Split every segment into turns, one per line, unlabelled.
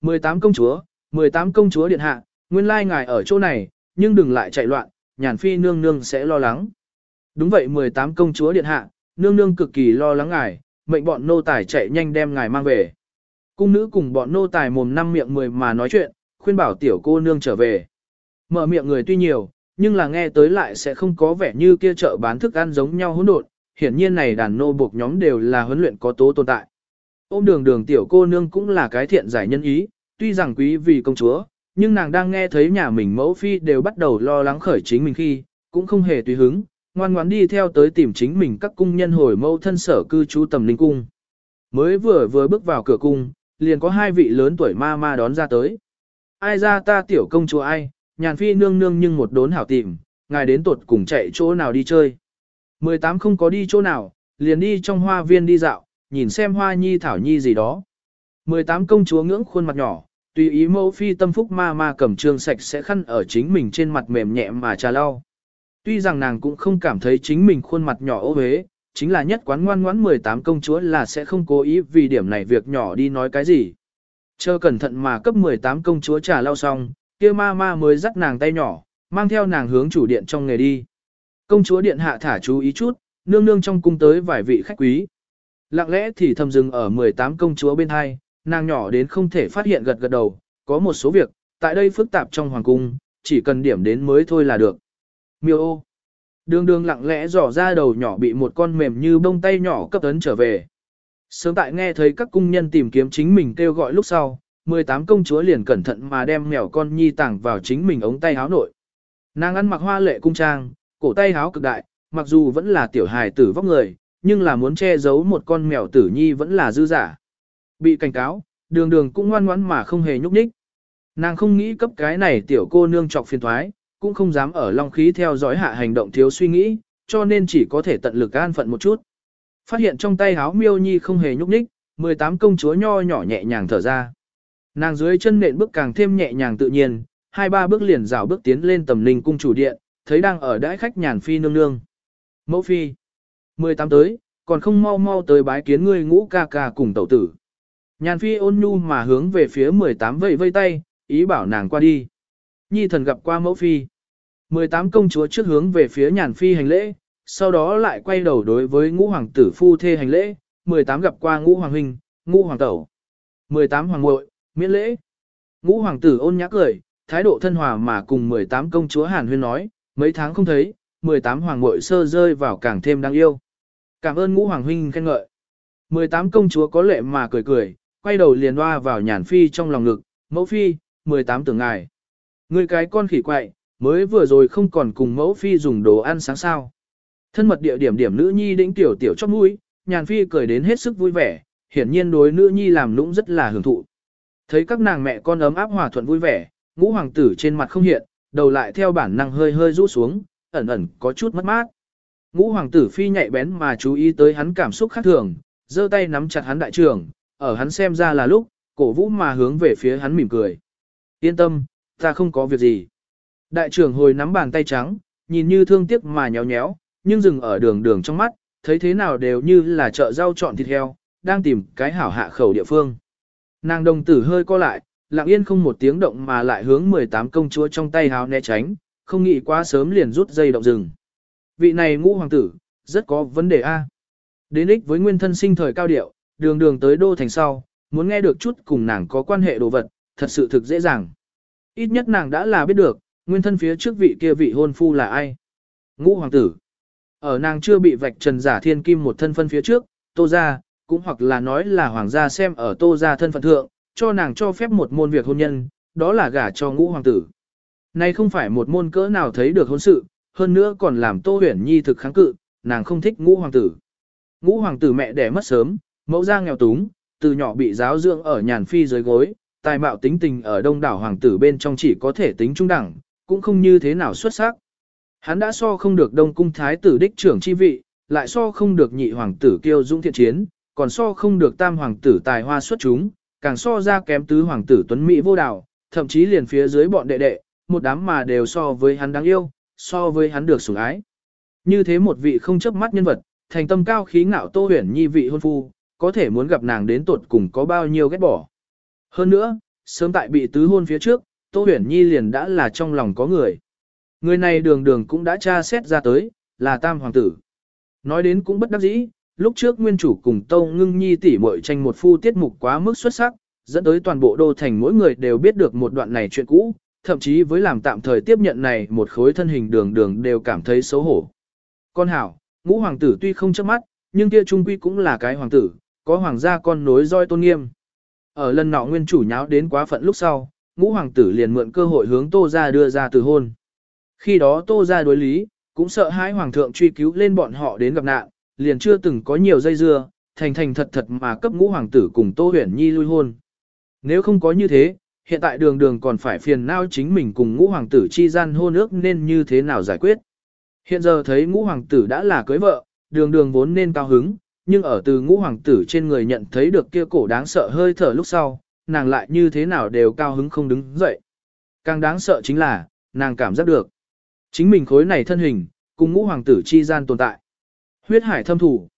18 công chúa, 18 công chúa điện hạ, nguyên lai ngài ở chỗ này, nhưng đừng lại chạy loạn, nhàn phi nương nương sẽ lo lắng. Đúng vậy 18 công chúa điện hạ, nương nương cực kỳ lo lắng ngài, mệnh bọn nô tài chạy nhanh đem ngài mang về. Cung nữ cùng bọn nô tài mồm năm miệng mười mà nói chuyện, khuyên bảo tiểu cô nương trở về. Mở miệng người tuy nhiều, nhưng là nghe tới lại sẽ không có vẻ như kia chợ bán thức ăn giống nhau hỗn độn, hiển nhiên này đàn nô buộc nhóm đều là huấn luyện có tố tồn tại. Ôm đường đường tiểu cô nương cũng là cái thiện giải nhân ý, tuy rằng quý vì công chúa, nhưng nàng đang nghe thấy nhà mình mẫu phi đều bắt đầu lo lắng khởi chính mình khi, cũng không hề tùy hứng, ngoan ngoãn đi theo tới tìm chính mình các cung nhân hồi mẫu thân sở cư trú tầm linh cung. Mới vừa vừa bước vào cửa cung, liền có hai vị lớn tuổi ma ma đón ra tới. Ai ra ta tiểu công chúa ai, nhàn phi nương nương nhưng một đốn hảo tìm, ngài đến tuột cùng chạy chỗ nào đi chơi. 18 không có đi chỗ nào, liền đi trong hoa viên đi dạo, nhìn xem hoa nhi thảo nhi gì đó. 18 công chúa ngưỡng khuôn mặt nhỏ, tùy ý mẫu phi tâm phúc ma ma cầm trương sạch sẽ khăn ở chính mình trên mặt mềm nhẹ mà trà lau. Tuy rằng nàng cũng không cảm thấy chính mình khuôn mặt nhỏ ô uế, chính là nhất quán ngoan ngoãn 18 công chúa là sẽ không cố ý vì điểm này việc nhỏ đi nói cái gì. Chờ cẩn thận mà cấp 18 công chúa trà lau xong, kia ma ma mới dắt nàng tay nhỏ, mang theo nàng hướng chủ điện trong nghề đi. Công chúa điện hạ thả chú ý chút, nương nương trong cung tới vài vị khách quý. Lặng lẽ thì thầm dừng ở 18 công chúa bên hai, nàng nhỏ đến không thể phát hiện gật gật đầu, có một số việc, tại đây phức tạp trong hoàng cung, chỉ cần điểm đến mới thôi là được. Miêu ô. Đường đường lặng lẽ dò ra đầu nhỏ bị một con mềm như bông tay nhỏ cấp ấn trở về. Sớm tại nghe thấy các cung nhân tìm kiếm chính mình kêu gọi lúc sau, 18 công chúa liền cẩn thận mà đem mèo con nhi tảng vào chính mình ống tay áo nội. Nàng ăn mặc hoa lệ cung trang, cổ tay áo cực đại, mặc dù vẫn là tiểu hài tử vóc người, nhưng là muốn che giấu một con mèo tử nhi vẫn là dư giả. Bị cảnh cáo, đường đường cũng ngoan ngoãn mà không hề nhúc nhích. Nàng không nghĩ cấp cái này tiểu cô nương trọc phiền thoái, cũng không dám ở long khí theo dõi hạ hành động thiếu suy nghĩ, cho nên chỉ có thể tận lực an phận một chút. Phát hiện trong tay háo miêu nhi không hề nhúc nhích, 18 công chúa nho nhỏ nhẹ nhàng thở ra. Nàng dưới chân nện bước càng thêm nhẹ nhàng tự nhiên, hai ba bước liền rào bước tiến lên tầm ninh cung chủ điện, thấy đang ở đãi khách nhàn phi nương nương. Mẫu phi, 18 tới, còn không mau mau tới bái kiến ngươi ngũ ca ca cùng tẩu tử. Nhàn phi ôn nhu mà hướng về phía 18 vẫy vây tay, ý bảo nàng qua đi. Nhi thần gặp qua mẫu phi. 18 công chúa trước hướng về phía nhàn phi hành lễ, sau đó lại quay đầu đối với ngũ hoàng tử phu thê hành lễ, 18 gặp qua ngũ hoàng huynh, ngũ hoàng tẩu. 18 hoàng muội miễn lễ. Ngũ hoàng tử ôn nhã cười, thái độ thân hòa mà cùng 18 công chúa Hàn Huyên nói, mấy tháng không thấy, 18 hoàng muội sơ rơi vào càng thêm đáng yêu. Cảm ơn ngũ hoàng huynh khen ngợi. 18 công chúa có lệ mà cười cười, quay đầu liền hoa vào nhàn phi trong lòng ngực, mẫu phi, 18 tưởng ngài. Người cái con khỉ quậy, mới vừa rồi không còn cùng mẫu phi dùng đồ ăn sáng sao. Thân mật địa điểm điểm nữ nhi đĩnh tiểu tiểu chót mũi, nhàn phi cười đến hết sức vui vẻ, hiển nhiên đối nữ nhi làm lũng rất là hưởng thụ. Thấy các nàng mẹ con ấm áp hòa thuận vui vẻ, ngũ hoàng tử trên mặt không hiện, đầu lại theo bản năng hơi hơi rũ xuống, ẩn ẩn có chút mất mát. Ngũ hoàng tử phi nhạy bén mà chú ý tới hắn cảm xúc khác thường, giơ tay nắm chặt hắn đại trường, ở hắn xem ra là lúc, cổ vũ mà hướng về phía hắn mỉm cười. Yên tâm, ta không có việc gì. Đại trưởng hồi nắm bàn tay trắng, nhìn như thương tiếc mà nhéo nhéo, nhưng dừng ở đường đường trong mắt, thấy thế nào đều như là chợ rau chọn thịt heo, đang tìm cái hảo hạ khẩu địa phương. Nàng đồng tử hơi co lại, lặng yên không một tiếng động mà lại hướng 18 công chúa trong tay háo né tránh, không nghĩ quá sớm liền rút dây động rừng. Vị này ngũ hoàng tử, rất có vấn đề A. Đến ích với nguyên thân sinh thời cao điệu, đường đường tới đô thành sau, muốn nghe được chút cùng nàng có quan hệ đồ vật, thật sự thực dễ dàng. Ít nhất nàng đã là biết được, nguyên thân phía trước vị kia vị hôn phu là ai. Ngũ hoàng tử. Ở nàng chưa bị vạch trần giả thiên kim một thân phân phía trước, tô ra, cũng hoặc là nói là hoàng gia xem ở tô ra thân phận thượng, cho nàng cho phép một môn việc hôn nhân, đó là gả cho ngũ hoàng tử. Này không phải một môn cỡ nào thấy được hôn sự, hơn nữa còn làm tô huyền nhi thực kháng cự, nàng không thích ngũ hoàng tử. Ngũ hoàng tử mẹ đẻ mất sớm, mẫu gia nghèo túng, từ nhỏ bị giáo dưỡng ở nhàn phi dưới gối, tài mạo tính tình ở đông đảo hoàng tử bên trong chỉ có thể tính trung đẳng, cũng không như thế nào xuất sắc. Hắn đã so không được đông cung thái tử đích trưởng chi vị, lại so không được nhị hoàng tử kiêu dũng thiện chiến, còn so không được tam hoàng tử tài hoa xuất chúng, càng so ra kém tứ hoàng tử tuấn mỹ vô đạo, thậm chí liền phía dưới bọn đệ đệ, một đám mà đều so với hắn đáng yêu, so với hắn được sủng ái. Như thế một vị không chấp mắt nhân vật, thành tâm cao khí ngạo tô huyền nhi vị hôn phu, có thể muốn gặp nàng đến tột cùng có bao nhiêu ghét bỏ. Hơn nữa, sớm tại bị tứ hôn phía trước, Tô Huyền Nhi liền đã là trong lòng có người. Người này đường đường cũng đã tra xét ra tới, là tam hoàng tử. Nói đến cũng bất đắc dĩ, lúc trước nguyên chủ cùng Tô Ngưng Nhi tỷ muội tranh một phu tiết mục quá mức xuất sắc, dẫn tới toàn bộ đô thành mỗi người đều biết được một đoạn này chuyện cũ, thậm chí với làm tạm thời tiếp nhận này một khối thân hình đường đường đều cảm thấy xấu hổ. Con hảo, ngũ hoàng tử tuy không chấp mắt, nhưng kia trung quy cũng là cái hoàng tử, có hoàng gia con nối roi tôn nghiêm. Ở lần nọ nguyên chủ nháo đến quá phận lúc sau, ngũ hoàng tử liền mượn cơ hội hướng tô ra đưa ra từ hôn. Khi đó tô ra đối lý, cũng sợ hai hoàng thượng truy cứu lên bọn họ đến gặp nạn, liền chưa từng có nhiều dây dưa, thành thành thật thật mà cấp ngũ hoàng tử cùng tô huyền nhi lui hôn. Nếu không có như thế, hiện tại đường đường còn phải phiền não chính mình cùng ngũ hoàng tử chi gian hôn ước nên như thế nào giải quyết. Hiện giờ thấy ngũ hoàng tử đã là cưới vợ, đường đường vốn nên cao hứng, nhưng ở từ ngũ hoàng tử trên người nhận thấy được kia cổ đáng sợ hơi thở lúc sau, nàng lại như thế nào đều cao hứng không đứng dậy. Càng đáng sợ chính là, nàng cảm giác được. Chính mình khối này thân hình, cùng ngũ hoàng tử chi gian tồn tại. Huyết hải thâm thủ.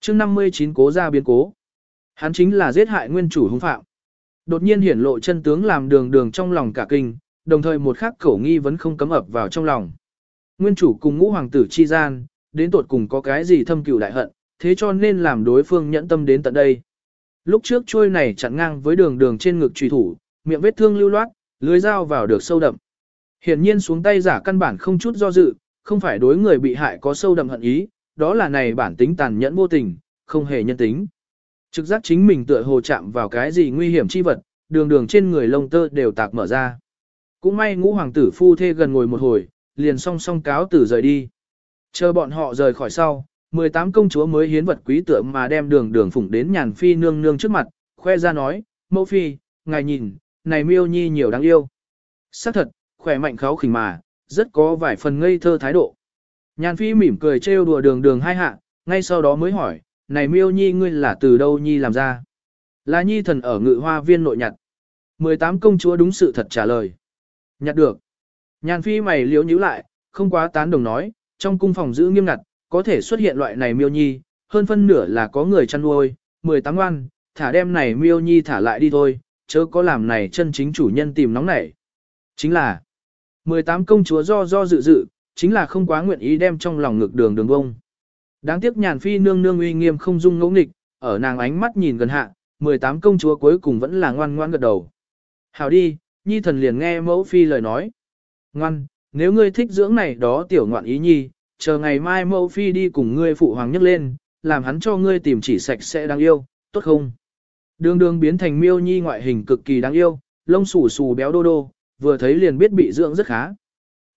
chương 59 cố ra biến cố. Hắn chính là giết hại nguyên chủ hung phạm. Đột nhiên hiển lộ chân tướng làm đường đường trong lòng cả kinh, đồng thời một khắc khẩu nghi vẫn không cấm ập vào trong lòng. Nguyên chủ cùng ngũ hoàng tử chi gian, đến tột cùng có cái gì thâm cừu đại hận, thế cho nên làm đối phương nhẫn tâm đến tận đây. Lúc trước trôi này chặn ngang với đường đường trên ngực trùy thủ, miệng vết thương lưu loát, lưới dao vào được sâu đậm. Hiển nhiên xuống tay giả căn bản không chút do dự, không phải đối người bị hại có sâu đậm hận ý, đó là này bản tính tàn nhẫn vô tình, không hề nhân tính. Trực giác chính mình tựa hồ chạm vào cái gì nguy hiểm chi vật, đường đường trên người lông tơ đều tạc mở ra. Cũng may ngũ hoàng tử phu thê gần ngồi một hồi, liền song song cáo tử rời đi. Chờ bọn họ rời khỏi sau, 18 công chúa mới hiến vật quý tượng mà đem đường đường phủng đến nhàn phi nương nương trước mặt, khoe ra nói, mẫu phi, ngài nhìn, này miêu nhi nhiều đáng yêu. xác thật, khỏe mạnh kháo khỉnh mà, rất có vài phần ngây thơ thái độ. Nhàn phi mỉm cười trêu đùa đường đường hai hạ, ngay sau đó mới hỏi, này miêu nhi ngươi là từ đâu nhi làm ra? Là nhi thần ở ngự hoa viên nội nhặt. 18 công chúa đúng sự thật trả lời. Nhặt được. Nhàn phi mày liếu nhíu lại, không quá tán đồng nói, trong cung phòng giữ nghiêm ngặt, có thể xuất hiện loại này miêu nhi, hơn phân nửa là có người chăn nuôi, 18 ngoan, thả đem này miêu nhi thả lại đi thôi, chớ có làm này chân chính chủ nhân tìm nóng nảy. Chính là, 18 công chúa do do dự dự, chính là không quá nguyện ý đem trong lòng ngực đường đường bông. Đáng tiếc nhàn phi nương nương uy nghiêm không dung ngẫu nghịch, ở nàng ánh mắt nhìn gần hạ, 18 công chúa cuối cùng vẫn là ngoan ngoan gật đầu. Hảo đi, nhi thần liền nghe mẫu phi lời nói. Ngoan, nếu ngươi thích dưỡng này đó tiểu ngoạn ý nhi, chờ ngày mai mẫu phi đi cùng ngươi phụ hoàng nhấc lên, làm hắn cho ngươi tìm chỉ sạch sẽ đáng yêu, tốt không? Đường đường biến thành miêu nhi ngoại hình cực kỳ đáng yêu, lông xù xù béo đô đô, vừa thấy liền biết bị dưỡng rất khá.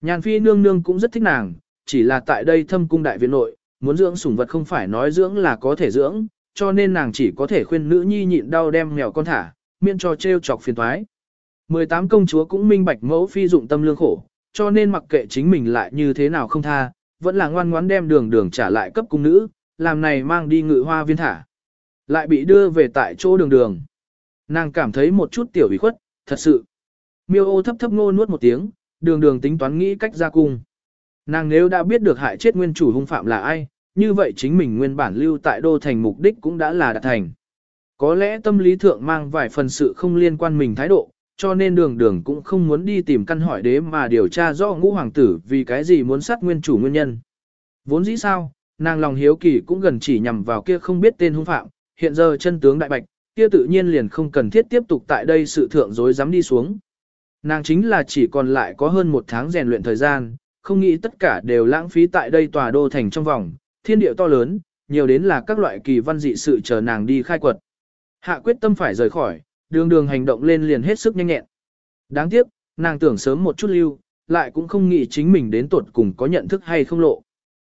Nhàn phi nương nương cũng rất thích nàng, chỉ là tại đây thâm cung đại viện nội, muốn dưỡng sủng vật không phải nói dưỡng là có thể dưỡng, cho nên nàng chỉ có thể khuyên nữ nhi nhịn đau đem mèo con thả, miễn cho treo chọc phiền toái. 18 công chúa cũng minh bạch mẫu phi dụng tâm lương khổ, cho nên mặc kệ chính mình lại như thế nào không tha, vẫn là ngoan ngoãn đem đường đường trả lại cấp cung nữ, làm này mang đi ngự hoa viên thả. Lại bị đưa về tại chỗ đường đường. Nàng cảm thấy một chút tiểu ủy khuất, thật sự. Miêu ô thấp thấp ngô nuốt một tiếng, đường đường tính toán nghĩ cách ra cung. Nàng nếu đã biết được hại chết nguyên chủ hung phạm là ai, như vậy chính mình nguyên bản lưu tại đô thành mục đích cũng đã là đạt thành. Có lẽ tâm lý thượng mang vài phần sự không liên quan mình thái độ, cho nên đường đường cũng không muốn đi tìm căn hỏi đế mà điều tra rõ ngũ hoàng tử vì cái gì muốn sát nguyên chủ nguyên nhân. Vốn dĩ sao, nàng lòng hiếu kỳ cũng gần chỉ nhằm vào kia không biết tên hung phạm, hiện giờ chân tướng đại bạch, kia tự nhiên liền không cần thiết tiếp tục tại đây sự thượng dối dám đi xuống. Nàng chính là chỉ còn lại có hơn một tháng rèn luyện thời gian, không nghĩ tất cả đều lãng phí tại đây tòa đô thành trong vòng, thiên địa to lớn, nhiều đến là các loại kỳ văn dị sự chờ nàng đi khai quật. Hạ quyết tâm phải rời khỏi, đường đường hành động lên liền hết sức nhanh nhẹn. Đáng tiếc, nàng tưởng sớm một chút lưu, lại cũng không nghĩ chính mình đến tuột cùng có nhận thức hay không lộ.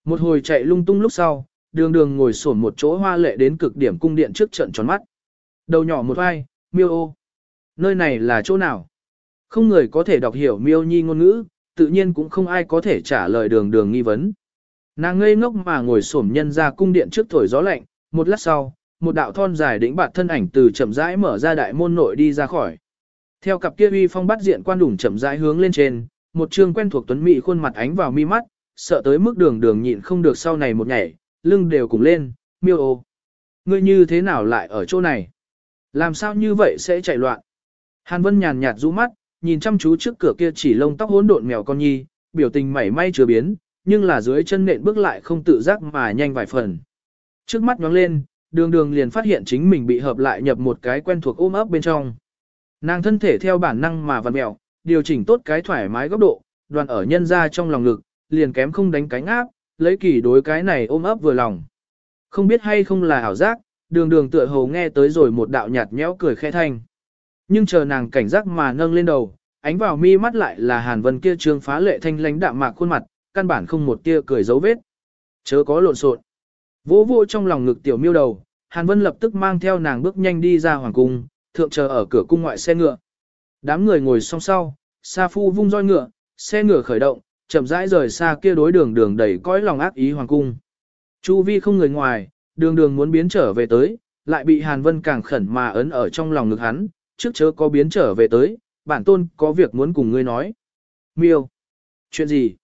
Một hồi chạy lung tung lúc sau, đường đường ngồi sổn một chỗ hoa lệ đến cực điểm cung điện trước trận tròn mắt. Đầu nhỏ một vai, miêu ô. Nơi này là chỗ nào? Không người có thể đọc hiểu miêu nhi ngôn ngữ, tự nhiên cũng không ai có thể trả lời đường đường nghi vấn. Nàng ngây ngốc mà ngồi xổm nhân ra cung điện trước thổi gió lạnh, một lát sau, một đạo thon dài đỉnh bạt thân ảnh từ chậm rãi mở ra đại môn nội đi ra khỏi. Theo cặp kia uy phong bắt diện quan đủng chậm rãi hướng lên trên, một trương quen thuộc tuấn mỹ khuôn mặt ánh vào mi mắt, sợ tới mức đường đường nhịn không được sau này một nhảy, lưng đều cùng lên, miêu ô. Ngươi như thế nào lại ở chỗ này? Làm sao như vậy sẽ chạy loạn? Hàn Vân nhàn nhạt rũ mắt, nhìn chăm chú trước cửa kia chỉ lông tóc hỗn độn mèo con nhi, biểu tình mảy may chưa biến, nhưng là dưới chân nện bước lại không tự giác mà nhanh vài phần. Trước mắt nhóng lên, đường đường liền phát hiện chính mình bị hợp lại nhập một cái quen thuộc ôm ấp bên trong. Nàng thân thể theo bản năng mà vặn mèo, điều chỉnh tốt cái thoải mái góc độ, đoàn ở nhân ra trong lòng ngực, liền kém không đánh cánh áp, lấy kỳ đối cái này ôm ấp vừa lòng. Không biết hay không là ảo giác, đường đường tựa hồ nghe tới rồi một đạo nhạt nhẽo cười khẽ thanh. Nhưng chờ nàng cảnh giác mà nâng lên đầu, ánh vào mi mắt lại là Hàn Vân kia trương phá lệ thanh lãnh đạm mạc khuôn mặt, căn bản không một tia cười dấu vết. Chớ có lộn xộn. Vô vô trong lòng ngực tiểu miêu đầu, Hàn Vân lập tức mang theo nàng bước nhanh đi ra hoàng cung, thượng chờ ở cửa cung ngoại xe ngựa. Đám người ngồi song sau, Sa Phu vung roi ngựa, xe ngựa khởi động, chậm rãi rời xa kia đối đường đường đầy cõi lòng ác ý hoàng cung. Chu vi không người ngoài, đường đường muốn biến trở về tới, lại bị Hàn Vân càng khẩn mà ấn ở trong lòng ngực hắn, trước chớ có biến trở về tới, bản tôn có việc muốn cùng ngươi nói. Miêu. Chuyện gì?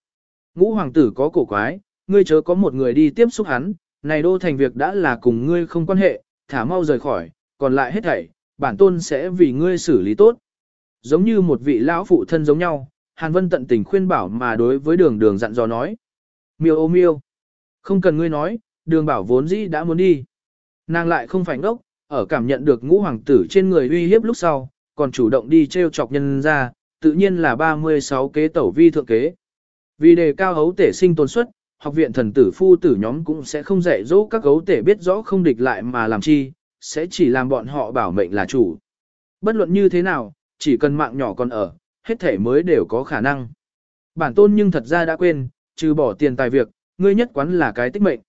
Ngũ hoàng tử có cổ quái, ngươi chớ có một người đi tiếp xúc hắn, này đô thành việc đã là cùng ngươi không quan hệ, thả mau rời khỏi, còn lại hết thảy, bản tôn sẽ vì ngươi xử lý tốt. Giống như một vị lão phụ thân giống nhau, Hàn Vân tận tình khuyên bảo mà đối với đường đường dặn dò nói. Miêu ô miêu. Không cần ngươi nói, đường bảo vốn dĩ đã muốn đi. Nàng lại không phải ngốc, ở cảm nhận được ngũ hoàng tử trên người uy hiếp lúc sau, còn chủ động đi treo chọc nhân ra, tự nhiên là 36 kế tẩu vi thượng kế. Vì đề cao hấu tể sinh tồn suất, học viện thần tử phu tử nhóm cũng sẽ không dạy dỗ các gấu tể biết rõ không địch lại mà làm chi, sẽ chỉ làm bọn họ bảo mệnh là chủ. Bất luận như thế nào, chỉ cần mạng nhỏ còn ở, hết thể mới đều có khả năng. Bản tôn nhưng thật ra đã quên, trừ bỏ tiền tài việc, ngươi nhất quán là cái tích mệnh.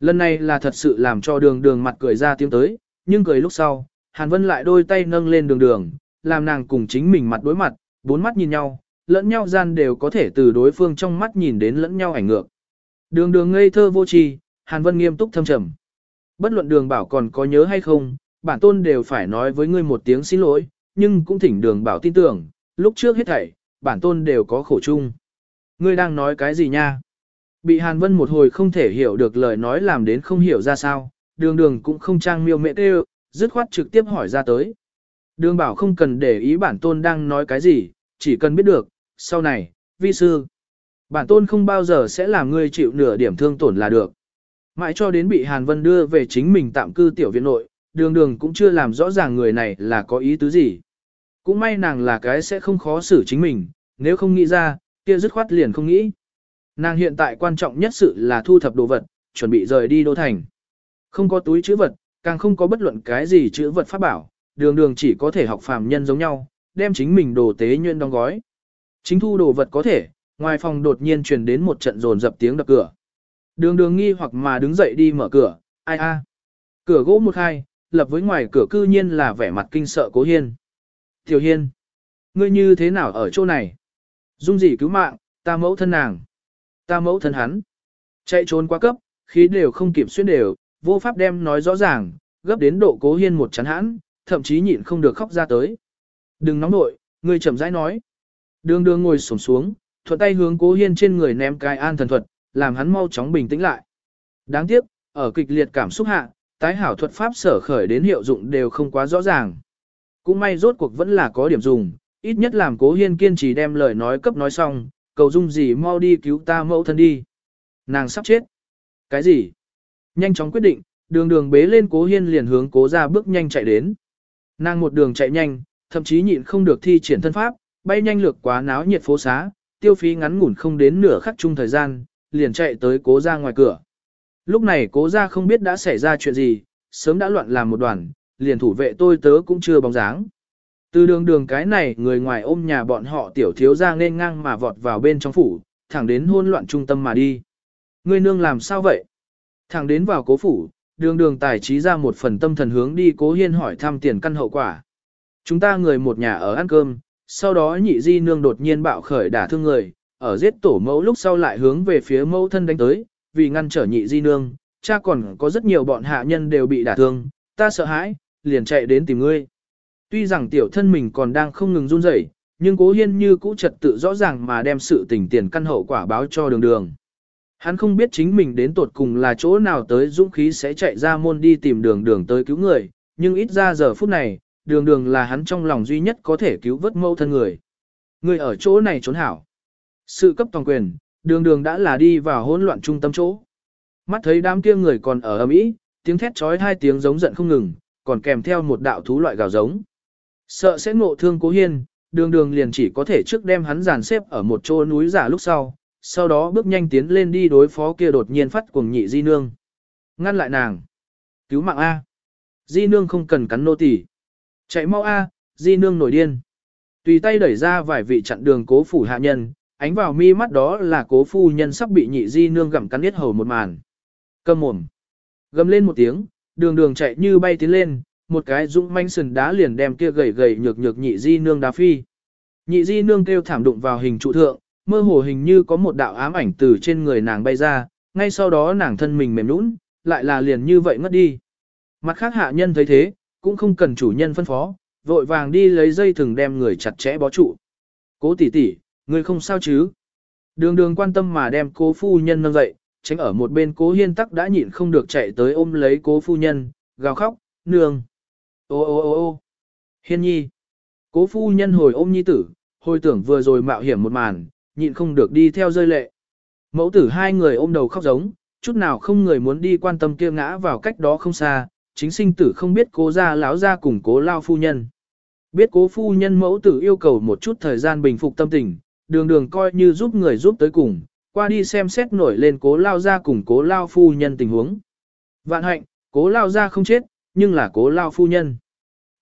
Lần này là thật sự làm cho đường đường mặt cười ra tiếng tới, nhưng cười lúc sau, Hàn Vân lại đôi tay nâng lên đường đường, làm nàng cùng chính mình mặt đối mặt, bốn mắt nhìn nhau, lẫn nhau gian đều có thể từ đối phương trong mắt nhìn đến lẫn nhau ảnh ngược. Đường đường ngây thơ vô tri, Hàn Vân nghiêm túc thâm trầm. Bất luận đường bảo còn có nhớ hay không, bản tôn đều phải nói với ngươi một tiếng xin lỗi, nhưng cũng thỉnh đường bảo tin tưởng, lúc trước hết thảy, bản tôn đều có khổ chung. Ngươi đang nói cái gì nha? Bị Hàn Vân một hồi không thể hiểu được lời nói làm đến không hiểu ra sao, đường đường cũng không trang miêu mẹ tê dứt khoát trực tiếp hỏi ra tới. Đường bảo không cần để ý bản tôn đang nói cái gì, chỉ cần biết được, sau này, vi sư. Bản tôn không bao giờ sẽ làm ngươi chịu nửa điểm thương tổn là được. Mãi cho đến bị Hàn Vân đưa về chính mình tạm cư tiểu viện nội, đường đường cũng chưa làm rõ ràng người này là có ý tứ gì. Cũng may nàng là cái sẽ không khó xử chính mình, nếu không nghĩ ra, kia dứt khoát liền không nghĩ. Nàng hiện tại quan trọng nhất sự là thu thập đồ vật, chuẩn bị rời đi đô thành. Không có túi chữ vật, càng không có bất luận cái gì chữ vật pháp bảo, đường đường chỉ có thể học phàm nhân giống nhau, đem chính mình đồ tế nhuyễn đóng gói. Chính thu đồ vật có thể, ngoài phòng đột nhiên truyền đến một trận rồn dập tiếng đập cửa. Đường đường nghi hoặc mà đứng dậy đi mở cửa, ai a. Cửa gỗ một hai, lập với ngoài cửa cư nhiên là vẻ mặt kinh sợ cố hiên. Tiểu hiên, ngươi như thế nào ở chỗ này? Dung gì cứu mạng, ta mẫu thân nàng. Ta mẫu thân hắn. Chạy trốn quá cấp, khí đều không kịp xuyên đều, vô pháp đem nói rõ ràng, gấp đến độ cố hiên một chắn hãn, thậm chí nhịn không được khóc ra tới. Đừng nóng nội, ngươi chậm rãi nói. Đường đường ngồi sổm xuống, thuận tay hướng cố hiên trên người ném cái an thần thuật, làm hắn mau chóng bình tĩnh lại. Đáng tiếc, ở kịch liệt cảm xúc hạ, tái hảo thuật pháp sở khởi đến hiệu dụng đều không quá rõ ràng. Cũng may rốt cuộc vẫn là có điểm dùng, ít nhất làm cố hiên kiên trì đem lời nói cấp nói xong, cầu dung gì mau đi cứu ta mẫu thân đi. Nàng sắp chết. Cái gì? Nhanh chóng quyết định, đường đường bế lên cố hiên liền hướng cố ra bước nhanh chạy đến. Nàng một đường chạy nhanh, thậm chí nhịn không được thi triển thân pháp, bay nhanh lược quá náo nhiệt phố xá, tiêu phí ngắn ngủn không đến nửa khắc chung thời gian, liền chạy tới cố ra ngoài cửa. Lúc này cố ra không biết đã xảy ra chuyện gì, sớm đã loạn làm một đoàn, liền thủ vệ tôi tớ cũng chưa bóng dáng. Từ đường đường cái này người ngoài ôm nhà bọn họ tiểu thiếu ra nên ngang mà vọt vào bên trong phủ, thẳng đến hôn loạn trung tâm mà đi. Người nương làm sao vậy? Thẳng đến vào cố phủ, đường đường tài trí ra một phần tâm thần hướng đi cố hiên hỏi thăm tiền căn hậu quả. Chúng ta người một nhà ở ăn cơm, sau đó nhị di nương đột nhiên bạo khởi đả thương người, ở giết tổ mẫu lúc sau lại hướng về phía mẫu thân đánh tới, vì ngăn trở nhị di nương, cha còn có rất nhiều bọn hạ nhân đều bị đả thương, ta sợ hãi, liền chạy đến tìm ngươi. Tuy rằng tiểu thân mình còn đang không ngừng run rẩy, nhưng cố hiên như cũ trật tự rõ ràng mà đem sự tình tiền căn hậu quả báo cho đường đường. Hắn không biết chính mình đến tột cùng là chỗ nào tới dũng khí sẽ chạy ra môn đi tìm đường đường tới cứu người, nhưng ít ra giờ phút này, đường đường là hắn trong lòng duy nhất có thể cứu vớt mẫu thân người. Người ở chỗ này trốn hảo. Sự cấp toàn quyền, đường đường đã là đi vào hỗn loạn trung tâm chỗ. Mắt thấy đám kia người còn ở ầm ĩ, tiếng thét trói hai tiếng giống giận không ngừng, còn kèm theo một đạo thú loại gào giống. Sợ sẽ ngộ thương cố hiên, đường đường liền chỉ có thể trước đem hắn dàn xếp ở một chỗ núi giả lúc sau, sau đó bước nhanh tiến lên đi đối phó kia đột nhiên phát cuồng nhị di nương. Ngăn lại nàng. Cứu mạng A. Di nương không cần cắn nô tỳ. Chạy mau A, di nương nổi điên. Tùy tay đẩy ra vài vị chặn đường cố phủ hạ nhân, ánh vào mi mắt đó là cố phu nhân sắp bị nhị di nương gặm cắn yết hầu một màn. Cầm mồm. Gầm lên một tiếng, đường đường chạy như bay tiến lên, một cái dũng manh sừng đá liền đem kia gầy gầy nhược nhược nhị di nương đá phi. Nhị di nương kêu thảm đụng vào hình trụ thượng, mơ hồ hình như có một đạo ám ảnh từ trên người nàng bay ra, ngay sau đó nàng thân mình mềm nũng, lại là liền như vậy ngất đi. Mặt khác hạ nhân thấy thế, cũng không cần chủ nhân phân phó, vội vàng đi lấy dây thừng đem người chặt chẽ bó trụ. Cố tỷ tỷ, người không sao chứ? Đường đường quan tâm mà đem cố phu nhân nâng dậy, tránh ở một bên cố hiên tắc đã nhịn không được chạy tới ôm lấy cố phu nhân, gào khóc, nương. Ô ô ô ô hiên nhi. Cố phu nhân hồi ôm nhi tử, hồi tưởng vừa rồi mạo hiểm một màn, nhịn không được đi theo rơi lệ. Mẫu tử hai người ôm đầu khóc giống, chút nào không người muốn đi quan tâm kia ngã vào cách đó không xa, chính sinh tử không biết cố gia lão gia cùng cố lao phu nhân. Biết cố phu nhân mẫu tử yêu cầu một chút thời gian bình phục tâm tình, đường đường coi như giúp người giúp tới cùng, qua đi xem xét nổi lên cố lao gia cùng cố lao phu nhân tình huống. Vạn hạnh, cố lao gia không chết, nhưng là cố lao phu nhân.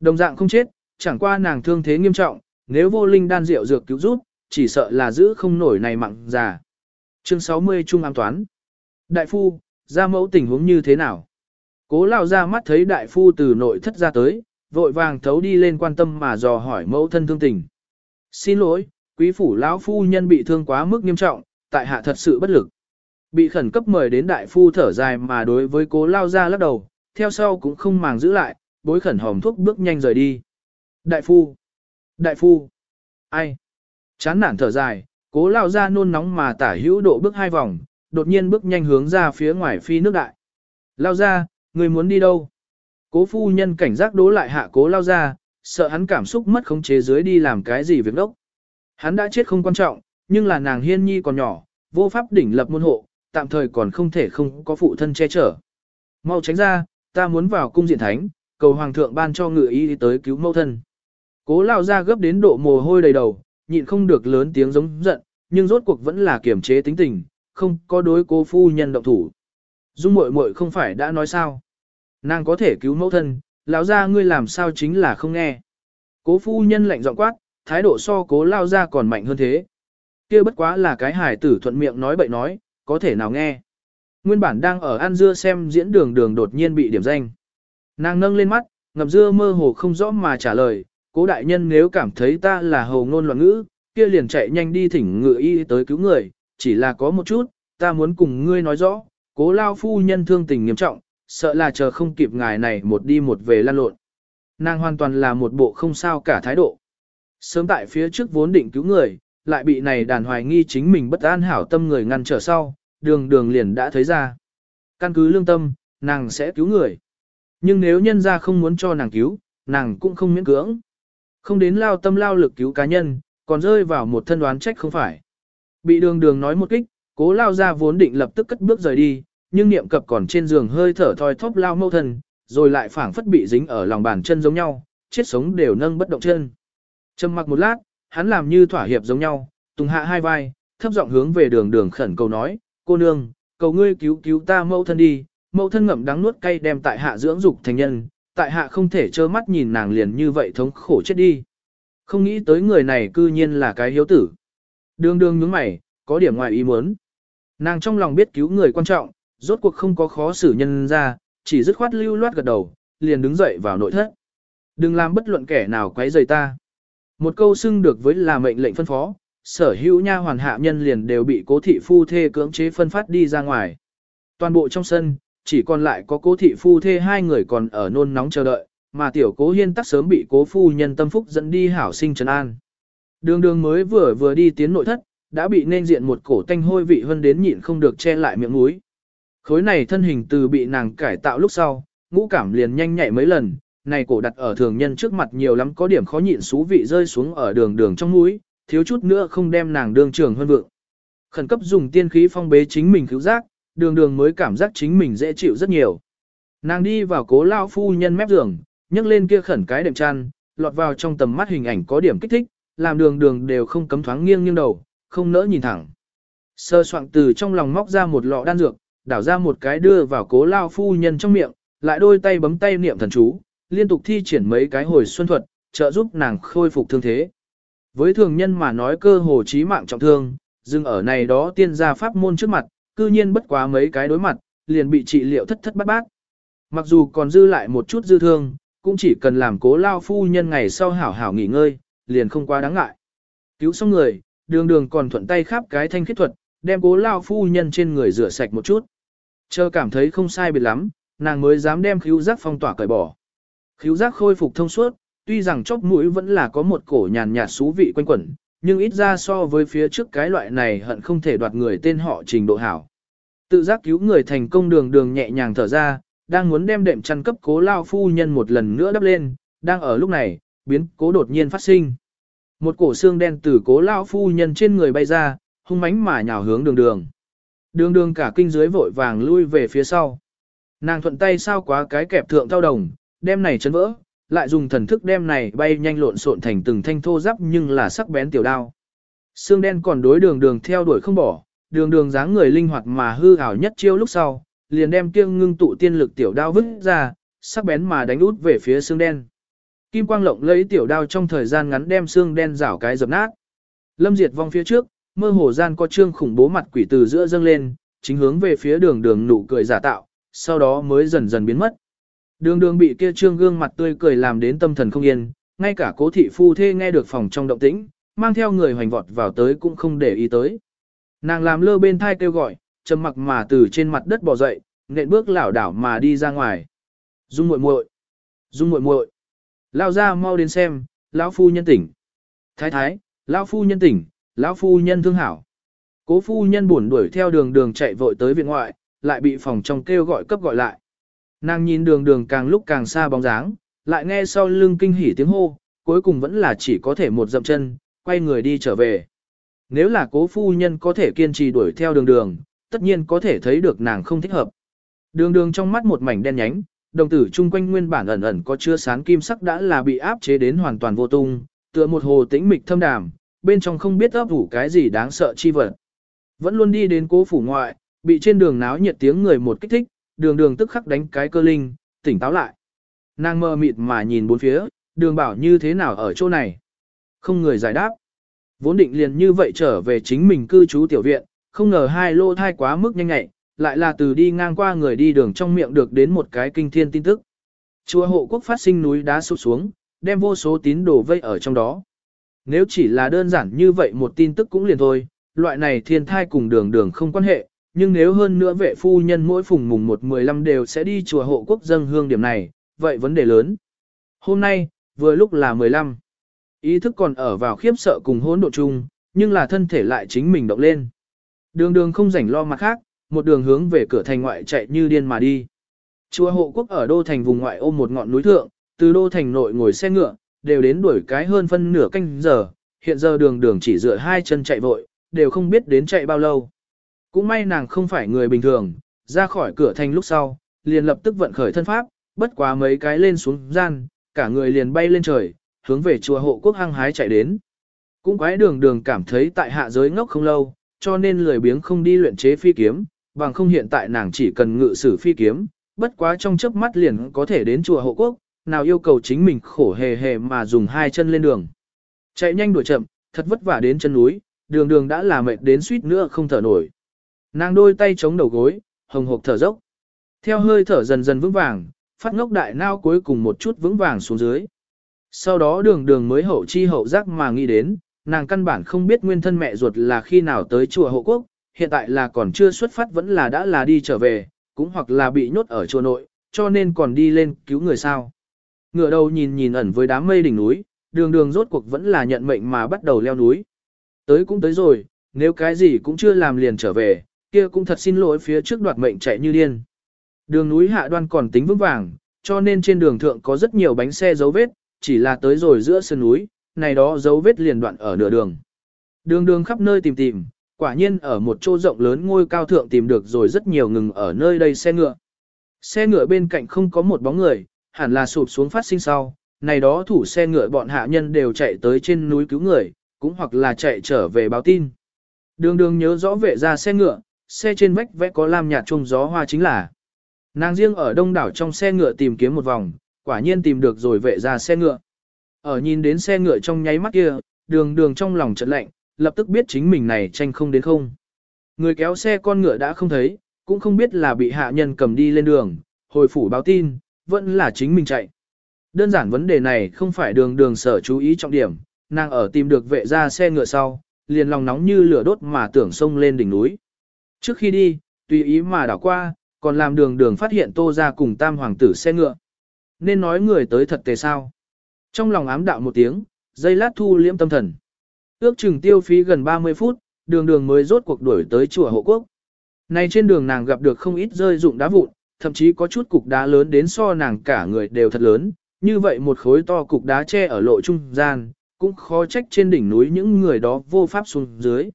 Đồng dạng không chết, chẳng qua nàng thương thế nghiêm trọng, nếu vô linh đan rượu dược cứu giúp, chỉ sợ là giữ không nổi này mặn già. Chương 60 Trung Ám Toán Đại phu, gia mẫu tình huống như thế nào? Cố lao ra mắt thấy đại phu từ nội thất ra tới, vội vàng thấu đi lên quan tâm mà dò hỏi mẫu thân thương tình. Xin lỗi, quý phủ lão phu nhân bị thương quá mức nghiêm trọng, tại hạ thật sự bất lực. Bị khẩn cấp mời đến đại phu thở dài mà đối với cố lao ra lắc đầu, theo sau cũng không màng giữ lại, bối khẩn hòm thuốc bước nhanh rời đi. Đại phu! Đại phu! Ai? Chán nản thở dài, cố lao ra nôn nóng mà tả hữu độ bước hai vòng, đột nhiên bước nhanh hướng ra phía ngoài phi nước đại. Lao ra, người muốn đi đâu? Cố phu nhân cảnh giác đố lại hạ cố lao ra, sợ hắn cảm xúc mất khống chế dưới đi làm cái gì việc đốc. Hắn đã chết không quan trọng, nhưng là nàng hiên nhi còn nhỏ, vô pháp đỉnh lập môn hộ, tạm thời còn không thể không có phụ thân che chở. Mau tránh ra, ta muốn vào cung diện thánh, cầu hoàng thượng ban cho ngự y tới cứu mẫu thân. Cố lao ra gấp đến độ mồ hôi đầy đầu, nhịn không được lớn tiếng giống giận, nhưng rốt cuộc vẫn là kiềm chế tính tình, không có đối cố phu nhân động thủ. Dung muội muội không phải đã nói sao? Nàng có thể cứu mẫu thân, lão gia ngươi làm sao chính là không nghe. Cố phu nhân lạnh giọng quát, thái độ so cố lao gia còn mạnh hơn thế. kia bất quá là cái hải tử thuận miệng nói bậy nói, có thể nào nghe. Nguyên bản đang ở ăn dưa xem diễn đường đường đột nhiên bị điểm danh. Nàng nâng lên mắt, ngập dưa mơ hồ không rõ mà trả lời, cố đại nhân nếu cảm thấy ta là hầu ngôn loạn ngữ, kia liền chạy nhanh đi thỉnh ngự y tới cứu người, chỉ là có một chút, ta muốn cùng ngươi nói rõ, cố lao phu nhân thương tình nghiêm trọng, sợ là chờ không kịp ngài này một đi một về lan lộn. Nàng hoàn toàn là một bộ không sao cả thái độ. Sớm tại phía trước vốn định cứu người, lại bị này đàn hoài nghi chính mình bất an hảo tâm người ngăn trở sau, đường đường liền đã thấy ra. Căn cứ lương tâm, nàng sẽ cứu người. Nhưng nếu nhân ra không muốn cho nàng cứu, nàng cũng không miễn cưỡng. Không đến lao tâm lao lực cứu cá nhân, còn rơi vào một thân đoán trách không phải. Bị đường đường nói một kích, cố lao ra vốn định lập tức cất bước rời đi, nhưng niệm cập còn trên giường hơi thở thoi thóp lao mâu thân, rồi lại phảng phất bị dính ở lòng bàn chân giống nhau, chết sống đều nâng bất động chân. Trầm mặc một lát, hắn làm như thỏa hiệp giống nhau, tùng hạ hai vai, thấp giọng hướng về đường đường khẩn cầu nói, cô nương, cầu ngươi cứu cứu ta mâu thân đi, mâu thân ngậm đắng nuốt cay đem tại hạ dưỡng dục thành nhân, tại hạ không thể trơ mắt nhìn nàng liền như vậy thống khổ chết đi. Không nghĩ tới người này cư nhiên là cái hiếu tử. Đường đường nhướng mày, có điểm ngoài ý muốn. Nàng trong lòng biết cứu người quan trọng, rốt cuộc không có khó xử nhân ra, chỉ dứt khoát lưu loát gật đầu, liền đứng dậy vào nội thất. Đừng làm bất luận kẻ nào quấy rầy ta. Một câu xưng được với là mệnh lệnh phân phó, sở hữu nha hoàn hạ nhân liền đều bị cố thị phu thê cưỡng chế phân phát đi ra ngoài. Toàn bộ trong sân, chỉ còn lại có cố thị phu thê hai người còn ở nôn nóng chờ đợi, mà tiểu cố hiên tắc sớm bị cố phu nhân tâm phúc dẫn đi hảo sinh trấn an. Đường đường mới vừa vừa đi tiến nội thất, đã bị nên diện một cổ tanh hôi vị hơn đến nhịn không được che lại miệng mũi. Khối này thân hình từ bị nàng cải tạo lúc sau, ngũ cảm liền nhanh nhạy mấy lần, này cổ đặt ở thường nhân trước mặt nhiều lắm có điểm khó nhịn xú vị rơi xuống ở đường đường trong mũi, thiếu chút nữa không đem nàng đương trường hơn vượng. Khẩn cấp dùng tiên khí phong bế chính mình cứu giác, đường đường mới cảm giác chính mình dễ chịu rất nhiều. Nàng đi vào cố lao phu nhân mép giường, nhấc lên kia khẩn cái đệm chăn, lọt vào trong tầm mắt hình ảnh có điểm kích thích, làm đường đường đều không cấm thoáng nghiêng nghiêng đầu, không nỡ nhìn thẳng. Sơ soạn từ trong lòng móc ra một lọ đan dược, đảo ra một cái đưa vào cố lao phu nhân trong miệng, lại đôi tay bấm tay niệm thần chú, liên tục thi triển mấy cái hồi xuân thuật, trợ giúp nàng khôi phục thương thế. Với thường nhân mà nói cơ hồ chí mạng trọng thương, dừng ở này đó tiên gia pháp môn trước mặt, cư nhiên bất quá mấy cái đối mặt, liền bị trị liệu thất thất bát bát. Mặc dù còn dư lại một chút dư thương, cũng chỉ cần làm cố lao phu nhân ngày sau hảo hảo nghỉ ngơi, liền không quá đáng ngại. Cứu xong người, đường đường còn thuận tay khắp cái thanh khiết thuật, đem cố lao phu nhân trên người rửa sạch một chút. Chờ cảm thấy không sai biệt lắm, nàng mới dám đem khíu giác phong tỏa cởi bỏ. Khíu giác khôi phục thông suốt, tuy rằng chóp mũi vẫn là có một cổ nhàn nhạt xú vị quanh quẩn, nhưng ít ra so với phía trước cái loại này hận không thể đoạt người tên họ trình độ hảo. Tự giác cứu người thành công đường đường nhẹ nhàng thở ra, đang muốn đem đệm chăn cấp cố lao phu nhân một lần nữa đắp lên, đang ở lúc này, biến cố đột nhiên phát sinh. Một cổ xương đen từ cố lao phu nhân trên người bay ra, hung mãnh mà nhào hướng đường đường. Đường đường cả kinh dưới vội vàng lui về phía sau. Nàng thuận tay sao quá cái kẹp thượng thao đồng, đem này chấn vỡ, lại dùng thần thức đem này bay nhanh lộn xộn thành từng thanh thô giáp nhưng là sắc bén tiểu đao. Xương đen còn đối đường đường theo đuổi không bỏ, đường đường dáng người linh hoạt mà hư ảo nhất chiêu lúc sau, liền đem kiêng ngưng tụ tiên lực tiểu đao vứt ra, sắc bén mà đánh út về phía xương đen. Kim quang lộng lấy tiểu đao trong thời gian ngắn đem xương đen rảo cái dập nát. Lâm Diệt vong phía trước, mơ hồ gian có trương khủng bố mặt quỷ từ giữa dâng lên, chính hướng về phía đường đường nụ cười giả tạo, sau đó mới dần dần biến mất. Đường đường bị kia trương gương mặt tươi cười làm đến tâm thần không yên, ngay cả cố thị phu thê nghe được phòng trong động tĩnh, mang theo người hoành vọt vào tới cũng không để ý tới. Nàng làm lơ bên thai kêu gọi, trầm mặc mà từ trên mặt đất bò dậy, nện bước lảo đảo mà đi ra ngoài. Dung muội muội, Dung muội muội, lao ra mau đến xem, lão phu nhân tỉnh. Thái thái, lão phu nhân tỉnh, lão phu nhân thương hảo. Cố phu nhân buồn đuổi theo đường đường chạy vội tới viện ngoại, lại bị phòng trong kêu gọi cấp gọi lại. Nàng nhìn đường đường càng lúc càng xa bóng dáng, lại nghe sau lưng kinh hỉ tiếng hô, cuối cùng vẫn là chỉ có thể một dậm chân, quay người đi trở về. Nếu là cố phu nhân có thể kiên trì đuổi theo đường đường, tất nhiên có thể thấy được nàng không thích hợp. Đường đường trong mắt một mảnh đen nhánh, đồng tử chung quanh nguyên bản ẩn ẩn có chứa sán kim sắc đã là bị áp chế đến hoàn toàn vô tung, tựa một hồ tĩnh mịch thâm đàm, bên trong không biết ấp ủ cái gì đáng sợ chi vật. Vẫn luôn đi đến cố phủ ngoại, bị trên đường náo nhiệt tiếng người một kích thích, đường đường tức khắc đánh cái cơ linh, tỉnh táo lại. Nàng mơ mịt mà nhìn bốn phía, đường bảo như thế nào ở chỗ này. Không người giải đáp. Vốn định liền như vậy trở về chính mình cư trú tiểu viện, không ngờ hai lô thai quá mức nhanh nhạy, lại là từ đi ngang qua người đi đường trong miệng được đến một cái kinh thiên tin tức. Chùa hộ quốc phát sinh núi đá sụp xuống, đem vô số tín đồ vây ở trong đó. Nếu chỉ là đơn giản như vậy một tin tức cũng liền thôi, loại này thiên thai cùng đường đường không quan hệ, nhưng nếu hơn nữa vệ phu nhân mỗi phùng mùng 1-15 đều sẽ đi chùa hộ quốc dân hương điểm này, vậy vấn đề lớn. Hôm nay, vừa lúc là 15. Ý thức còn ở vào khiếp sợ cùng hỗn độ chung, nhưng là thân thể lại chính mình động lên. Đường đường không rảnh lo mặt khác, một đường hướng về cửa thành ngoại chạy như điên mà đi. Chùa hộ quốc ở đô thành vùng ngoại ôm một ngọn núi thượng, từ đô thành nội ngồi xe ngựa, đều đến đuổi cái hơn phân nửa canh giờ, hiện giờ đường đường chỉ dựa hai chân chạy vội, đều không biết đến chạy bao lâu. Cũng may nàng không phải người bình thường, ra khỏi cửa thành lúc sau, liền lập tức vận khởi thân pháp, bất quá mấy cái lên xuống gian, cả người liền bay lên trời, hướng về chùa hộ quốc hăng hái chạy đến. Cũng quái đường đường cảm thấy tại hạ giới ngốc không lâu, cho nên lười biếng không đi luyện chế phi kiếm, bằng không hiện tại nàng chỉ cần ngự sử phi kiếm, bất quá trong chớp mắt liền có thể đến chùa hộ quốc, nào yêu cầu chính mình khổ hề hề mà dùng hai chân lên đường. Chạy nhanh đuổi chậm, thật vất vả đến chân núi, đường đường đã là mệt đến suýt nữa không thở nổi. Nàng đôi tay chống đầu gối, hồng hộc thở dốc. Theo hơi thở dần dần vững vàng, phát ngốc đại nao cuối cùng một chút vững vàng xuống dưới. Sau đó đường đường mới hậu chi hậu giác mà nghĩ đến, nàng căn bản không biết nguyên thân mẹ ruột là khi nào tới chùa hộ quốc, hiện tại là còn chưa xuất phát vẫn là đã là đi trở về, cũng hoặc là bị nhốt ở chùa nội, cho nên còn đi lên cứu người sao. Ngựa đầu nhìn nhìn ẩn với đám mây đỉnh núi, đường đường rốt cuộc vẫn là nhận mệnh mà bắt đầu leo núi. Tới cũng tới rồi, nếu cái gì cũng chưa làm liền trở về, kia cũng thật xin lỗi phía trước đoạt mệnh chạy như điên. Đường núi hạ đoan còn tính vững vàng, cho nên trên đường thượng có rất nhiều bánh xe dấu vết, chỉ là tới rồi giữa sơn núi, này đó dấu vết liền đoạn ở nửa đường. Đường đường khắp nơi tìm tìm, quả nhiên ở một chỗ rộng lớn ngôi cao thượng tìm được rồi rất nhiều ngừng ở nơi đây xe ngựa. Xe ngựa bên cạnh không có một bóng người, hẳn là sụp xuống phát sinh sau, này đó thủ xe ngựa bọn hạ nhân đều chạy tới trên núi cứu người, cũng hoặc là chạy trở về báo tin. Đường đường nhớ rõ vệ ra xe ngựa, xe trên vách vẽ có lam nhạt trông gió hoa chính là. Nàng riêng ở đông đảo trong xe ngựa tìm kiếm một vòng, quả nhiên tìm được rồi vệ ra xe ngựa. Ở nhìn đến xe ngựa trong nháy mắt kia, đường đường trong lòng chợt lạnh, lập tức biết chính mình này tranh không đến không. Người kéo xe con ngựa đã không thấy, cũng không biết là bị hạ nhân cầm đi lên đường, hồi phủ báo tin, vẫn là chính mình chạy. Đơn giản vấn đề này không phải đường đường sở chú ý trọng điểm, nàng ở tìm được vệ ra xe ngựa sau, liền lòng nóng như lửa đốt mà tưởng sông lên đỉnh núi. Trước khi đi, tùy ý mà đảo qua, còn làm đường đường phát hiện tô ra cùng tam hoàng tử xe ngựa. Nên nói người tới thật tề sao. Trong lòng ám đạo một tiếng, dây lát thu liễm tâm thần. Ước chừng tiêu phí gần 30 phút, đường đường mới rốt cuộc đuổi tới chùa hộ quốc. Nay trên đường nàng gặp được không ít rơi dụng đá vụn, thậm chí có chút cục đá lớn đến so nàng cả người đều thật lớn, như vậy một khối to cục đá che ở lộ trung gian, cũng khó trách trên đỉnh núi những người đó vô pháp xuống dưới.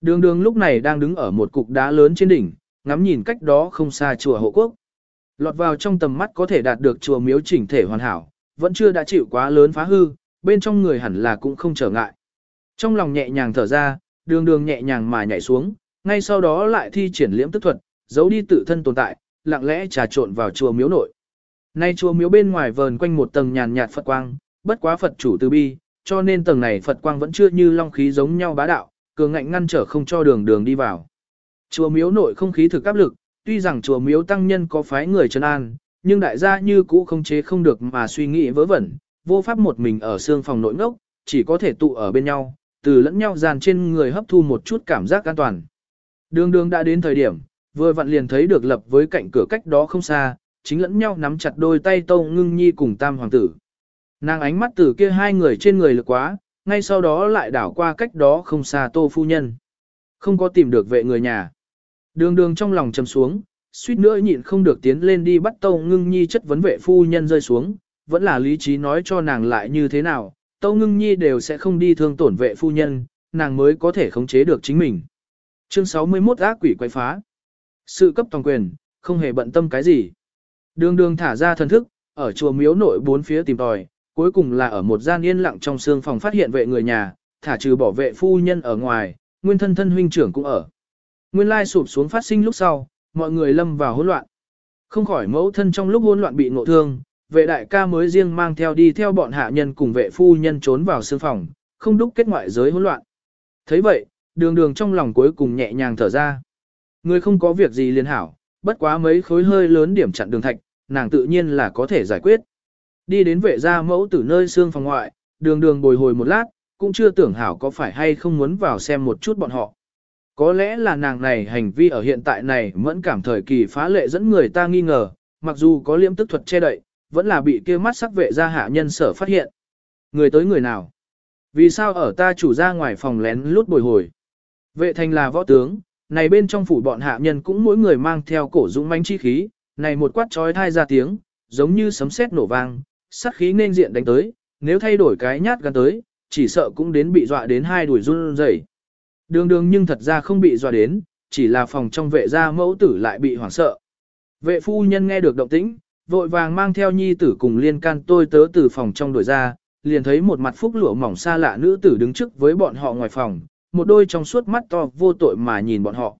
Đường đường lúc này đang đứng ở một cục đá lớn trên đỉnh, ngắm nhìn cách đó không xa chùa hộ quốc. Lọt vào trong tầm mắt có thể đạt được chùa miếu chỉnh thể hoàn hảo, vẫn chưa đã chịu quá lớn phá hư, bên trong người hẳn là cũng không trở ngại. Trong lòng nhẹ nhàng thở ra, đường đường nhẹ nhàng mà nhảy xuống, ngay sau đó lại thi triển liễm tức thuật, giấu đi tự thân tồn tại, lặng lẽ trà trộn vào chùa miếu nội. Nay chùa miếu bên ngoài vờn quanh một tầng nhàn nhạt Phật quang, bất quá Phật chủ từ bi, cho nên tầng này Phật quang vẫn chưa như long khí giống nhau bá đạo, cường ngạnh ngăn trở không cho đường đường đi vào. Chùa miếu nội không khí thực áp lực, tuy rằng chùa miếu tăng nhân có phái người trấn an, nhưng đại gia như cũ không chế không được mà suy nghĩ vớ vẩn, vô pháp một mình ở xương phòng nội ngốc, chỉ có thể tụ ở bên nhau, từ lẫn nhau dàn trên người hấp thu một chút cảm giác an toàn. Đường đường đã đến thời điểm, vừa vặn liền thấy được lập với cạnh cửa cách đó không xa, chính lẫn nhau nắm chặt đôi tay Tâu Ngưng Nhi cùng Tam Hoàng tử. Nàng ánh mắt từ kia hai người trên người lực quá, ngay sau đó lại đảo qua cách đó không xa Tô Phu Nhân. Không có tìm được vệ người nhà. Đường đường trong lòng chầm xuống, suýt nữa nhịn không được tiến lên đi bắt Tâu Ngưng Nhi chất vấn vệ phu nhân rơi xuống, vẫn là lý trí nói cho nàng lại như thế nào, Tâu Ngưng Nhi đều sẽ không đi thương tổn vệ phu nhân, nàng mới có thể khống chế được chính mình. Chương 61 ác quỷ quay phá. Sự cấp toàn quyền, không hề bận tâm cái gì. Đường đường thả ra thần thức, ở chùa miếu nội bốn phía tìm tòi, cuối cùng là ở một gian yên lặng trong xương phòng phát hiện vệ người nhà, thả trừ bỏ vệ phu nhân ở ngoài, nguyên thân thân huynh trưởng cũng ở. Nguyên lai sụp xuống phát sinh lúc sau, mọi người lâm vào hỗn loạn. Không khỏi mẫu thân trong lúc hỗn loạn bị ngộ thương, vệ đại ca mới riêng mang theo đi theo bọn hạ nhân cùng vệ phu nhân trốn vào sương phòng, không đúc kết ngoại giới hỗn loạn. thấy vậy, đường đường trong lòng cuối cùng nhẹ nhàng thở ra. Người không có việc gì liền hảo, bất quá mấy khối hơi lớn điểm chặn đường thạch, nàng tự nhiên là có thể giải quyết. Đi đến vệ gia mẫu tử nơi xương phòng ngoại, đường đường bồi hồi một lát, cũng chưa tưởng hảo có phải hay không muốn vào xem một chút bọn họ. Có lẽ là nàng này hành vi ở hiện tại này vẫn cảm thời kỳ phá lệ dẫn người ta nghi ngờ, mặc dù có liễm tức thuật che đậy, vẫn là bị kia mắt sắc vệ gia hạ nhân sở phát hiện. Người tới người nào? Vì sao ở ta chủ ra ngoài phòng lén lút bồi hồi? Vệ thành là võ tướng, này bên trong phủ bọn hạ nhân cũng mỗi người mang theo cổ dũng manh chi khí, này một quát trói thai ra tiếng, giống như sấm sét nổ vang, sát khí nên diện đánh tới, nếu thay đổi cái nhát gan tới, chỉ sợ cũng đến bị dọa đến hai đuổi run rẩy. Đường đường nhưng thật ra không bị dọa đến, chỉ là phòng trong vệ gia mẫu tử lại bị hoảng sợ. Vệ phu nhân nghe được động tĩnh, vội vàng mang theo nhi tử cùng liên can tôi tớ từ phòng trong đổi ra, liền thấy một mặt phúc lụa mỏng xa lạ nữ tử đứng trước với bọn họ ngoài phòng, một đôi trong suốt mắt to vô tội mà nhìn bọn họ.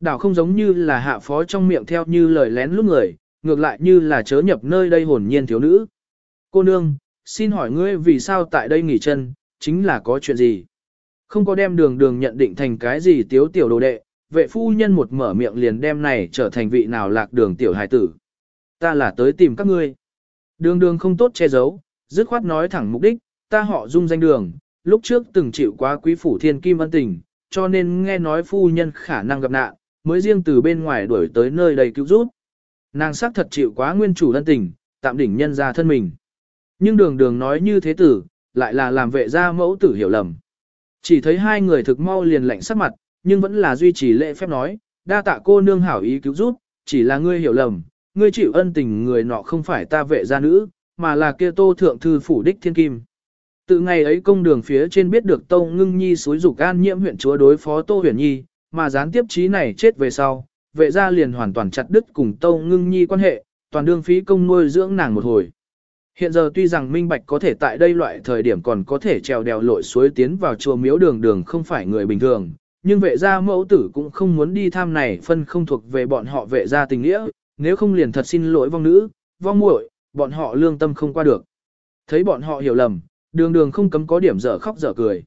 Đảo không giống như là hạ phó trong miệng theo như lời lén lúc người, ngược lại như là chớ nhập nơi đây hồn nhiên thiếu nữ. Cô nương, xin hỏi ngươi vì sao tại đây nghỉ chân, chính là có chuyện gì? Không có đem đường đường nhận định thành cái gì tiếu tiểu đồ đệ, vệ phu nhân một mở miệng liền đem này trở thành vị nào lạc đường tiểu hài tử. Ta là tới tìm các ngươi. Đường đường không tốt che giấu, dứt khoát nói thẳng mục đích, ta họ dung danh đường, lúc trước từng chịu quá quý phủ thiên kim ân tình, cho nên nghe nói phu nhân khả năng gặp nạn, mới riêng từ bên ngoài đuổi tới nơi đây cứu giúp. Nàng sắc thật chịu quá nguyên chủ ân tình, tạm đỉnh nhân ra thân mình. Nhưng đường đường nói như thế tử, lại là làm vệ gia mẫu tử hiểu lầm. Chỉ thấy hai người thực mau liền lạnh sắc mặt, nhưng vẫn là duy trì lễ phép nói, đa tạ cô nương hảo ý cứu giúp, chỉ là ngươi hiểu lầm, ngươi chịu ân tình người nọ không phải ta vệ gia nữ, mà là kia tô thượng thư phủ đích thiên kim. Từ ngày ấy công đường phía trên biết được Tô Ngưng Nhi suối dục an nhiễm huyện chúa đối phó Tô Huyền Nhi, mà gián tiếp trí này chết về sau, vệ gia liền hoàn toàn chặt đứt cùng Tô Ngưng Nhi quan hệ, toàn đương phí công nuôi dưỡng nàng một hồi. Hiện giờ tuy rằng Minh Bạch có thể tại đây loại thời điểm còn có thể trèo đèo lội suối tiến vào chùa miếu đường đường không phải người bình thường, nhưng vệ gia mẫu tử cũng không muốn đi tham này phân không thuộc về bọn họ vệ gia tình nghĩa, nếu không liền thật xin lỗi vong nữ, vong muội, bọn họ lương tâm không qua được. Thấy bọn họ hiểu lầm, đường đường không cấm có điểm dở khóc dở cười.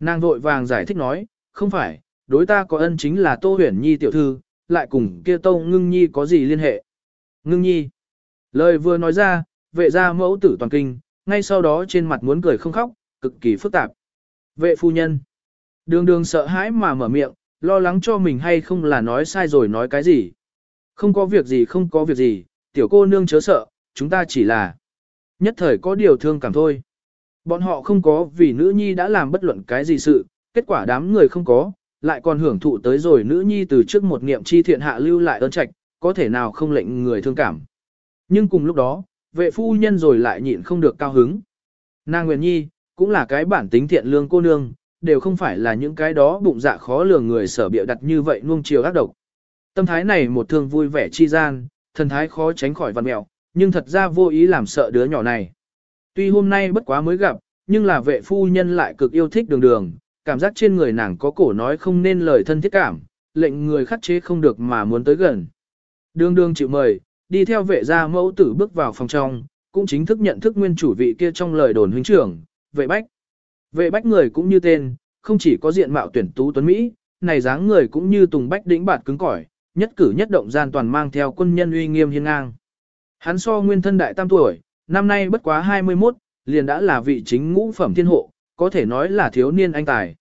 Nàng vội vàng giải thích nói, không phải, đối ta có ân chính là Tô Huyền Nhi tiểu thư, lại cùng kia Tô Ngưng Nhi có gì liên hệ. Ngưng Nhi. Lời vừa nói ra, vệ gia mẫu tử toàn kinh, ngay sau đó trên mặt muốn cười không khóc, cực kỳ phức tạp. Vệ phu nhân. Đường đường sợ hãi mà mở miệng, lo lắng cho mình hay không là nói sai rồi nói cái gì. Không có việc gì không có việc gì, tiểu cô nương chớ sợ, chúng ta chỉ là nhất thời có điều thương cảm thôi. Bọn họ không có vì nữ nhi đã làm bất luận cái gì sự, kết quả đám người không có, lại còn hưởng thụ tới rồi nữ nhi từ trước một niệm chi thiện hạ lưu lại ơn trạch, có thể nào không lệnh người thương cảm. Nhưng cùng lúc đó, vệ phu nhân rồi lại nhịn không được cao hứng. Nàng Nguyễn Nhi, cũng là cái bản tính thiện lương cô nương, đều không phải là những cái đó bụng dạ khó lường người sở bịa đặt như vậy nuông chiều ác độc. Tâm thái này một thương vui vẻ chi gian, thần thái khó tránh khỏi văn mẹo, nhưng thật ra vô ý làm sợ đứa nhỏ này. Tuy hôm nay bất quá mới gặp, nhưng là vệ phu nhân lại cực yêu thích đường đường, cảm giác trên người nàng có cổ nói không nên lời thân thiết cảm, lệnh người khắc chế không được mà muốn tới gần. Đường đường chịu mời, đi theo vệ gia mẫu tử bước vào phòng trong, cũng chính thức nhận thức nguyên chủ vị kia trong lời đồn huynh trưởng, vệ bách. Vệ bách người cũng như tên, không chỉ có diện mạo tuyển tú tuấn Mỹ, này dáng người cũng như tùng bách đỉnh bạt cứng cỏi, nhất cử nhất động gian toàn mang theo quân nhân uy nghiêm hiên ngang. Hắn so nguyên thân đại tam tuổi, năm nay bất quá 21, liền đã là vị chính ngũ phẩm thiên hộ, có thể nói là thiếu niên anh tài.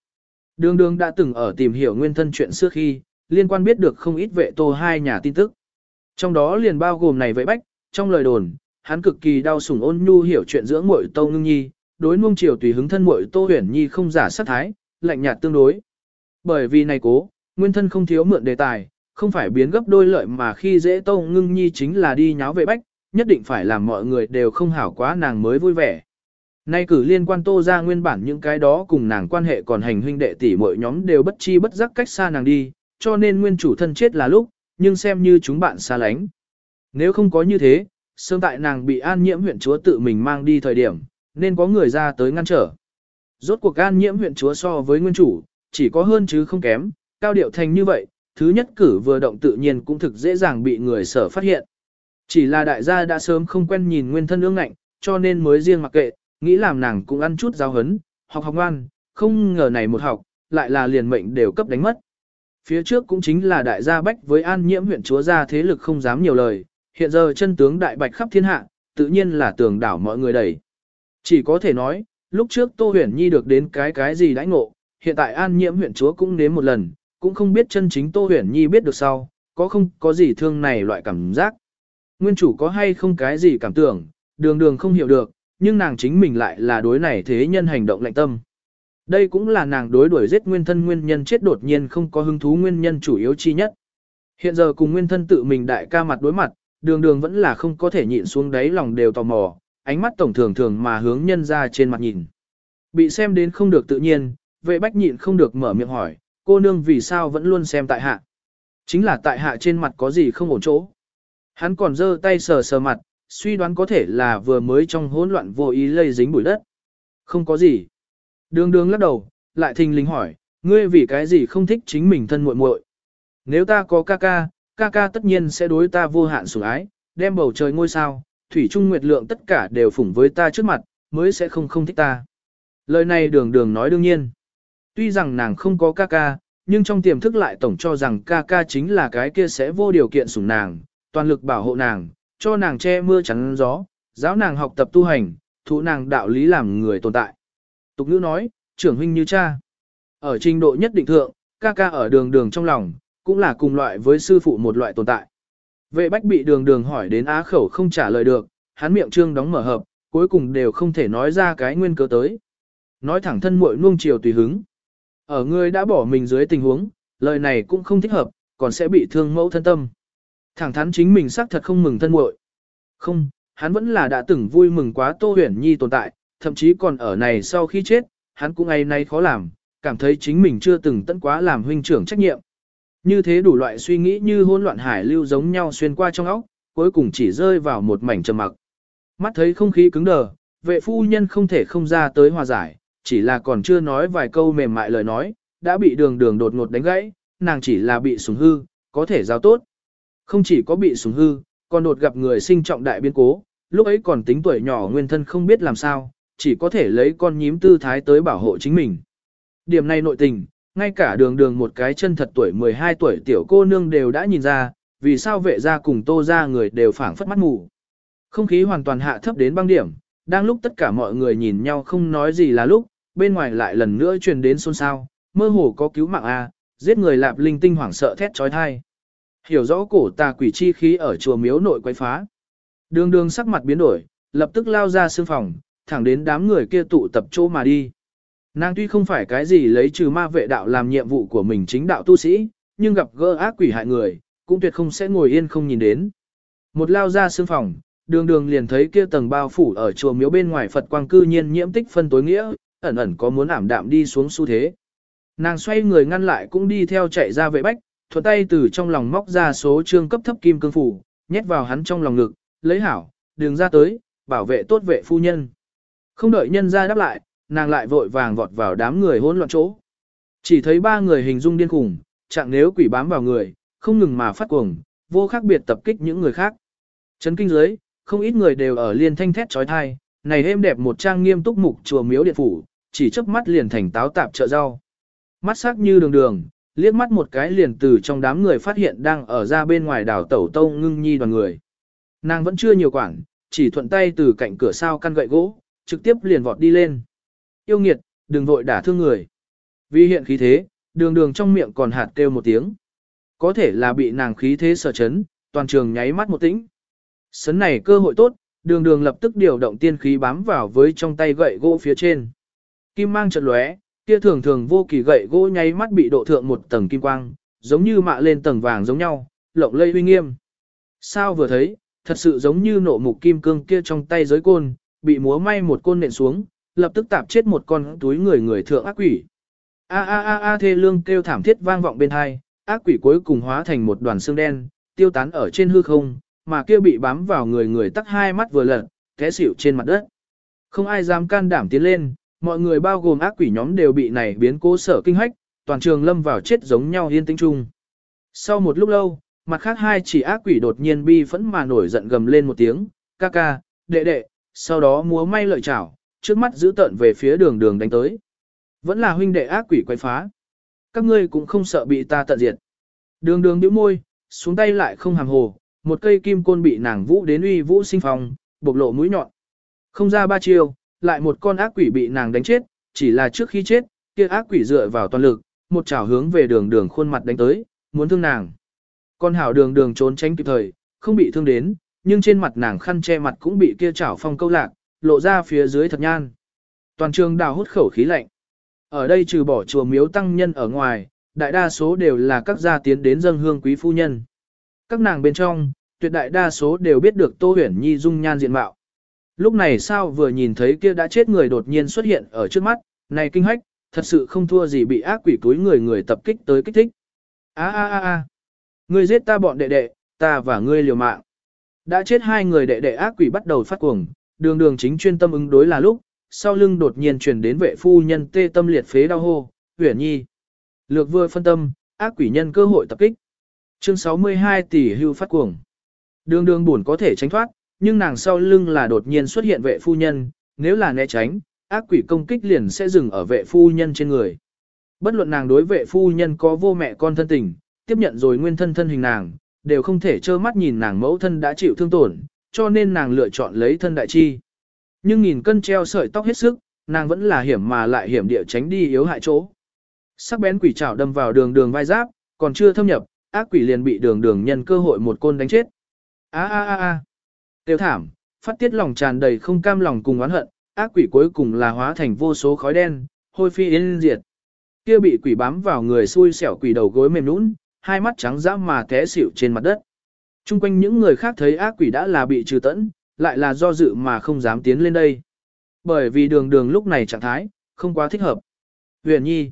Đường đường đã từng ở tìm hiểu nguyên thân chuyện xưa khi, liên quan biết được không ít vệ tô hai nhà tin tức. Trong đó liền bao gồm này vệ bách, trong lời đồn, hắn cực kỳ đau sủng ôn nhu hiểu chuyện giữa muội Tô Ngưng Nhi, đối nuông chiều tùy hứng thân muội Tô Huyền Nhi không giả sát thái, lạnh nhạt tương đối. Bởi vì này cố, nguyên thân không thiếu mượn đề tài, không phải biến gấp đôi lợi mà khi dễ Tô Ngưng Nhi chính là đi nháo vệ bách, nhất định phải làm mọi người đều không hảo quá nàng mới vui vẻ. Nay cử liên quan Tô ra nguyên bản những cái đó cùng nàng quan hệ còn hành huynh đệ tỷ mọi nhóm đều bất chi bất giác cách xa nàng đi, cho nên nguyên chủ thân chết là lúc, nhưng xem như chúng bạn xa lánh. Nếu không có như thế, sớm tại nàng bị an nhiễm huyện chúa tự mình mang đi thời điểm, nên có người ra tới ngăn trở. Rốt cuộc an nhiễm huyện chúa so với nguyên chủ, chỉ có hơn chứ không kém, cao điệu thành như vậy, thứ nhất cử vừa động tự nhiên cũng thực dễ dàng bị người sở phát hiện. Chỉ là đại gia đã sớm không quen nhìn nguyên thân ương ngạnh, cho nên mới riêng mặc kệ, nghĩ làm nàng cũng ăn chút giáo hấn, học học ngoan, không ngờ này một học, lại là liền mệnh đều cấp đánh mất. Phía trước cũng chính là đại gia bách với an nhiễm huyện chúa gia thế lực không dám nhiều lời, hiện giờ chân tướng đại bạch khắp thiên hạ, tự nhiên là tường đảo mọi người đẩy. Chỉ có thể nói, lúc trước Tô Huyền Nhi được đến cái cái gì đãi ngộ, hiện tại an nhiễm huyện chúa cũng nếm một lần, cũng không biết chân chính Tô Huyền Nhi biết được sau, có không có gì thương này loại cảm giác. Nguyên chủ có hay không cái gì cảm tưởng, đường đường không hiểu được, nhưng nàng chính mình lại là đối này thế nhân hành động lạnh tâm. Đây cũng là nàng đối đuổi giết nguyên thân nguyên nhân chết đột nhiên không có hứng thú nguyên nhân chủ yếu chi nhất. Hiện giờ cùng nguyên thân tự mình đại ca mặt đối mặt, đường đường vẫn là không có thể nhịn xuống đáy lòng đều tò mò, ánh mắt tổng thường thường mà hướng nhân ra trên mặt nhìn. Bị xem đến không được tự nhiên, vệ bách nhịn không được mở miệng hỏi, cô nương vì sao vẫn luôn xem tại hạ. Chính là tại hạ trên mặt có gì không ổn chỗ. Hắn còn giơ tay sờ sờ mặt, suy đoán có thể là vừa mới trong hỗn loạn vô ý lây dính bụi đất. Không có gì. Đường đường lắc đầu, lại thình lình hỏi, ngươi vì cái gì không thích chính mình thân muội muội? Nếu ta có ca ca, ca ca tất nhiên sẽ đối ta vô hạn sủng ái, đem bầu trời ngôi sao, thủy trung nguyệt lượng tất cả đều phủng với ta trước mặt, mới sẽ không không thích ta. Lời này đường đường nói đương nhiên. Tuy rằng nàng không có ca ca, nhưng trong tiềm thức lại tổng cho rằng ca ca chính là cái kia sẽ vô điều kiện sủng nàng, toàn lực bảo hộ nàng, cho nàng che mưa chắn gió, giáo nàng học tập tu hành, thụ nàng đạo lý làm người tồn tại. Tục ngữ nói, trưởng huynh như cha. Ở trình độ nhất định thượng, ca ca ở đường đường trong lòng, cũng là cùng loại với sư phụ một loại tồn tại. Vệ bách bị đường đường hỏi đến á khẩu không trả lời được, hắn miệng trương đóng mở hợp, cuối cùng đều không thể nói ra cái nguyên cớ tới. Nói thẳng thân muội nuông chiều tùy hứng. Ở ngươi đã bỏ mình dưới tình huống, lời này cũng không thích hợp, còn sẽ bị thương mẫu thân tâm. Thẳng thắn chính mình xác thật không mừng thân muội. Không, hắn vẫn là đã từng vui mừng quá Tô Huyền Nhi tồn tại, thậm chí còn ở này sau khi chết, hắn cũng ngày nay khó làm, cảm thấy chính mình chưa từng tận quá làm huynh trưởng trách nhiệm. Như thế đủ loại suy nghĩ như hỗn loạn hải lưu giống nhau xuyên qua trong óc, cuối cùng chỉ rơi vào một mảnh trầm mặc. Mắt thấy không khí cứng đờ, vệ phu nhân không thể không ra tới hòa giải, chỉ là còn chưa nói vài câu mềm mại lời nói, đã bị đường đường đột ngột đánh gãy, nàng chỉ là bị sủng hư, có thể giao tốt. Không chỉ có bị sủng hư, còn đột gặp người sinh trọng đại biến cố, lúc ấy còn tính tuổi nhỏ nguyên thân không biết làm sao, chỉ có thể lấy con nhím tư thái tới bảo hộ chính mình. Điểm này nội tình, ngay cả đường đường một cái chân thật tuổi 12 tuổi tiểu cô nương đều đã nhìn ra, vì sao vệ gia cùng tô ra người đều phảng phất mắt mù. Không khí hoàn toàn hạ thấp đến băng điểm, đang lúc tất cả mọi người nhìn nhau không nói gì là lúc, bên ngoài lại lần nữa truyền đến xôn xao, mơ hồ có cứu mạng A, giết người lạp linh tinh hoảng sợ thét chói tai Hiểu rõ cổ tà quỷ chi khí ở chùa miếu nội quấy phá. Đường đường sắc mặt biến đổi, lập tức lao ra sương phòng, thẳng đến đám người kia tụ tập chỗ mà đi. Nàng tuy không phải cái gì lấy trừ ma vệ đạo làm nhiệm vụ của mình chính đạo tu sĩ, nhưng gặp gỡ ác quỷ hại người, cũng tuyệt không sẽ ngồi yên không nhìn đến. Một lao ra sương phòng, đường đường liền thấy kia tầng bao phủ ở chùa miếu bên ngoài Phật quang cư nhiên nhiễm tích phân tối nghĩa, ẩn ẩn có muốn ảm đạm đi xuống xu thế. Nàng xoay người ngăn lại cũng đi theo chạy ra vệ bách, thuận tay từ trong lòng móc ra số trương cấp thấp kim cương phủ, nhét vào hắn trong lòng ngực, lấy hảo, đường ra tới, bảo vệ tốt vệ phu nhân. Không đợi nhân ra đáp lại, nàng lại vội vàng vọt vào đám người hỗn loạn chỗ. Chỉ thấy ba người hình dung điên khủng, chẳng nếu quỷ bám vào người, không ngừng mà phát cuồng, vô khác biệt tập kích những người khác. Chấn kinh giới, không ít người đều ở liên thanh thét trói thai, này êm đẹp một trang nghiêm túc mục chùa miếu điện phủ, chỉ chớp mắt liền thành táo tạp chợ rau. Mắt sắc như đường đường, liếc mắt một cái liền từ trong đám người phát hiện đang ở ra bên ngoài đảo tẩu tâu ngưng nhi đoàn người. Nàng vẫn chưa nhiều quản, chỉ thuận tay từ cạnh cửa sau căn gậy gỗ, trực tiếp liền vọt đi lên. Yêu nghiệt, đừng vội đả thương người. Vì hiện khí thế, đường đường trong miệng còn hạt kêu một tiếng. Có thể là bị nàng khí thế sợ chấn, toàn trường nháy mắt một tĩnh. Sấn này cơ hội tốt, đường đường lập tức điều động tiên khí bám vào với trong tay gậy gỗ phía trên. Kim mang trận lóe, kia thường thường vô kỳ gậy gỗ nháy mắt bị độ thượng một tầng kim quang, giống như mạ lên tầng vàng giống nhau, lộng lây uy nghiêm. Sao vừa thấy, thật sự giống như nổ mục kim cương kia trong tay giới côn, bị múa may một côn nện xuống, lập tức tạp chết một con túi người người thượng ác quỷ. A a a a thê lương kêu thảm thiết vang vọng bên hai, ác quỷ cuối cùng hóa thành một đoàn xương đen, tiêu tán ở trên hư không, mà kia bị bám vào người người tắt hai mắt vừa lật, té xỉu trên mặt đất. Không ai dám can đảm tiến lên, mọi người bao gồm ác quỷ nhóm đều bị này biến cố sở kinh hách, toàn trường lâm vào chết giống nhau yên tĩnh chung. Sau một lúc lâu, mặt khác hai chỉ ác quỷ đột nhiên bi phẫn mà nổi giận gầm lên một tiếng, ca ca, đệ đệ, sau đó múa may lợi chảo, trước mắt giữ tận về phía đường đường đánh tới. Vẫn là huynh đệ ác quỷ quay phá. Các ngươi cũng không sợ bị ta tận diệt. Đường đường nhíu môi, xuống tay lại không hàm hồ, một cây kim côn bị nàng vũ đến uy vũ sinh phong, bộc lộ mũi nhọn. Không ra ba chiêu, lại một con ác quỷ bị nàng đánh chết, chỉ là trước khi chết, kia ác quỷ dựa vào toàn lực, một chảo hướng về đường đường khuôn mặt đánh tới, muốn thương nàng. Con hảo đường đường trốn tránh kịp thời, không bị thương đến, nhưng trên mặt nàng khăn che mặt cũng bị kia chảo phong câu lạc, lộ ra phía dưới thật nhan. Toàn trường đào hút khẩu khí lạnh. Ở đây trừ bỏ chùa miếu tăng nhân ở ngoài, đại đa số đều là các gia tiến đến dân hương quý phu nhân. Các nàng bên trong, tuyệt đại đa số đều biết được Tô Huyển Nhi dung nhan diện mạo. Lúc này sao vừa nhìn thấy kia đã chết người đột nhiên xuất hiện ở trước mắt, này kinh hách, thật sự không thua gì bị ác quỷ túi người người tập kích tới kích thích. A a a a, ngươi giết ta bọn đệ đệ, ta và ngươi liều mạng. Đã chết hai người đệ đệ ác quỷ bắt đầu phát cuồng, đường đường chính chuyên tâm ứng đối là lúc, sau lưng đột nhiên truyền đến vệ phu nhân tê tâm liệt phế đau hô, huyển nhi. Lược vừa phân tâm, ác quỷ nhân cơ hội tập kích. Chương 62 tỷ hưu phát cuồng. Đường đường buồn có thể tránh thoát, nhưng nàng sau lưng là đột nhiên xuất hiện vệ phu nhân, nếu là né tránh, ác quỷ công kích liền sẽ dừng ở vệ phu nhân trên người. Bất luận nàng đối vệ phu nhân có vô mẹ con thân tình, tiếp nhận rồi nguyên thân thân hình nàng, đều không thể trơ mắt nhìn nàng mẫu thân đã chịu thương tổn, cho nên nàng lựa chọn lấy thân đại chi. Nhưng nhìn cân treo sợi tóc hết sức, nàng vẫn là hiểm mà lại hiểm địa tránh đi yếu hại chỗ. Sắc bén quỷ trảo đâm vào đường đường vai giáp, còn chưa thâm nhập, ác quỷ liền bị đường đường nhân cơ hội một côn đánh chết. A a a a. Tiêu thảm, phát tiết lòng tràn đầy không cam lòng cùng oán hận, ác quỷ cuối cùng là hóa thành vô số khói đen, hôi phi yên diệt. Kia bị quỷ bám vào người xui xẻo quỷ đầu gối mềm nũng, hai mắt trắng dã mà té xỉu trên mặt đất. Trung quanh những người khác thấy ác quỷ đã là bị trừ tẫn, lại là do dự mà không dám tiến lên đây. Bởi vì đường đường lúc này trạng thái, không quá thích hợp. Huyền nhi.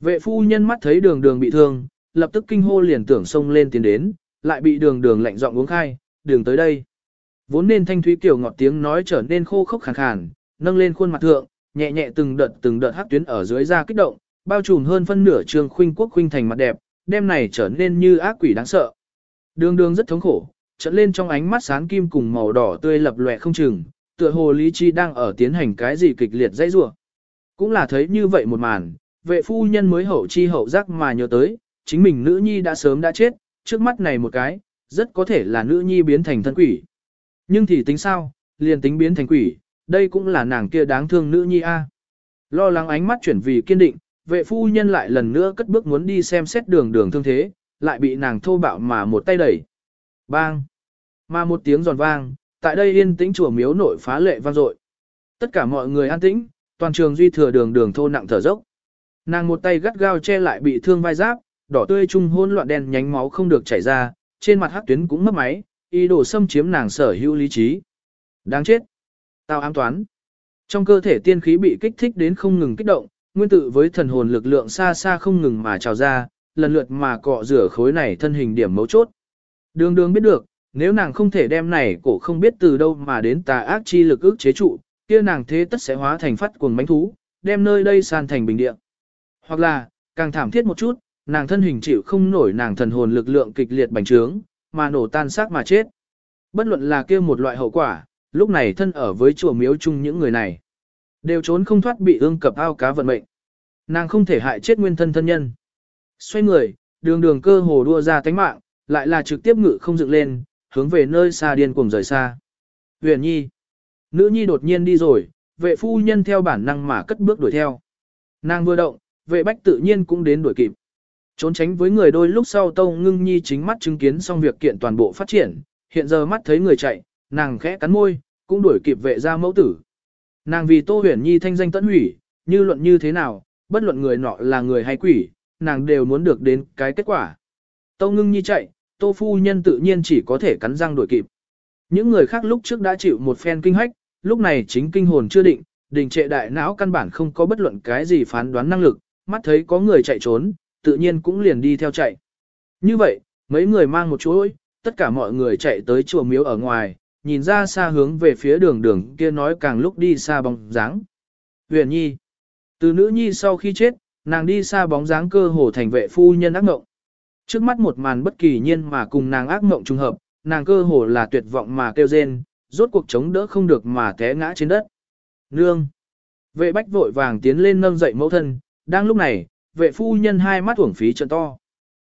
Vệ phu nhân mắt thấy đường đường bị thương, lập tức kinh hô liền tưởng xông lên tiến đến, lại bị đường đường lạnh giọng uống khai, đường tới đây. Vốn nên thanh thúy kiểu ngọt tiếng nói trở nên khô khốc khàn khàn, nâng lên khuôn mặt thượng, nhẹ nhẹ từng đợt từng đợt hắc tuyến ở dưới da kích động, bao trùm hơn phân nửa trường khuynh quốc khuynh thành mặt đẹp, đêm này trở nên như ác quỷ đáng sợ. Đường đường rất thống khổ, trận lên trong ánh mắt sáng kim cùng màu đỏ tươi lập lòe không chừng, tựa hồ lý chi đang ở tiến hành cái gì kịch liệt dãy rủa. Cũng là thấy như vậy một màn, vệ phu nhân mới hậu chi hậu giác mà nhớ tới, chính mình nữ nhi đã sớm đã chết, trước mắt này một cái, rất có thể là nữ nhi biến thành thân quỷ. Nhưng thì tính sao, liền tính biến thành quỷ, đây cũng là nàng kia đáng thương nữ nhi a. Lo lắng ánh mắt chuyển vì kiên định, vệ phu nhân lại lần nữa cất bước muốn đi xem xét đường đường thương thế, lại bị nàng thô bạo mà một tay đẩy. Bang! Mà một tiếng giòn vang, tại đây yên tĩnh chùa miếu nội phá lệ vang dội. Tất cả mọi người an tĩnh, toàn trường duy thừa đường đường thô nặng thở dốc. Nàng một tay gắt gao che lại bị thương vai giáp, đỏ tươi trung hôn loạn đen nhánh máu không được chảy ra, trên mặt hắc tuyến cũng mất máy, ý đồ xâm chiếm nàng sở hữu lý trí. Đáng chết! Tao ám toán! Trong cơ thể tiên khí bị kích thích đến không ngừng kích động, nguyên tự với thần hồn lực lượng xa xa không ngừng mà trào ra, lần lượt mà cọ rửa khối này thân hình điểm mấu chốt. Đường đường biết được, nếu nàng không thể đem này cổ không biết từ đâu mà đến tà ác chi lực ước chế trụ, kia nàng thế tất sẽ hóa thành phát cuồng bánh thú, đem nơi đây san thành bình địa. Hoặc là, càng thảm thiết một chút, nàng thân hình chịu không nổi nàng thần hồn lực lượng kịch liệt bành trướng, mà nổ tan xác mà chết. Bất luận là kia một loại hậu quả, lúc này thân ở với chùa miếu chung những người này. Đều trốn không thoát bị ương cập ao cá vận mệnh. Nàng không thể hại chết nguyên thân thân nhân. Xoay người, đường đường cơ hồ đua ra tánh mạng, lại là trực tiếp ngự không dựng lên, hướng về nơi xa điên cuồng rời xa. Huyền nhi. Nữ nhi đột nhiên đi rồi, vệ phu nhân theo bản năng mà cất bước đuổi theo. Nàng vừa động, vệ bách tự nhiên cũng đến đuổi kịp. Trốn tránh với người đôi lúc sau Tâu Ngưng Nhi chính mắt chứng kiến xong việc kiện toàn bộ phát triển, hiện giờ mắt thấy người chạy, nàng khẽ cắn môi, cũng đuổi kịp vệ ra mẫu tử. Nàng vì Tô Huyền Nhi thanh danh tận hủy, như luận như thế nào, bất luận người nọ là người hay quỷ, nàng đều muốn được đến cái kết quả. Tâu Ngưng Nhi chạy, Tô Phu Nhân tự nhiên chỉ có thể cắn răng đuổi kịp. Những người khác lúc trước đã chịu một phen kinh hách, lúc này chính kinh hồn chưa định, đình trệ đại não căn bản không có bất luận cái gì phán đoán năng lực, mắt thấy có người chạy trốn, tự nhiên cũng liền đi theo chạy. Như vậy, mấy người mang một chuỗi, tất cả mọi người chạy tới chùa miếu ở ngoài, nhìn ra xa hướng về phía đường đường kia nói càng lúc đi xa bóng dáng. Huyền nhi. Từ nữ nhi sau khi chết, nàng đi xa bóng dáng cơ hồ thành vệ phu nhân ác mộng. Trước mắt một màn bất kỳ nhiên mà cùng nàng ác mộng trùng hợp, nàng cơ hồ là tuyệt vọng mà kêu rên, rốt cuộc chống đỡ không được mà té ngã trên đất. Nương. Vệ bách vội vàng tiến lên nâng dậy mẫu thân, đang lúc này, vệ phu nhân hai mắt uổng phí trận to.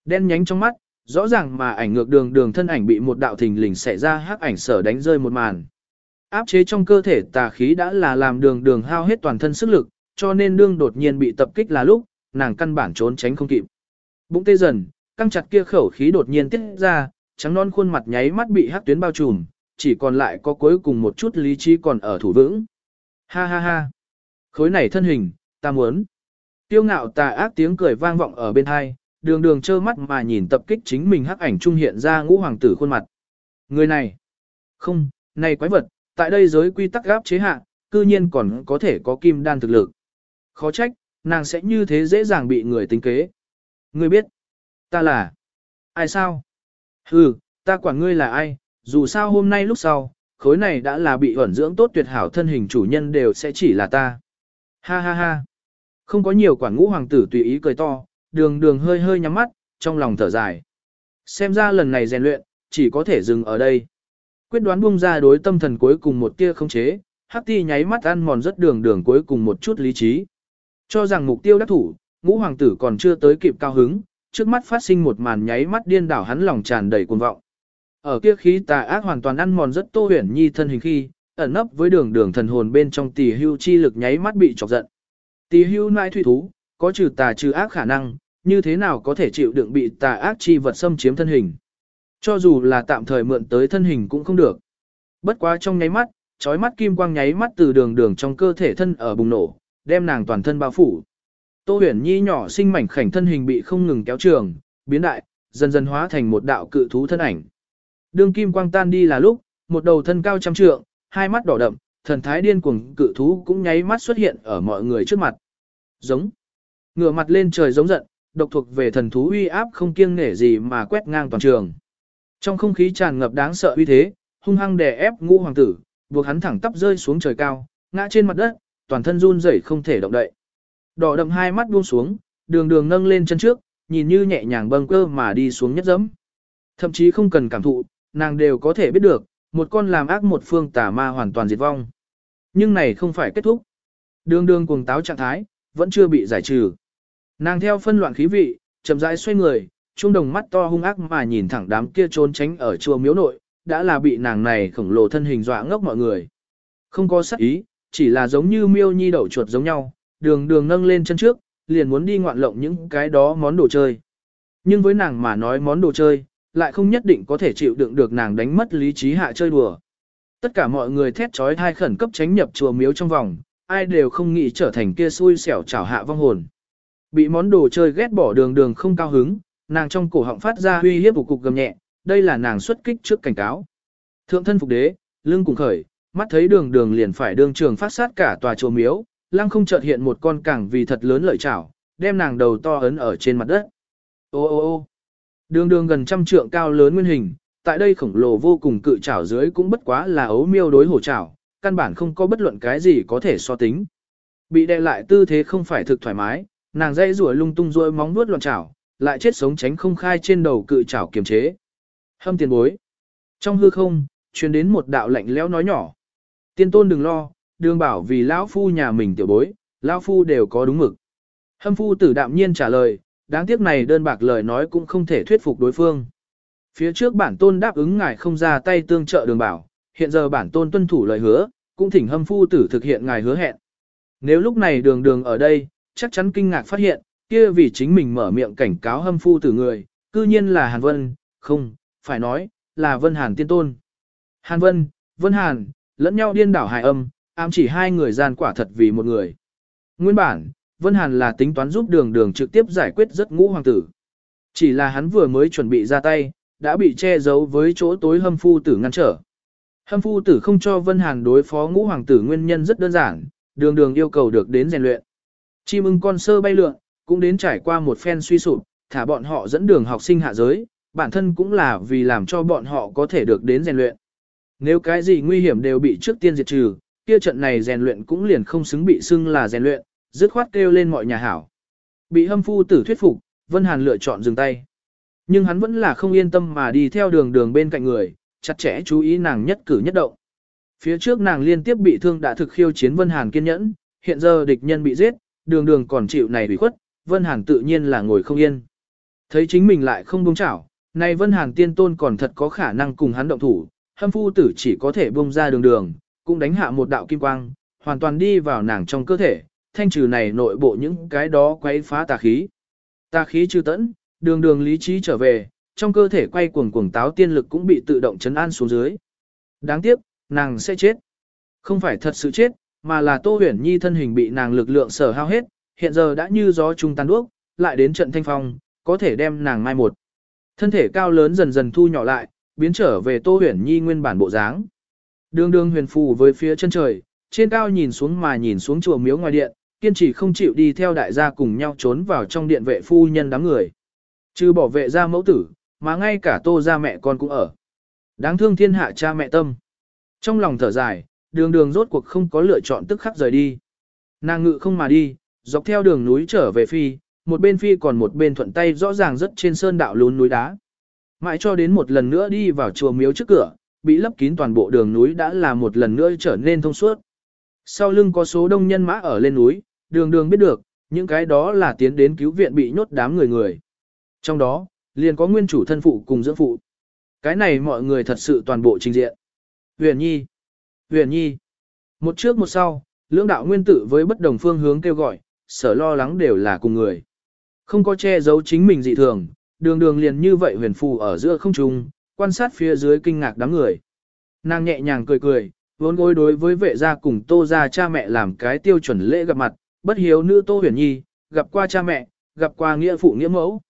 Đen nhánh trong mắt, rõ ràng mà ảnh ngược đường đường thân ảnh bị một đạo thình lình xẻ ra hắc ảnh sở đánh rơi một màn. Áp chế trong cơ thể tà khí đã là làm đường đường hao hết toàn thân sức lực, cho nên đương đột nhiên bị tập kích là lúc, nàng căn bản trốn tránh không kịp. Bụng tê dần, căng chặt kia khẩu khí đột nhiên tiết ra, trắng non khuôn mặt nháy mắt bị hắc tuyến bao trùm, chỉ còn lại có cuối cùng một chút lý trí còn ở thủ vững. Ha ha ha. Khối này thân hình, ta muốn. Tiêu ngạo tà ác tiếng cười vang vọng ở bên hai, đường đường trơ mắt mà nhìn tập kích chính mình hắc ảnh trung hiện ra ngũ hoàng tử khuôn mặt. Người này, không, này quái vật, tại đây giới quy tắc gáp chế hạ, cư nhiên còn có thể có kim đan thực lực. Khó trách, nàng sẽ như thế dễ dàng bị người tính kế. Ngươi biết, ta là, ai sao? Hừ, ta quản ngươi là ai, dù sao hôm nay lúc sau, khối này đã là bị ẩn dưỡng tốt tuyệt hảo thân hình chủ nhân đều sẽ chỉ là ta. Ha ha ha. Không có nhiều quản ngũ hoàng tử tùy ý cười to, đường đường hơi hơi nhắm mắt, trong lòng thở dài. Xem ra lần này rèn luyện, chỉ có thể dừng ở đây. Quyết đoán buông ra đối tâm thần cuối cùng một tia không chế, hắc ti nháy mắt ăn mòn rất đường đường cuối cùng một chút lý trí. Cho rằng mục tiêu đắc thủ, ngũ hoàng tử còn chưa tới kịp cao hứng, trước mắt phát sinh một màn nháy mắt điên đảo hắn lòng tràn đầy cuồng vọng. Ở kia khí tà ác hoàn toàn ăn mòn rất tô huyền nhi thân hình khi, ẩn nấp với đường đường thần hồn bên trong tỷ hưu chi lực nháy mắt bị chọc giận. Tí hưu nai thủy thú, có trừ tà trừ ác khả năng, như thế nào có thể chịu đựng bị tà ác chi vật xâm chiếm thân hình. Cho dù là tạm thời mượn tới thân hình cũng không được. Bất quá trong nháy mắt, chói mắt kim quang nháy mắt từ đường đường trong cơ thể thân ở bùng nổ, đem nàng toàn thân bao phủ. Tô huyền nhi nhỏ sinh mảnh khảnh thân hình bị không ngừng kéo trường, biến đại, dần dần hóa thành một đạo cự thú thân ảnh. Đường kim quang tan đi là lúc, một đầu thân cao trăm trượng, hai mắt đỏ đậm, thần thái điên cuồng cự thú cũng nháy mắt xuất hiện ở mọi người trước mặt. Giống. Ngửa mặt lên trời giống giận, độc thuộc về thần thú uy áp không kiêng nể gì mà quét ngang toàn trường. Trong không khí tràn ngập đáng sợ uy thế, hung hăng đè ép ngũ hoàng tử, buộc hắn thẳng tắp rơi xuống trời cao, ngã trên mặt đất, toàn thân run rẩy không thể động đậy. Đỏ đậm hai mắt buông xuống, đường đường nâng lên chân trước, nhìn như nhẹ nhàng bâng cơ mà đi xuống nhất dẫm. Thậm chí không cần cảm thụ, nàng đều có thể biết được, một con làm ác một phương tà ma hoàn toàn diệt vong. Nhưng này không phải kết thúc. Đường đường cuồng táo trạng thái, vẫn chưa bị giải trừ. Nàng theo phân loạn khí vị, chậm rãi xoay người, trung đồng mắt to hung ác mà nhìn thẳng đám kia trốn tránh ở chùa miếu nội, đã là bị nàng này khổng lồ thân hình dọa ngốc mọi người. Không có sắc ý, chỉ là giống như miêu nhi đậu chuột giống nhau, đường đường nâng lên chân trước, liền muốn đi ngoạn lộng những cái đó món đồ chơi. Nhưng với nàng mà nói món đồ chơi, lại không nhất định có thể chịu đựng được nàng đánh mất lý trí hạ chơi đùa. Tất cả mọi người thét trói thai khẩn cấp tránh nhập chùa miếu trong vòng, ai đều không nghĩ trở thành kia xui xẻo chảo hạ vong hồn. Bị món đồ chơi ghét bỏ đường đường không cao hứng, nàng trong cổ họng phát ra huy hiếp của cục gầm nhẹ, đây là nàng xuất kích trước cảnh cáo. Thượng thân phục đế, lưng cùng khởi, mắt thấy đường đường liền phải đường trường phát sát cả tòa chùa miếu, lăng không chợt hiện một con càng vì thật lớn lợi chảo, đem nàng đầu to ấn ở trên mặt đất. Ô ô ô đường đường gần trăm trượng cao lớn nguyên hình, tại đây khổng lồ vô cùng cự chảo dưới cũng bất quá là ấu miêu đối hổ chảo, căn bản không có bất luận cái gì có thể so tính. Bị đè lại tư thế không phải thực thoải mái, nàng dây rủa lung tung rôi móng vuốt loạn chảo, lại chết sống tránh không khai trên đầu cự chảo kiềm chế. Hâm tiền bối. Trong hư không, truyền đến một đạo lạnh lẽo nói nhỏ. Tiên tôn đừng lo, đường bảo vì lão phu nhà mình tiểu bối, lão phu đều có đúng mực. Hâm phu tử đạm nhiên trả lời, đáng tiếc này đơn bạc lời nói cũng không thể thuyết phục đối phương. Phía trước bản tôn đáp ứng ngài không ra tay tương trợ đường bảo, hiện giờ bản tôn tuân thủ lời hứa, cũng thỉnh hâm phu tử thực hiện ngài hứa hẹn. Nếu lúc này đường đường ở đây, chắc chắn kinh ngạc phát hiện, kia vì chính mình mở miệng cảnh cáo hâm phu tử người, cư nhiên là Hàn Vân, không, phải nói, là Vân Hàn tiên tôn. Hàn Vân, Vân Hàn, lẫn nhau điên đảo hài âm, ám chỉ hai người gian quả thật vì một người. Nguyên bản, Vân Hàn là tính toán giúp đường đường trực tiếp giải quyết rất ngũ hoàng tử. Chỉ là hắn vừa mới chuẩn bị ra tay, đã bị che giấu với chỗ tối hâm phu tử ngăn trở. Hâm phu tử không cho Vân Hàn đối phó ngũ hoàng tử nguyên nhân rất đơn giản, đường đường yêu cầu được đến rèn luyện. Chim ưng con sơ bay lượn, cũng đến trải qua một phen suy sụp, thả bọn họ dẫn đường học sinh hạ giới, bản thân cũng là vì làm cho bọn họ có thể được đến rèn luyện. Nếu cái gì nguy hiểm đều bị trước tiên diệt trừ, kia trận này rèn luyện cũng liền không xứng bị xưng là rèn luyện, dứt khoát kêu lên mọi nhà hảo. Bị hâm phu tử thuyết phục, Vân Hàn lựa chọn dừng tay. Nhưng hắn vẫn là không yên tâm mà đi theo đường đường bên cạnh người, chặt chẽ chú ý nàng nhất cử nhất động. Phía trước nàng liên tiếp bị thương đã thực khiêu chiến Vân Hàn kiên nhẫn, hiện giờ địch nhân bị giết, đường đường còn chịu này bị khuất, Vân Hàn tự nhiên là ngồi không yên. Thấy chính mình lại không buông chảo, này Vân Hàn tiên tôn còn thật có khả năng cùng hắn động thủ, hâm phu tử chỉ có thể buông ra đường đường, cũng đánh hạ một đạo kim quang, hoàn toàn đi vào nàng trong cơ thể, thanh trừ này nội bộ những cái đó quấy phá tà khí. Tà khí trừ tẫn, đường đường lý trí trở về, trong cơ thể quay cuồng cuồng táo tiên lực cũng bị tự động chấn an xuống dưới. Đáng tiếc, nàng sẽ chết. Không phải thật sự chết, mà là Tô Huyền Nhi thân hình bị nàng lực lượng sở hao hết, hiện giờ đã như gió trung tan đuốc, lại đến trận thanh phong, có thể đem nàng mai một. Thân thể cao lớn dần dần thu nhỏ lại, biến trở về Tô Huyền Nhi nguyên bản bộ dáng. Đường đường huyền phù với phía chân trời, trên cao nhìn xuống mà nhìn xuống chùa miếu ngoài điện, kiên trì không chịu đi theo đại gia cùng nhau trốn vào trong điện vệ phu nhân đám người. chứ bỏ vệ ra mẫu tử, mà ngay cả tô ra mẹ con cũng ở. Đáng thương thiên hạ cha mẹ tâm. Trong lòng thở dài, đường đường rốt cuộc không có lựa chọn tức khắc rời đi. Nàng ngự không mà đi, dọc theo đường núi trở về phi, một bên phi còn một bên thuận tay rõ ràng rất trên sơn đạo lún núi đá. Mãi cho đến một lần nữa đi vào chùa miếu trước cửa, bị lấp kín toàn bộ đường núi đã là một lần nữa trở nên thông suốt. Sau lưng có số đông nhân mã ở lên núi, đường đường biết được, những cái đó là tiến đến cứu viện bị nhốt đám người người. Trong đó, liền có nguyên chủ thân phụ cùng dưỡng phụ. Cái này mọi người thật sự toàn bộ trình diện. Huyền Nhi, Huyền Nhi. Một trước một sau, lưỡng đạo nguyên tử với bất đồng phương hướng kêu gọi, sở lo lắng đều là cùng người. Không có che giấu chính mình dị thường, đường đường liền như vậy huyền phù ở giữa không trung, quan sát phía dưới kinh ngạc đám người. Nàng nhẹ nhàng cười cười, vốn gối đối với vệ gia cùng tô gia cha mẹ làm cái tiêu chuẩn lễ gặp mặt, bất hiếu nữ tô huyền nhi, gặp qua cha mẹ, gặp qua nghĩa phụ nghĩa mẫu.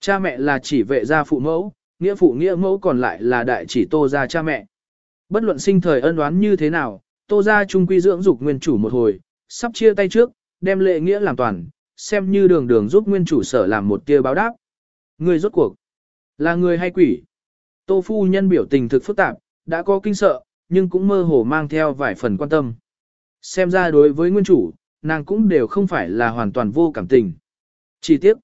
Cha mẹ là chỉ vệ gia phụ mẫu, nghĩa phụ nghĩa mẫu còn lại là đại chỉ tô gia cha mẹ. Bất luận sinh thời ân oán như thế nào, tô gia trung quy dưỡng dục nguyên chủ một hồi, sắp chia tay trước, đem lệ nghĩa làm toàn, xem như đường đường giúp nguyên chủ sở làm một tia báo đáp. Người rốt cuộc, là người hay quỷ? Tô phu nhân biểu tình thực phức tạp, đã có kinh sợ, nhưng cũng mơ hồ mang theo vài phần quan tâm. Xem ra đối với nguyên chủ, nàng cũng đều không phải là hoàn toàn vô cảm tình. Chỉ tiếc,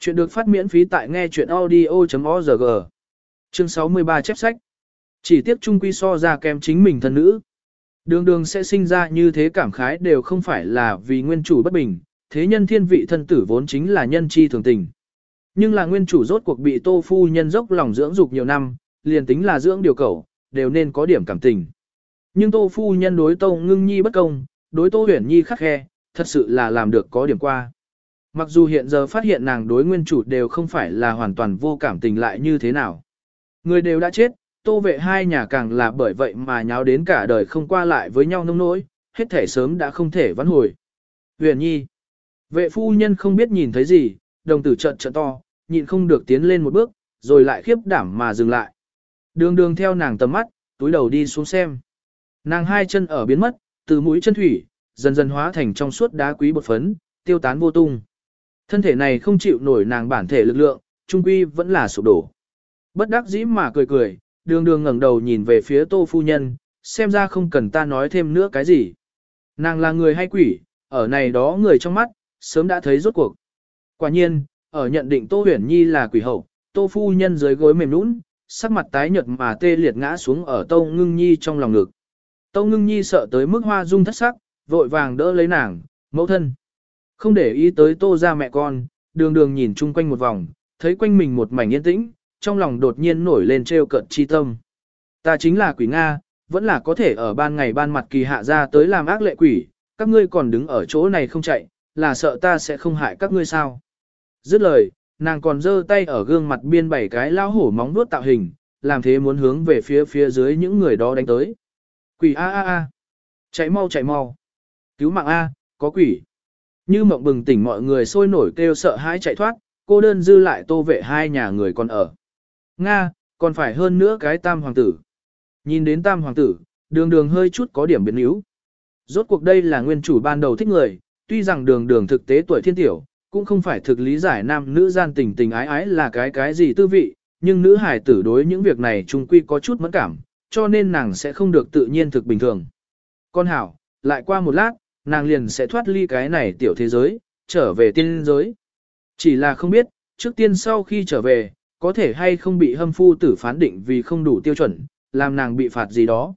chuyện được phát miễn phí tại nghe chuyện audio.org. Chương 63 chép sách. Chỉ tiếc trung quy so ra kém chính mình thân nữ. Đường đường sẽ sinh ra như thế cảm khái đều không phải là vì nguyên chủ bất bình, thế nhân thiên vị thân tử vốn chính là nhân chi thường tình. Nhưng là nguyên chủ rốt cuộc bị tô phu nhân dốc lòng dưỡng dục nhiều năm, liền tính là dưỡng điều cầu, đều nên có điểm cảm tình. Nhưng tô phu nhân đối tô ngưng nhi bất công, đối tô huyển nhi khắc khe, thật sự là làm được có điểm qua. Mặc dù hiện giờ phát hiện nàng đối nguyên chủ đều không phải là hoàn toàn vô cảm tình lại như thế nào. Người đều đã chết, tô vệ hai nhà càng là bởi vậy mà nháo đến cả đời không qua lại với nhau nông nỗi, hết thể sớm đã không thể vãn hồi. Huyền nhi. Vệ phu nhân không biết nhìn thấy gì, đồng tử trận trận to, nhịn không được tiến lên một bước, rồi lại khiếp đảm mà dừng lại. Đường đường theo nàng tầm mắt, túi đầu đi xuống xem. Nàng hai chân ở biến mất, từ mũi chân thủy, dần dần hóa thành trong suốt đá quý bột phấn, tiêu tán vô tung. Thân thể này không chịu nổi nàng bản thể lực lượng, trung quy vẫn là sụp đổ. Bất đắc dĩ mà cười cười, đường đường ngẩng đầu nhìn về phía tô phu nhân, xem ra không cần ta nói thêm nữa cái gì. Nàng là người hay quỷ, ở này đó người trong mắt, sớm đã thấy rốt cuộc. Quả nhiên, ở nhận định tô huyền nhi là quỷ hậu, tô phu nhân dưới gối mềm nũng, sắc mặt tái nhợt mà tê liệt ngã xuống ở tô ngưng nhi trong lòng ngực. Tô ngưng nhi sợ tới mức hoa dung thất sắc, vội vàng đỡ lấy nàng, mẫu thân. Không để ý tới tô ra mẹ con, đường đường nhìn chung quanh một vòng, thấy quanh mình một mảnh yên tĩnh, trong lòng đột nhiên nổi lên trêu cận chi tâm. Ta chính là quỷ Nga, vẫn là có thể ở ban ngày ban mặt kỳ hạ ra tới làm ác lệ quỷ, các ngươi còn đứng ở chỗ này không chạy, là sợ ta sẽ không hại các ngươi sao. Dứt lời, nàng còn giơ tay ở gương mặt biên bảy cái lao hổ móng vuốt tạo hình, làm thế muốn hướng về phía phía dưới những người đó đánh tới. Quỷ a a a, chạy mau chạy mau, cứu mạng a, có quỷ. Như mộng bừng tỉnh mọi người sôi nổi kêu sợ hãi chạy thoát, cô đơn dư lại tô vệ hai nhà người còn ở. Nga, còn phải hơn nữa cái tam hoàng tử. Nhìn đến tam hoàng tử, đường đường hơi chút có điểm biến yếu. Rốt cuộc đây là nguyên chủ ban đầu thích người, tuy rằng đường đường thực tế tuổi thiên tiểu, cũng không phải thực lý giải nam nữ gian tình tình ái ái là cái cái gì tư vị, nhưng nữ hải tử đối những việc này trung quy có chút mẫn cảm, cho nên nàng sẽ không được tự nhiên thực bình thường. Con hảo, lại qua một lát, nàng liền sẽ thoát ly cái này tiểu thế giới, trở về tiên giới. Chỉ là không biết, trước tiên sau khi trở về, có thể hay không bị hâm phu tử phán định vì không đủ tiêu chuẩn, làm nàng bị phạt gì đó.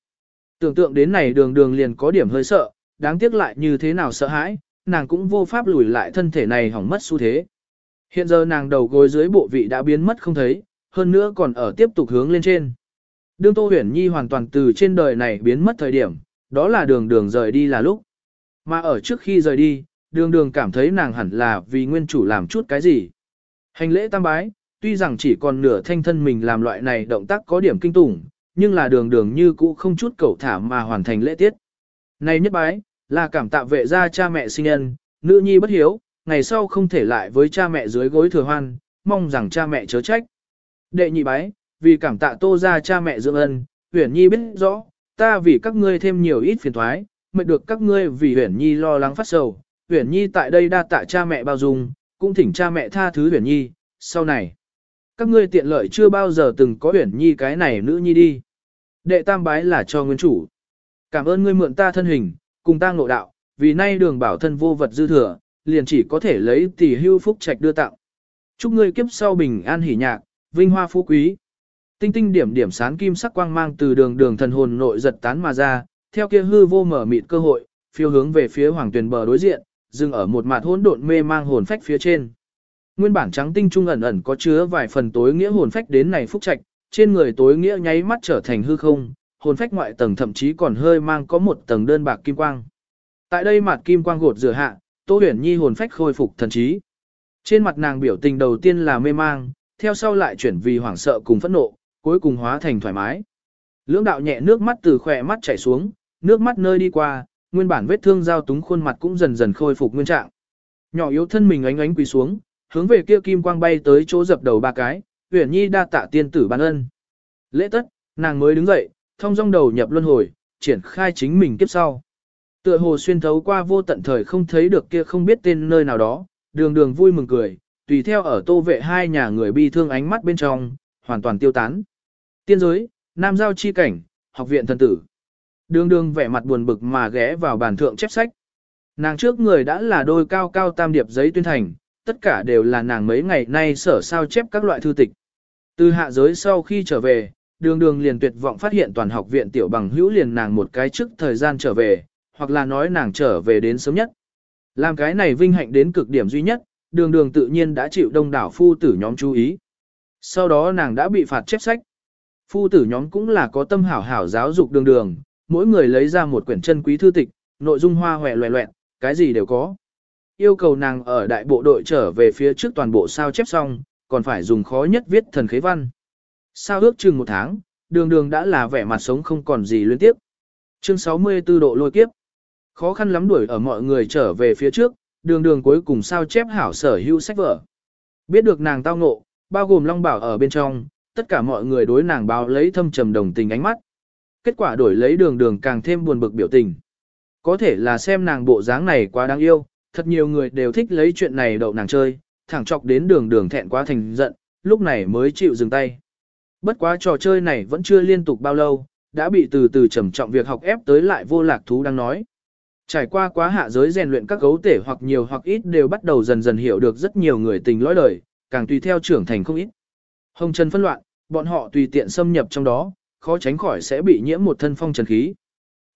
Tưởng tượng đến này đường đường liền có điểm hơi sợ, đáng tiếc lại như thế nào sợ hãi, nàng cũng vô pháp lùi lại thân thể này hỏng mất xu thế. Hiện giờ nàng đầu gối dưới bộ vị đã biến mất không thấy, hơn nữa còn ở tiếp tục hướng lên trên. Đương Tô Huyền Nhi hoàn toàn từ trên đời này biến mất thời điểm, đó là đường đường rời đi là lúc. Mà ở trước khi rời đi, đường đường cảm thấy nàng hẳn là vì nguyên chủ làm chút cái gì. Hành lễ tam bái, tuy rằng chỉ còn nửa thanh thân mình làm loại này động tác có điểm kinh tủng, nhưng là đường đường như cũ không chút cầu thả mà hoàn thành lễ tiết. Này nhất bái, là cảm tạ vệ gia cha mẹ sinh nhân, nữ nhi bất hiếu, ngày sau không thể lại với cha mẹ dưới gối thừa hoan, mong rằng cha mẹ chớ trách. Đệ nhị bái, vì cảm tạ tô gia cha mẹ dưỡng ân, huyền nhi biết rõ, ta vì các ngươi thêm nhiều ít phiền thoái, mệt được các ngươi vì huyền nhi lo lắng phát sầu, huyền nhi tại đây đa tạ cha mẹ bao dung, cũng thỉnh cha mẹ tha thứ huyền nhi, sau này. Các ngươi tiện lợi chưa bao giờ từng có huyền nhi cái này nữ nhi đi. Đệ tam bái là cho nguyên chủ. Cảm ơn ngươi mượn ta thân hình, cùng ta ngộ đạo, vì nay đường bảo thân vô vật dư thừa, liền chỉ có thể lấy tỷ hưu phúc trạch đưa tặng. Chúc ngươi kiếp sau bình an hỉ nhạc, vinh hoa phú quý. Tinh tinh điểm điểm sáng kim sắc quang mang từ đường đường thần hồn nội giật tán mà ra, theo kia hư vô mở mịt cơ hội, phiêu hướng về phía hoàng tuyền bờ đối diện, dừng ở một mặt hỗn độn mê mang hồn phách phía trên. Nguyên bản trắng tinh trung ẩn ẩn có chứa vài phần tối nghĩa hồn phách đến này phúc trạch, trên người tối nghĩa nháy mắt trở thành hư không, hồn phách ngoại tầng thậm chí còn hơi mang có một tầng đơn bạc kim quang. Tại đây mặt kim quang gột rửa hạ, Tô Huyền Nhi hồn phách khôi phục thần trí. Trên mặt nàng biểu tình đầu tiên là mê mang, theo sau lại chuyển vì hoảng sợ cùng phẫn nộ, cuối cùng hóa thành thoải mái. Lưỡng đạo nhẹ nước mắt từ khỏe mắt chảy xuống, nước mắt nơi đi qua, nguyên bản vết thương giao túng khuôn mặt cũng dần dần khôi phục nguyên trạng. Nhỏ yếu thân mình ánh ánh quỳ xuống, hướng về kia kim quang bay tới chỗ dập đầu ba cái, Uyển Nhi đa tạ tiên tử ban ân. Lễ tất, nàng mới đứng dậy, thông dong đầu nhập luân hồi, triển khai chính mình kiếp sau. Tựa hồ xuyên thấu qua vô tận thời không thấy được kia không biết tên nơi nào đó, đường đường vui mừng cười, tùy theo ở tô vệ hai nhà người bi thương ánh mắt bên trong, hoàn toàn tiêu tán. Tiên giới, nam giao chi cảnh, học viện thần tử. Đường đường vẻ mặt buồn bực mà ghé vào bàn thượng chép sách. Nàng trước người đã là đôi cao cao tam điệp giấy tuyên thành, tất cả đều là nàng mấy ngày nay sở sao chép các loại thư tịch. Từ hạ giới sau khi trở về, đường đường liền tuyệt vọng phát hiện toàn học viện tiểu bằng hữu liền nàng một cái trước thời gian trở về, hoặc là nói nàng trở về đến sớm nhất. Làm cái này vinh hạnh đến cực điểm duy nhất, đường đường tự nhiên đã chịu đông đảo phu tử nhóm chú ý. Sau đó nàng đã bị phạt chép sách. Phu tử nhóm cũng là có tâm hảo hảo giáo dục đường đường, mỗi người lấy ra một quyển chân quý thư tịch, nội dung hoa hòe loẹ loẹn, cái gì đều có. Yêu cầu nàng ở đại bộ đội trở về phía trước toàn bộ sao chép xong, còn phải dùng khó nhất viết thần khế văn. Sao ước chừng một tháng, đường đường đã là vẻ mặt sống không còn gì liên tiếp. Chương 64 độ lôi kiếp. Khó khăn lắm đuổi ở mọi người trở về phía trước, đường đường cuối cùng sao chép hảo sở hữu sách vở. Biết được nàng tao ngộ, bao gồm Long Bảo ở bên trong, tất cả mọi người đối nàng báo lấy thâm trầm đồng tình ánh mắt. Kết quả đổi lấy đường đường càng thêm buồn bực biểu tình. Có thể là xem nàng bộ dáng này quá đáng yêu, thật nhiều người đều thích lấy chuyện này đậu nàng chơi, thẳng chọc đến đường đường thẹn quá thành giận, lúc này mới chịu dừng tay. Bất quá trò chơi này vẫn chưa liên tục bao lâu, đã bị từ từ trầm trọng việc học ép tới lại vô lạc thú đang nói. Trải qua quá hạ giới rèn luyện các gấu tể hoặc nhiều hoặc ít đều bắt đầu dần dần hiểu được rất nhiều người tình lõi đời, càng tùy theo trưởng thành không ít. Hồng Trần phân loạn, bọn họ tùy tiện xâm nhập trong đó, khó tránh khỏi sẽ bị nhiễm một thân phong trần khí.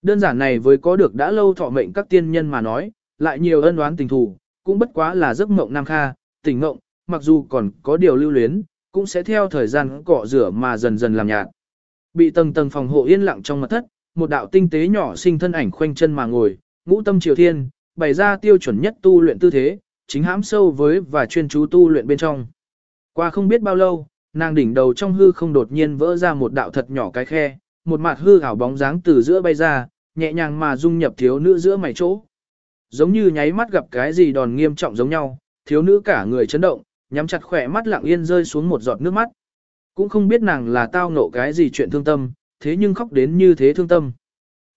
Đơn giản này với có được đã lâu thọ mệnh các tiên nhân mà nói, lại nhiều ân oán tình thù, cũng bất quá là giấc mộng nam kha, tình mộng, mặc dù còn có điều lưu luyến, cũng sẽ theo thời gian cọ rửa mà dần dần làm nhạt. Bị tầng tầng phòng hộ yên lặng trong mật thất, một đạo tinh tế nhỏ sinh thân ảnh khoanh chân mà ngồi, ngũ tâm triều thiên, bày ra tiêu chuẩn nhất tu luyện tư thế, chính hãm sâu với và chuyên chú tu luyện bên trong. Qua không biết bao lâu, nàng đỉnh đầu trong hư không đột nhiên vỡ ra một đạo thật nhỏ cái khe, một mặt hư ảo bóng dáng từ giữa bay ra, nhẹ nhàng mà dung nhập thiếu nữ giữa mày chỗ. Giống như nháy mắt gặp cái gì đòn nghiêm trọng giống nhau, thiếu nữ cả người chấn động, nhắm chặt khỏe mắt lặng yên rơi xuống một giọt nước mắt. Cũng không biết nàng là tao nộ cái gì chuyện thương tâm, thế nhưng khóc đến như thế thương tâm.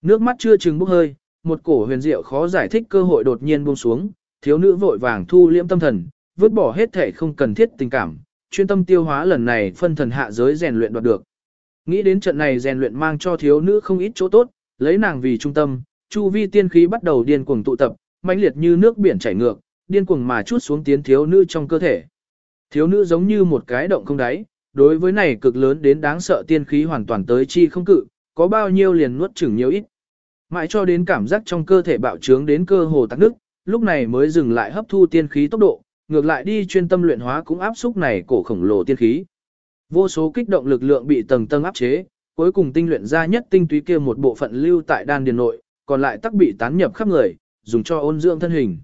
Nước mắt chưa chừng bốc hơi, một cổ huyền diệu khó giải thích cơ hội đột nhiên buông xuống, thiếu nữ vội vàng thu liễm tâm thần, vứt bỏ hết thể không cần thiết tình cảm, chuyên tâm tiêu hóa lần này phân thần hạ giới rèn luyện đoạt được. Nghĩ đến trận này rèn luyện mang cho thiếu nữ không ít chỗ tốt, lấy nàng vì trung tâm, chu vi tiên khí bắt đầu điên cuồng tụ tập, mãnh liệt như nước biển chảy ngược, điên cuồng mà chút xuống tiến thiếu nữ trong cơ thể. Thiếu nữ giống như một cái động không đáy, đối với này cực lớn đến đáng sợ tiên khí hoàn toàn tới chi không cự, có bao nhiêu liền nuốt chửng nhiều ít. Mãi cho đến cảm giác trong cơ thể bạo trướng đến cơ hồ tắc nước, lúc này mới dừng lại hấp thu tiên khí tốc độ, ngược lại đi chuyên tâm luyện hóa cũng áp xúc này cổ khổng lồ tiên khí. Vô số kích động lực lượng bị tầng tầng áp chế, cuối cùng tinh luyện ra nhất tinh túy kia một bộ phận lưu tại đan điền nội, còn lại tắc bị tán nhập khắp người, dùng cho ôn dưỡng thân hình.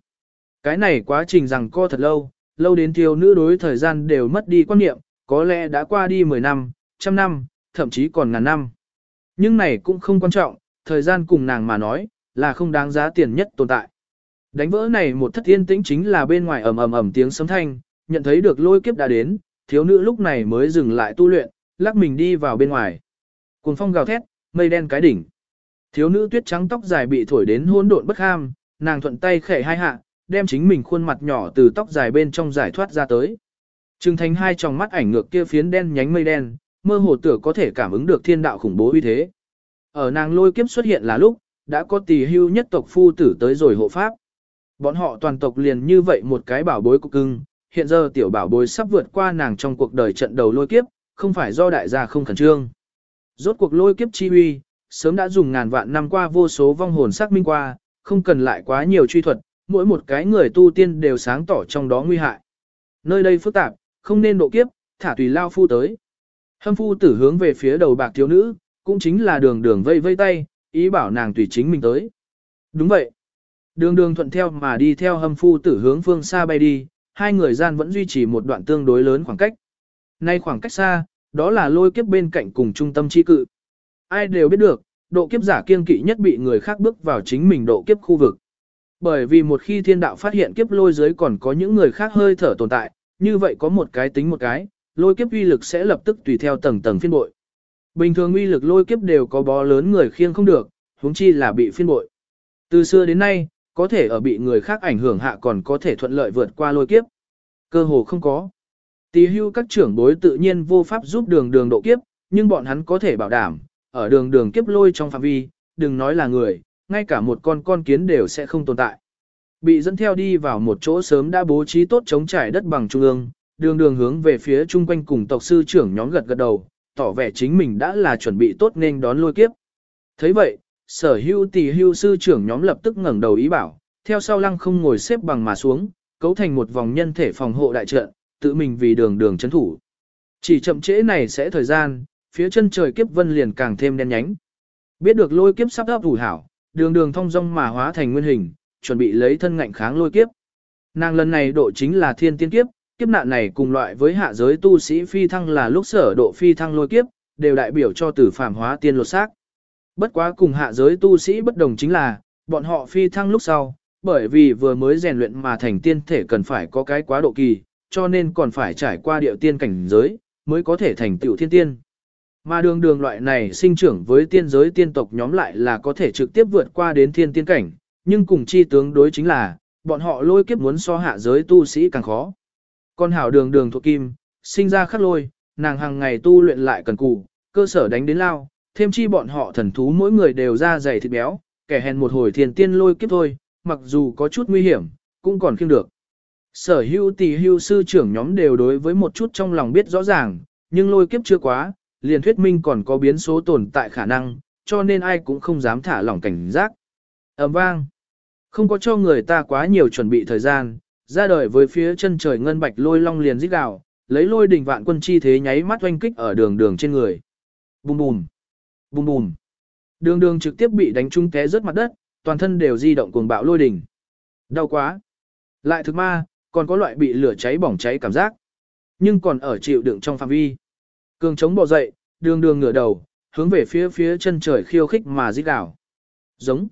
Cái này quá trình rằng co thật lâu, lâu đến thiếu nữ đối thời gian đều mất đi quan niệm, có lẽ đã qua đi 10 năm, trăm năm, thậm chí còn ngàn năm. Nhưng này cũng không quan trọng, thời gian cùng nàng mà nói, là không đáng giá tiền nhất tồn tại. Đánh vỡ này một thất yên tĩnh chính là bên ngoài ầm ầm ầm tiếng sấm thanh, nhận thấy được lôi kiếp đã đến, thiếu nữ lúc này mới dừng lại tu luyện, lắc mình đi vào bên ngoài. Cuồng phong gào thét, mây đen cái đỉnh. Thiếu nữ tuyết trắng tóc dài bị thổi đến hỗn độn bất ham, nàng thuận tay khẽ hai hạ, đem chính mình khuôn mặt nhỏ từ tóc dài bên trong giải thoát ra tới. Trừng thành hai tròng mắt ảnh ngược kia phiến đen nhánh mây đen, mơ hồ tựa có thể cảm ứng được thiên đạo khủng bố uy thế. Ở nàng lôi kiếp xuất hiện là lúc, đã có tỷ hưu nhất tộc phu tử tới rồi hộ pháp. Bọn họ toàn tộc liền như vậy một cái bảo bối cục cưng, hiện giờ tiểu bảo bối sắp vượt qua nàng trong cuộc đời trận đầu lôi kiếp, không phải do đại gia không khẩn trương. Rốt cuộc lôi kiếp chi uy, sớm đã dùng ngàn vạn năm qua vô số vong hồn xác minh qua, không cần lại quá nhiều truy thuật, mỗi một cái người tu tiên đều sáng tỏ trong đó nguy hại. Nơi đây phức tạp, không nên độ kiếp, thả tùy lao phu tới. Hâm phu tử hướng về phía đầu bạc thiếu nữ, cũng chính là đường đường vây vây tay, ý bảo nàng tùy chính mình tới. Đúng vậy. Đường đường thuận theo mà đi theo hâm phu tử hướng phương xa bay đi, hai người gian vẫn duy trì một đoạn tương đối lớn khoảng cách. Nay khoảng cách xa, đó là lôi kiếp bên cạnh cùng trung tâm chi cự. Ai đều biết được, độ kiếp giả kiên kỵ nhất bị người khác bước vào chính mình độ kiếp khu vực. Bởi vì một khi thiên đạo phát hiện kiếp lôi dưới còn có những người khác hơi thở tồn tại, như vậy có một cái tính một cái, lôi kiếp uy lực sẽ lập tức tùy theo tầng tầng phiên bội. Bình thường uy lực lôi kiếp đều có bó lớn người khiêng không được, huống chi là bị phiên bội. Từ xưa đến nay, có thể ở bị người khác ảnh hưởng hạ còn có thể thuận lợi vượt qua lôi kiếp. Cơ hồ không có. Tì hưu các trưởng bối tự nhiên vô pháp giúp đường đường độ kiếp, nhưng bọn hắn có thể bảo đảm, ở đường đường kiếp lôi trong phạm vi, đừng nói là người, ngay cả một con con kiến đều sẽ không tồn tại. Bị dẫn theo đi vào một chỗ sớm đã bố trí tốt chống trải đất bằng trung ương, đường đường hướng về phía chung quanh cùng tộc sư trưởng nhóm gật gật đầu, tỏ vẻ chính mình đã là chuẩn bị tốt nên đón lôi kiếp. thấy vậy, sở hưu tỷ hưu sư trưởng nhóm lập tức ngẩng đầu ý bảo, theo sau lăng không ngồi xếp bằng mà xuống, cấu thành một vòng nhân thể phòng hộ đại trận, tự mình vì đường đường chấn thủ. Chỉ chậm trễ này sẽ thời gian, phía chân trời kiếp vân liền càng thêm đen nhánh. Biết được lôi kiếp sắp ấp ủ hảo, đường đường thông dong mà hóa thành nguyên hình, chuẩn bị lấy thân ngạnh kháng lôi kiếp. Nàng lần này độ chính là thiên tiên kiếp, kiếp nạn này cùng loại với hạ giới tu sĩ phi thăng là lúc sở độ phi thăng lôi kiếp, đều đại biểu cho tử phàm hóa tiên lột xác. Bất quá cùng hạ giới tu sĩ bất đồng chính là, bọn họ phi thăng lúc sau, bởi vì vừa mới rèn luyện mà thành tiên thể cần phải có cái quá độ kỳ, cho nên còn phải trải qua điệu tiên cảnh giới, mới có thể thành tựu thiên tiên. Mà đường đường loại này sinh trưởng với tiên giới tiên tộc nhóm lại là có thể trực tiếp vượt qua đến thiên tiên cảnh, nhưng cùng chi tướng đối chính là, bọn họ lôi kiếp muốn so hạ giới tu sĩ càng khó. Con hảo đường đường thuộc kim, sinh ra khắc lôi, nàng hàng ngày tu luyện lại cần cù, cơ sở đánh đến lao, thêm chi bọn họ thần thú mỗi người đều ra dày thịt béo, kẻ hèn một hồi thiền tiên lôi kiếp thôi, mặc dù có chút nguy hiểm, cũng còn khiêng được. Sở hữu tỷ hưu sư trưởng nhóm đều đối với một chút trong lòng biết rõ ràng, nhưng lôi kiếp chưa quá, liền thuyết minh còn có biến số tồn tại khả năng, cho nên ai cũng không dám thả lỏng cảnh giác. ầm vang. Không có cho người ta quá nhiều chuẩn bị thời gian, ra đời với phía chân trời ngân bạch lôi long liền rít gào, lấy lôi đỉnh vạn quân chi thế nháy mắt oanh kích ở đường đường trên người. Bùm bùm. Bùm bùm. Đường đường trực tiếp bị đánh trúng té rớt mặt đất, toàn thân đều di động cuồng bạo lôi đỉnh. Đau quá. Lại thực ma, còn có loại bị lửa cháy bỏng cháy cảm giác. Nhưng còn ở chịu đựng trong phạm vi. Cường chống bò dậy, đường đường ngửa đầu, hướng về phía phía chân trời khiêu khích mà rít đảo. Giống.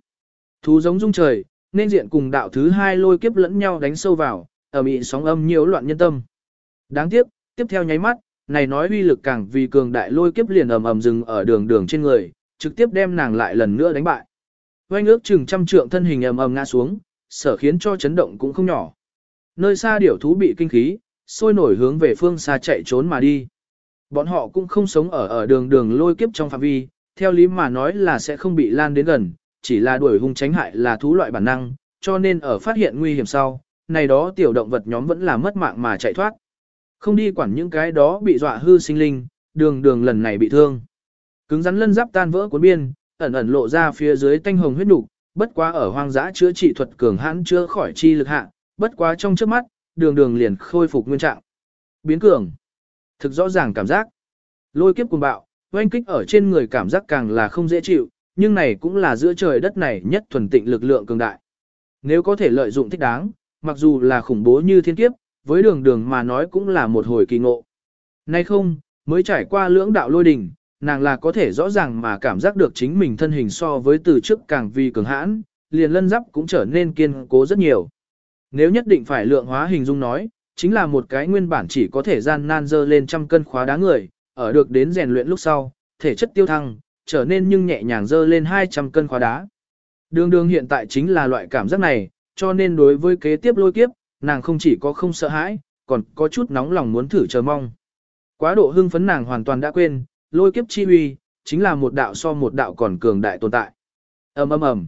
Thú giống rung trời, nên diện cùng đạo thứ hai lôi kiếp lẫn nhau đánh sâu vào, ở bị sóng âm nhiễu loạn nhân tâm. Đáng tiếc, tiếp theo nháy mắt, này nói uy lực càng vì cường đại lôi kiếp liền ầm ầm dừng ở đường đường trên người, trực tiếp đem nàng lại lần nữa đánh bại. Oanh ước chừng trăm trượng thân hình ầm ầm ngã xuống, sở khiến cho chấn động cũng không nhỏ. Nơi xa điểu thú bị kinh khí, sôi nổi hướng về phương xa chạy trốn mà đi. Bọn họ cũng không sống ở ở đường đường lôi kiếp trong phạm vi, theo lý mà nói là sẽ không bị lan đến gần, chỉ là đuổi hung tránh hại là thú loại bản năng, cho nên ở phát hiện nguy hiểm sau, này đó tiểu động vật nhóm vẫn là mất mạng mà chạy thoát. Không đi quản những cái đó bị dọa hư sinh linh, đường đường lần này bị thương. Cứng rắn lân giáp tan vỡ cuốn biên, ẩn ẩn lộ ra phía dưới tanh hồng huyết nục, bất quá ở hoang dã chữa trị thuật cường hãn chữa khỏi chi lực hạ, bất quá trong trước mắt, đường đường liền khôi phục nguyên trạng. Biến cường. Thực rõ ràng cảm giác. Lôi kiếp cuồng bạo, oanh kích ở trên người cảm giác càng là không dễ chịu, nhưng này cũng là giữa trời đất này nhất thuần tịnh lực lượng cường đại. Nếu có thể lợi dụng thích đáng, mặc dù là khủng bố như thiên kiếp, với đường đường mà nói cũng là một hồi kỳ ngộ. Nay không, mới trải qua lưỡng đạo lôi đình, nàng là có thể rõ ràng mà cảm giác được chính mình thân hình so với từ trước càng vi cường hãn, liền lân giáp cũng trở nên kiên cố rất nhiều. Nếu nhất định phải lượng hóa hình dung nói, chính là một cái nguyên bản chỉ có thể gian nan dơ lên trăm cân khóa đá người, ở được đến rèn luyện lúc sau, thể chất tiêu thăng, trở nên nhưng nhẹ nhàng dơ lên 200 cân khóa đá. Đường đường hiện tại chính là loại cảm giác này, cho nên đối với kế tiếp lôi kiếp, nàng không chỉ có không sợ hãi, còn có chút nóng lòng muốn thử chờ mong. Quá độ hưng phấn nàng hoàn toàn đã quên, lôi kiếp chi uy, chính là một đạo so một đạo còn cường đại tồn tại. ầm ầm ầm,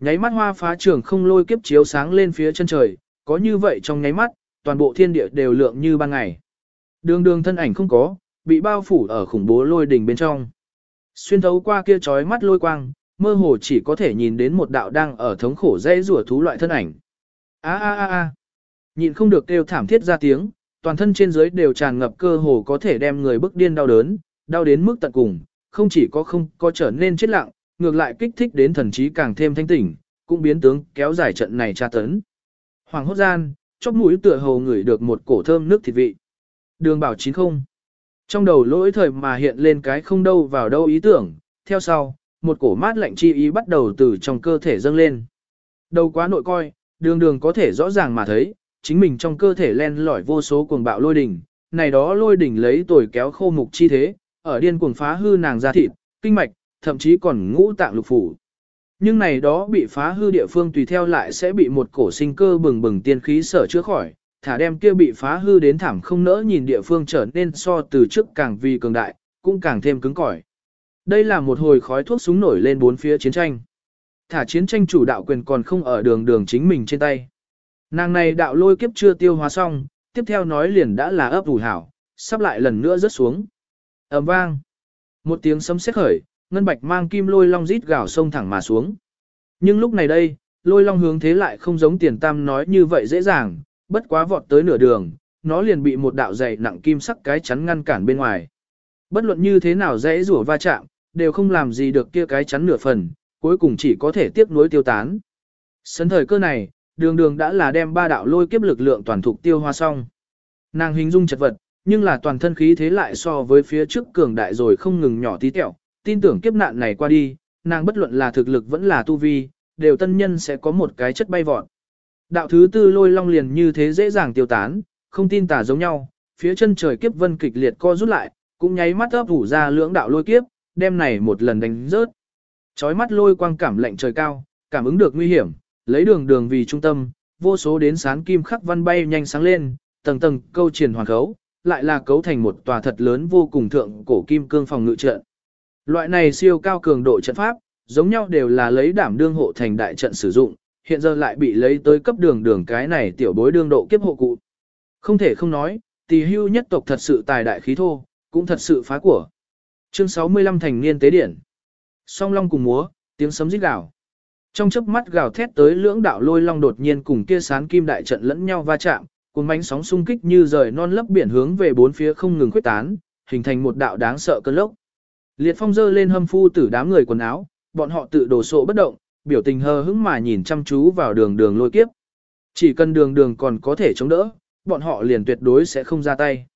nháy mắt hoa phá trường không lôi kiếp chiếu sáng lên phía chân trời, có như vậy trong nháy mắt, toàn bộ thiên địa đều lượng như ban ngày. Đường đường thân ảnh không có, bị bao phủ ở khủng bố lôi đỉnh bên trong. Xuyên thấu qua kia chói mắt lôi quang, mơ hồ chỉ có thể nhìn đến một đạo đang ở thống khổ dây rủa thú loại thân ảnh. A a a a. Nhịn không được kêu thảm thiết ra tiếng, toàn thân trên dưới đều tràn ngập cơ hồ có thể đem người bức điên đau đớn, đau đến mức tận cùng, không chỉ có không có trở nên chết lặng, ngược lại kích thích đến thần trí càng thêm thanh tỉnh, cũng biến tướng kéo dài trận này tra tấn. Hoàng hốt gian, chóp mũi tựa hồ ngửi được một cổ thơm nước thịt vị. Đường bảo chín không. Trong đầu lỗi thời mà hiện lên cái không đâu vào đâu ý tưởng, theo sau, một cổ mát lạnh chi ý bắt đầu từ trong cơ thể dâng lên. Đầu quá nội coi, đường đường có thể rõ ràng mà thấy, chính mình trong cơ thể len lỏi vô số cuồng bạo lôi đỉnh, này đó lôi đỉnh lấy tuổi kéo khô mục chi thế, ở điên cuồng phá hư nàng da thịt, kinh mạch, thậm chí còn ngũ tạng lục phủ. Nhưng này đó bị phá hư địa phương tùy theo lại sẽ bị một cổ sinh cơ bừng bừng tiên khí sở chữa khỏi, thả đem kia bị phá hư đến thảm không nỡ nhìn địa phương trở nên so từ trước càng vì cường đại, cũng càng thêm cứng cỏi. Đây là một hồi khói thuốc súng nổi lên bốn phía chiến tranh. Thả chiến tranh chủ đạo quyền còn không ở đường đường chính mình trên tay. Nàng này đạo lôi kiếp chưa tiêu hóa xong, tiếp theo nói liền đã là ấp ủ hảo, sắp lại lần nữa rớt xuống. ầm vang. Một tiếng sấm sét khởi, ngân bạch mang kim lôi long rít gào sông thẳng mà xuống. Nhưng lúc này đây, lôi long hướng thế lại không giống tiền tam nói như vậy dễ dàng, bất quá vọt tới nửa đường, nó liền bị một đạo dày nặng kim sắc cái chắn ngăn cản bên ngoài. Bất luận như thế nào dễ rủa va chạm, đều không làm gì được kia cái chắn nửa phần, cuối cùng chỉ có thể tiếp nối tiêu tán. Sấn thời cơ này, đường đường đã là đem ba đạo lôi kiếp lực lượng toàn thục tiêu hoa xong. Nàng hình dung chật vật, nhưng là toàn thân khí thế lại so với phía trước cường đại rồi không ngừng nhỏ tí tẹo, tin tưởng kiếp nạn này qua đi, nàng bất luận là thực lực vẫn là tu vi, đều tân nhân sẽ có một cái chất bay vọt. Đạo thứ tư lôi long liền như thế dễ dàng tiêu tán, không tin tả giống nhau, phía chân trời kiếp vân kịch liệt co rút lại, cũng nháy mắt ấp ủ ra lưỡng đạo lôi kiếp, đem này một lần đánh rớt. Chói mắt lôi quang cảm lạnh trời cao, cảm ứng được nguy hiểm, lấy đường đường vì trung tâm, vô số đến sán kim khắc văn bay nhanh sáng lên, tầng tầng câu triển hoàn khấu, lại là cấu thành một tòa thật lớn vô cùng thượng cổ kim cương phòng ngự trận. Loại này siêu cao cường độ trận pháp, giống nhau đều là lấy đảm đương hộ thành đại trận sử dụng, hiện giờ lại bị lấy tới cấp đường đường cái này tiểu bối đương độ kiếp hộ cụ. Không thể không nói, tỷ hưu nhất tộc thật sự tài đại khí thô, cũng thật sự phá của. Chương 65 thành niên tế điển. Song long cùng múa, tiếng sấm rít gào. Trong chớp mắt gào thét tới lưỡng đạo lôi long đột nhiên cùng kia sán kim đại trận lẫn nhau va chạm, cuốn bánh sóng xung kích như rời non lấp biển hướng về bốn phía không ngừng khuếch tán, hình thành một đạo đáng sợ cơn lốc. Liệt phong dơ lên hâm phu tử đám người quần áo, bọn họ tự đổ sộ bất động, biểu tình hờ hững mà nhìn chăm chú vào đường đường lôi kiếp. Chỉ cần đường đường còn có thể chống đỡ, bọn họ liền tuyệt đối sẽ không ra tay.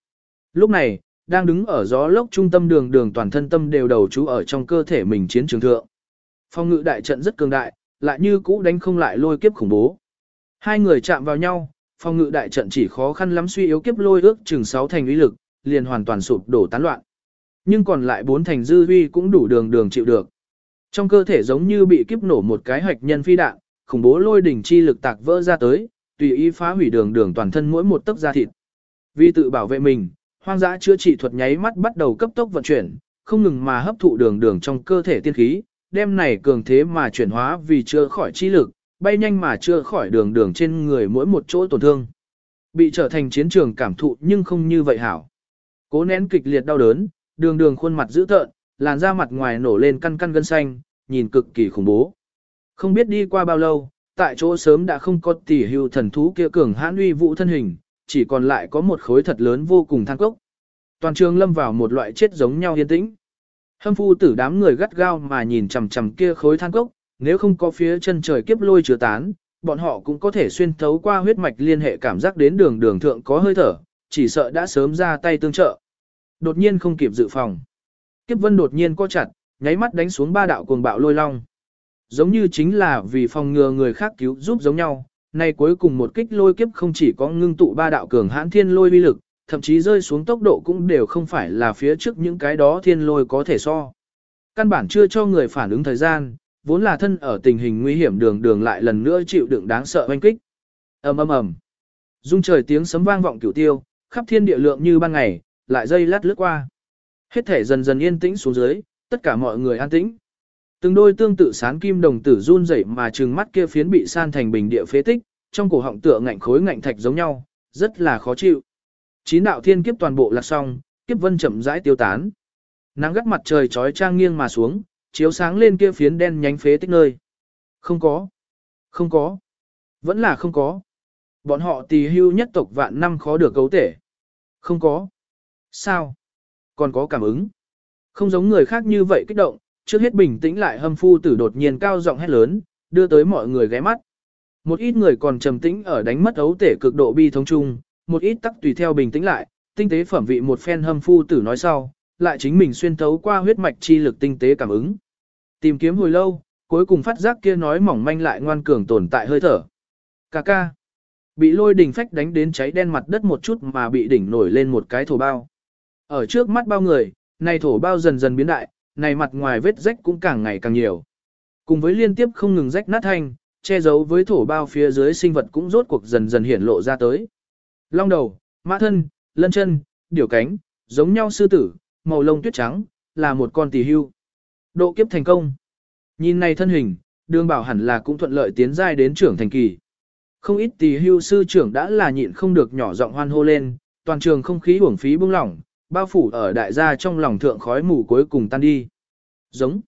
Lúc này, đang đứng ở gió lốc trung tâm đường đường toàn thân tâm đều đầu chú ở trong cơ thể mình chiến trường thượng. Phong ngự đại trận rất cường đại, lại như cũ đánh không lại lôi kiếp khủng bố. Hai người chạm vào nhau, phong ngự đại trận chỉ khó khăn lắm suy yếu kiếp lôi ước chừng 6 thành uy lực, liền hoàn toàn sụp đổ tán loạn. Nhưng còn lại bốn thành dư uy cũng đủ đường đường chịu được. Trong cơ thể giống như bị kiếp nổ một cái hạch nhân phi đạn, khủng bố lôi đỉnh chi lực tạc vỡ ra tới, tùy ý phá hủy đường đường toàn thân mỗi một tấc da thịt. Vì tự bảo vệ mình, hoang dã chữa trị thuật nháy mắt bắt đầu cấp tốc vận chuyển, không ngừng mà hấp thụ đường đường trong cơ thể tiên khí, đem này cường thế mà chuyển hóa vì chưa khỏi chi lực, bay nhanh mà chưa khỏi đường đường trên người mỗi một chỗ tổn thương. Bị trở thành chiến trường cảm thụ nhưng không như vậy hảo. Cố nén kịch liệt đau đớn, đường đường khuôn mặt dữ tợn, làn da mặt ngoài nổ lên căn căn gân xanh, nhìn cực kỳ khủng bố. Không biết đi qua bao lâu, tại chỗ sớm đã không có tỷ hưu thần thú kia cường hãn uy vũ thân hình, chỉ còn lại có một khối thật lớn vô cùng than cốc. Toàn trường lâm vào một loại chết giống nhau yên tĩnh. Hâm phu tử đám người gắt gao mà nhìn chằm chằm kia khối than cốc, nếu không có phía chân trời kiếp lôi chứa tán, bọn họ cũng có thể xuyên thấu qua huyết mạch liên hệ cảm giác đến đường đường thượng có hơi thở, chỉ sợ đã sớm ra tay tương trợ. Đột nhiên không kịp dự phòng. Kiếp vân đột nhiên co chặt, nháy mắt đánh xuống ba đạo cuồng bạo lôi long. Giống như chính là vì phòng ngừa người khác cứu giúp giống nhau, nay cuối cùng một kích lôi kiếp không chỉ có ngưng tụ ba đạo cường hãn thiên lôi vi lực, thậm chí rơi xuống tốc độ cũng đều không phải là phía trước những cái đó thiên lôi có thể so. Căn bản chưa cho người phản ứng thời gian, vốn là thân ở tình hình nguy hiểm đường đường lại lần nữa chịu đựng đáng sợ oanh kích. ầm ầm ầm, dung trời tiếng sấm vang vọng cửu tiêu, khắp thiên địa lượng như ban ngày, lại dây lát lướt qua. Hết thể dần dần yên tĩnh xuống dưới, tất cả mọi người an tĩnh. Từng đôi tương tự sán kim đồng tử run rẩy mà trừng mắt kia phiến bị san thành bình địa phế tích, trong cổ họng tựa ngạnh khối ngạnh thạch giống nhau, rất là khó chịu. Chín đạo thiên kiếp toàn bộ là xong, kiếp vân chậm rãi tiêu tán. Nắng gắt mặt trời chói trang nghiêng mà xuống, chiếu sáng lên kia phiến đen nhánh phế tích nơi. Không có. Không có. Vẫn là không có. Bọn họ tỳ hưu nhất tộc vạn năm khó được cấu tể. Không có. Sao? Còn có cảm ứng. Không giống người khác như vậy kích động, trước hết bình tĩnh lại hâm phu tử đột nhiên cao giọng hét lớn, đưa tới mọi người ghé mắt. Một ít người còn trầm tĩnh ở đánh mất ấu tể cực độ bi thống chung, một ít tắc tùy theo bình tĩnh lại, tinh tế phẩm vị một phen hâm phu tử nói sau, lại chính mình xuyên thấu qua huyết mạch chi lực tinh tế cảm ứng. Tìm kiếm hồi lâu, cuối cùng phát giác kia nói mỏng manh lại ngoan cường tồn tại hơi thở. Cà ca. bị lôi đỉnh phách đánh đến cháy đen mặt đất một chút mà bị đỉnh nổi lên một cái thổ bao. Ở trước mắt bao người, này thổ bao dần dần biến đại, này mặt ngoài vết rách cũng càng ngày càng nhiều. Cùng với liên tiếp không ngừng rách nát thanh, che giấu với thổ bao phía dưới sinh vật cũng rốt cuộc dần dần hiển lộ ra tới. Long đầu, mã thân, lân chân, điểu cánh, giống nhau sư tử, màu lông tuyết trắng, là một con tỳ hưu. Độ kiếp thành công. Nhìn này thân hình, đường bảo hẳn là cũng thuận lợi tiến giai đến trưởng thành kỳ. Không ít tỳ hưu sư trưởng đã là nhịn không được nhỏ giọng hoan hô lên, toàn trường không khí uổng phí bung lỏng, bao phủ ở đại gia trong lòng thượng khói mù cuối cùng tan đi. Giống.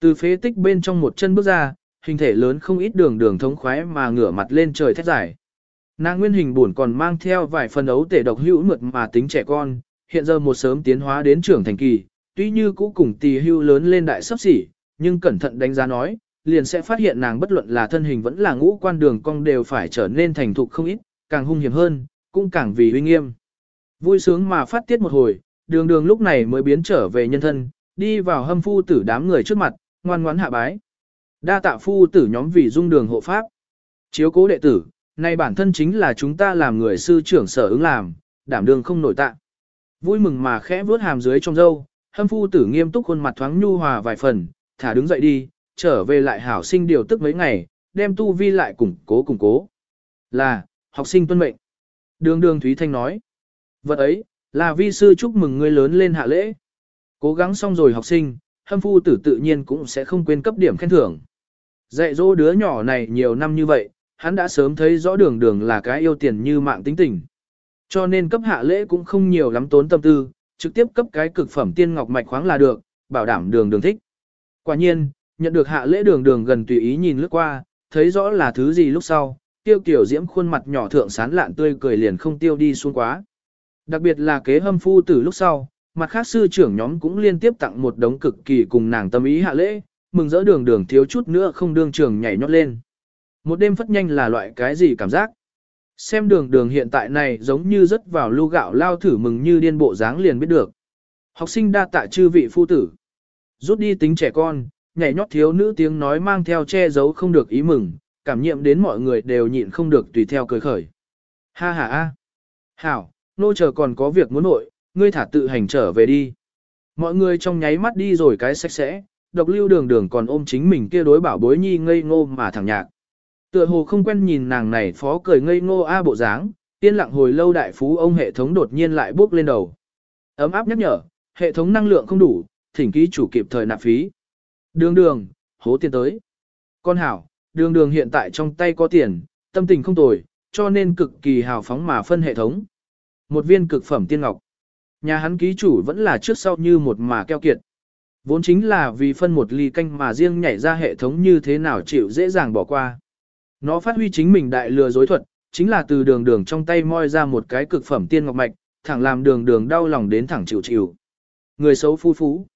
Từ phế tích bên trong một chân bước ra, hình thể lớn không ít đường đường thống khoái mà ngửa mặt lên trời thét dài. Nàng nguyên hình buồn còn mang theo vài phần ấu tể độc hữu mượt mà tính trẻ con, hiện giờ một sớm tiến hóa đến trưởng thành kỳ, tuy như cũ cùng tỳ hưu lớn lên đại sắp xỉ, nhưng cẩn thận đánh giá nói, liền sẽ phát hiện nàng bất luận là thân hình vẫn là ngũ quan đường cong đều phải trở nên thành thục không ít, càng hung hiểm hơn, cũng càng vì uy nghiêm. Vui sướng mà phát tiết một hồi, đường đường lúc này mới biến trở về nhân thân, đi vào hâm phu tử đám người trước mặt, ngoan ngoãn hạ bái. Đa tạ phu tử nhóm vì dung đường hộ pháp. Chiếu cố đệ tử, nay bản thân chính là chúng ta làm người sư trưởng sở ứng làm, đảm đương không nổi tạ. Vui mừng mà khẽ vuốt hàm dưới trong dâu, hâm phu tử nghiêm túc khuôn mặt thoáng nhu hòa vài phần, thả đứng dậy đi, trở về lại hảo sinh điều tức mấy ngày, đem tu vi lại củng cố củng cố. Là, học sinh tuân mệnh. Đường đường Thúy Thanh nói. Vật ấy, là vi sư chúc mừng ngươi lớn lên hạ lễ. Cố gắng xong rồi học sinh, hâm phu tử tự nhiên cũng sẽ không quên cấp điểm khen thưởng. Dạy dỗ đứa nhỏ này nhiều năm như vậy, hắn đã sớm thấy rõ đường đường là cái yêu tiền như mạng tính tình. Cho nên cấp hạ lễ cũng không nhiều lắm tốn tâm tư, trực tiếp cấp cái cực phẩm tiên ngọc mạch khoáng là được, bảo đảm đường đường thích. Quả nhiên, nhận được hạ lễ đường đường gần tùy ý nhìn lướt qua, thấy rõ là thứ gì lúc sau, tiêu kiểu diễm khuôn mặt nhỏ thượng sán lạn tươi cười liền không tiêu đi xuống quá. Đặc biệt là kế hâm phu từ lúc sau, mặt khác sư trưởng nhóm cũng liên tiếp tặng một đống cực kỳ cùng nàng tâm ý hạ lễ, mừng rỡ đường đường thiếu chút nữa không đương trường nhảy nhót lên. Một đêm phất nhanh là loại cái gì cảm giác? Xem đường đường hiện tại này giống như rất vào lưu gạo lao thử mừng như điên bộ dáng liền biết được. Học sinh đa tạ chư vị phu tử. Rút đi tính trẻ con, nhảy nhót thiếu nữ tiếng nói mang theo che giấu không được ý mừng, cảm nhiệm đến mọi người đều nhịn không được tùy theo cười khởi. Ha ha ha. Hảo, nô chờ còn có việc muốn nội, ngươi thả tự hành trở về đi. Mọi người trong nháy mắt đi rồi cái sạch sẽ, độc lưu đường đường còn ôm chính mình kia đối bảo bối nhi ngây ngô mà thẳng nhạc. Tựa hồ không quen nhìn nàng này phó cười ngây ngô a bộ dáng, tiên lặng hồi lâu đại phú ông hệ thống đột nhiên lại bước lên đầu. Ấm áp nhắc nhở, hệ thống năng lượng không đủ, thỉnh ký chủ kịp thời nạp phí. Đường đường, hố tiền tới. Con hảo, đường đường hiện tại trong tay có tiền, tâm tình không tồi, cho nên cực kỳ hào phóng mà phân hệ thống. Một viên cực phẩm tiên ngọc. Nhà hắn ký chủ vẫn là trước sau như một mà keo kiệt. Vốn chính là vì phân một ly canh mà riêng nhảy ra hệ thống như thế nào chịu dễ dàng bỏ qua. Nó phát huy chính mình đại lừa dối thuật, chính là từ đường đường trong tay moi ra một cái cực phẩm tiên ngọc mạch, thẳng làm đường đường đau lòng đến thẳng chịu chịu. Người xấu phu phú.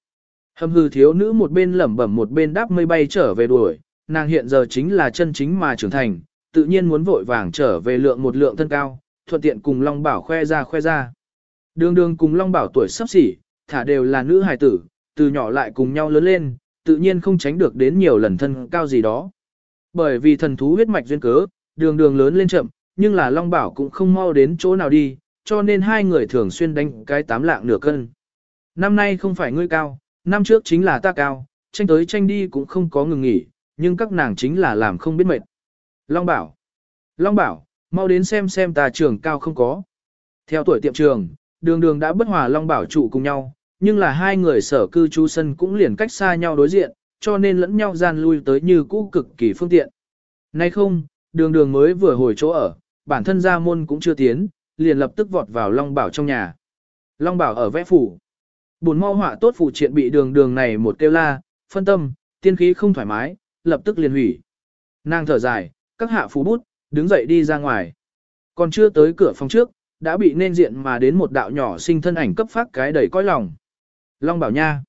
Hầm hư thiếu nữ một bên lẩm bẩm một bên đáp mây bay trở về đuổi, nàng hiện giờ chính là chân chính mà trưởng thành, tự nhiên muốn vội vàng trở về lượng một lượng thân cao, thuận tiện cùng Long Bảo khoe ra khoe ra. Đường đường cùng Long Bảo tuổi sắp xỉ, thả đều là nữ hài tử, từ nhỏ lại cùng nhau lớn lên, tự nhiên không tránh được đến nhiều lần thân cao gì đó. Bởi vì thần thú huyết mạch duyên cớ, đường đường lớn lên chậm, nhưng là Long Bảo cũng không mau đến chỗ nào đi, cho nên hai người thường xuyên đánh cái tám lạng nửa cân. Năm nay không phải ngươi cao, năm trước chính là ta cao, tranh tới tranh đi cũng không có ngừng nghỉ, nhưng các nàng chính là làm không biết mệt. Long Bảo, Long Bảo, mau đến xem xem ta trường cao không có. Theo tuổi tiệm trường, đường đường đã bất hòa Long Bảo trụ cùng nhau, nhưng là hai người sở cư trú sân cũng liền cách xa nhau đối diện, cho nên lẫn nhau gian lui tới như cũ cực kỳ phương tiện. Nay không, đường đường mới vừa hồi chỗ ở, bản thân gia môn cũng chưa tiến, liền lập tức vọt vào Long Bảo trong nhà. Long Bảo ở vẽ phủ. Buồn mau họa tốt phụ triện bị đường đường này một kêu la, phân tâm, tiên khí không thoải mái, lập tức liền hủy. Nàng thở dài, các hạ phú bút, đứng dậy đi ra ngoài. Còn chưa tới cửa phòng trước, đã bị nên diện mà đến một đạo nhỏ sinh thân ảnh cấp phát cái đầy cõi lòng. Long bảo nha.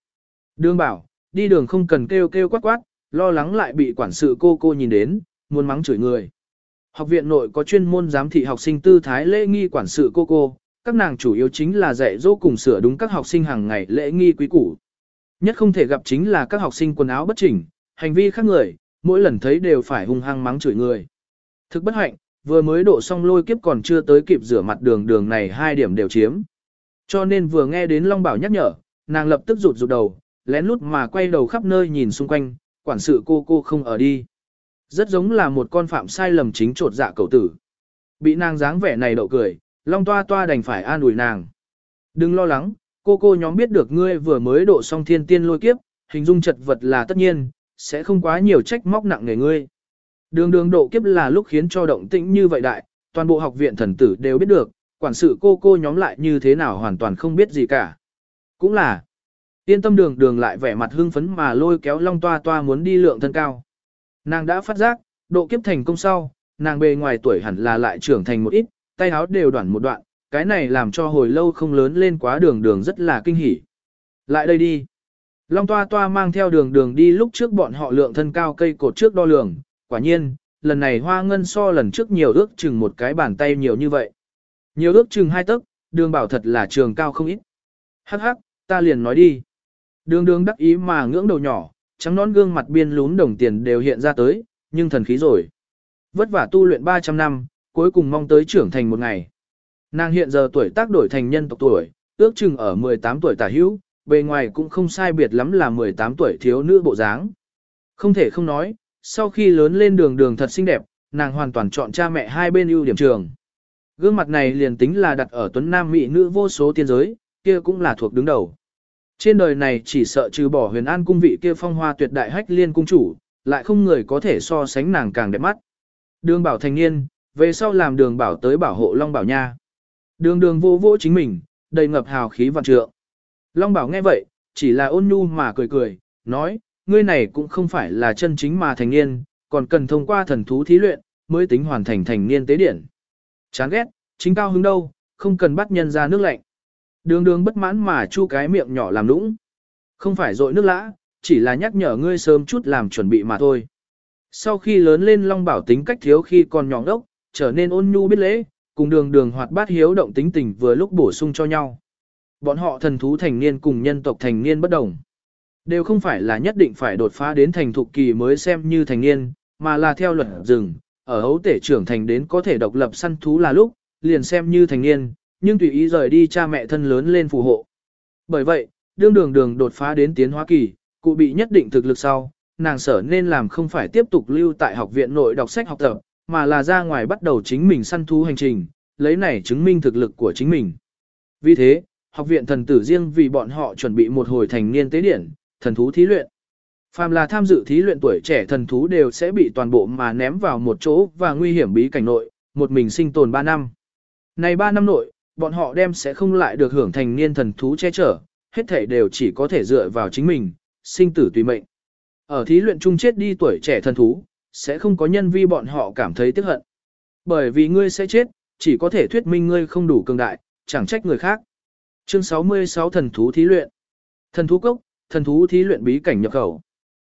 Đường bảo, đi đường không cần kêu kêu quát quát, lo lắng lại bị quản sự cô cô nhìn đến, muốn mắng chửi người. Học viện nội có chuyên môn giám thị học sinh tư thái lễ nghi quản sự cô cô, các nàng chủ yếu chính là dạy dỗ cùng sửa đúng các học sinh hàng ngày lễ nghi quý củ. Nhất không thể gặp chính là các học sinh quần áo bất chỉnh, hành vi khác người, mỗi lần thấy đều phải hung hăng mắng chửi người. Thực bất hạnh, vừa mới độ xong lôi kiếp còn chưa tới kịp rửa mặt đường đường này hai điểm đều chiếm. Cho nên vừa nghe đến Long Bảo nhắc nhở, nàng lập tức rụt rụt đầu, lén lút mà quay đầu khắp nơi nhìn xung quanh, quản sự cô cô không ở đi. Rất giống là một con phạm sai lầm chính trột dạ cầu tử. Bị nàng dáng vẻ này đậu cười, Long Toa Toa đành phải an ủi nàng. Đừng lo lắng, cô cô nhóm biết được ngươi vừa mới độ xong thiên tiên lôi kiếp, hình dung chật vật là tất nhiên, sẽ không quá nhiều trách móc nặng nề ngươi. Đường đường độ kiếp là lúc khiến cho động tĩnh như vậy đại, toàn bộ học viện thần tử đều biết được, quản sự cô cô nhóm lại như thế nào hoàn toàn không biết gì cả. Cũng là, yên tâm đường đường lại vẻ mặt hưng phấn mà lôi kéo long toa toa muốn đi lượng thân cao. Nàng đã phát giác, độ kiếp thành công sau, nàng bề ngoài tuổi hẳn là lại trưởng thành một ít, tay áo đều đoạn một đoạn, cái này làm cho hồi lâu không lớn lên quá đường đường rất là kinh hỉ. Lại đây đi. Long toa toa mang theo đường đường đi lúc trước bọn họ lượng thân cao cây cột trước đo lường, quả nhiên, lần này hoa ngân so lần trước nhiều ước chừng một cái bàn tay nhiều như vậy. Nhiều ước chừng hai tấc, đường bảo thật là trường cao không ít. Hắc hắc, ta liền nói đi. Đường đường đắc ý mà ngưỡng đầu nhỏ, trắng nón gương mặt biên lún đồng tiền đều hiện ra tới, nhưng thần khí rồi. Vất vả tu luyện 300 năm, cuối cùng mong tới trưởng thành một ngày. Nàng hiện giờ tuổi tác đổi thành nhân tộc tuổi, ước chừng ở 18 tuổi tả hữu, bề ngoài cũng không sai biệt lắm là 18 tuổi thiếu nữ bộ dáng. Không thể không nói, sau khi lớn lên đường đường thật xinh đẹp, nàng hoàn toàn chọn cha mẹ hai bên ưu điểm trường. Gương mặt này liền tính là đặt ở tuấn nam mỹ nữ vô số tiên giới, kia cũng là thuộc đứng đầu. Trên đời này chỉ sợ trừ bỏ huyền an cung vị kia phong hoa tuyệt đại hách liên cung chủ, lại không người có thể so sánh nàng càng đẹp mắt. Đường bảo thành niên, về sau làm đường bảo tới bảo hộ Long Bảo Nha. Đường đường vô vô chính mình, đầy ngập hào khí vạn trượng. Long Bảo nghe vậy, chỉ là ôn nhu mà cười cười, nói, ngươi này cũng không phải là chân chính mà thành niên, còn cần thông qua thần thú thí luyện, mới tính hoàn thành thành niên tế điển. Chán ghét, chính cao hứng đâu, không cần bắt nhân ra nước lạnh. Đường đường bất mãn mà chu cái miệng nhỏ làm lũng, Không phải dội nước lã, chỉ là nhắc nhở ngươi sớm chút làm chuẩn bị mà thôi. Sau khi lớn lên Long Bảo tính cách thiếu khi còn nhỏ đốc, trở nên ôn nhu biết lễ, cùng đường đường hoạt bát hiếu động tính tình vừa lúc bổ sung cho nhau. Bọn họ thần thú thành niên cùng nhân tộc thành niên bất đồng. Đều không phải là nhất định phải đột phá đến thành thục kỳ mới xem như thành niên, mà là theo luật rừng, ở hấu tể trưởng thành đến có thể độc lập săn thú là lúc, liền xem như thành niên, nhưng tùy ý rời đi cha mẹ thân lớn lên phù hộ. Bởi vậy, đương đường đường đột phá đến tiến hóa kỳ, cụ bị nhất định thực lực sau, nàng sở nên làm không phải tiếp tục lưu tại học viện nội đọc sách học tập, mà là ra ngoài bắt đầu chính mình săn thú hành trình, lấy này chứng minh thực lực của chính mình. Vì thế, học viện thần tử riêng vì bọn họ chuẩn bị một hồi thành niên tế điển, thần thú thí luyện. Phàm là tham dự thí luyện tuổi trẻ thần thú đều sẽ bị toàn bộ mà ném vào một chỗ và nguy hiểm bí cảnh nội, một mình sinh tồn 3 năm. Này 3 năm nội, bọn họ đem sẽ không lại được hưởng thành niên thần thú che chở, hết thể đều chỉ có thể dựa vào chính mình, sinh tử tùy mệnh. Ở thí luyện chung chết đi tuổi trẻ thần thú, sẽ không có nhân vi bọn họ cảm thấy tiếc hận. Bởi vì ngươi sẽ chết, chỉ có thể thuyết minh ngươi không đủ cường đại, chẳng trách người khác. Chương 66 Thần thú thí luyện Thần thú cốc, thần thú thí luyện bí cảnh nhập khẩu.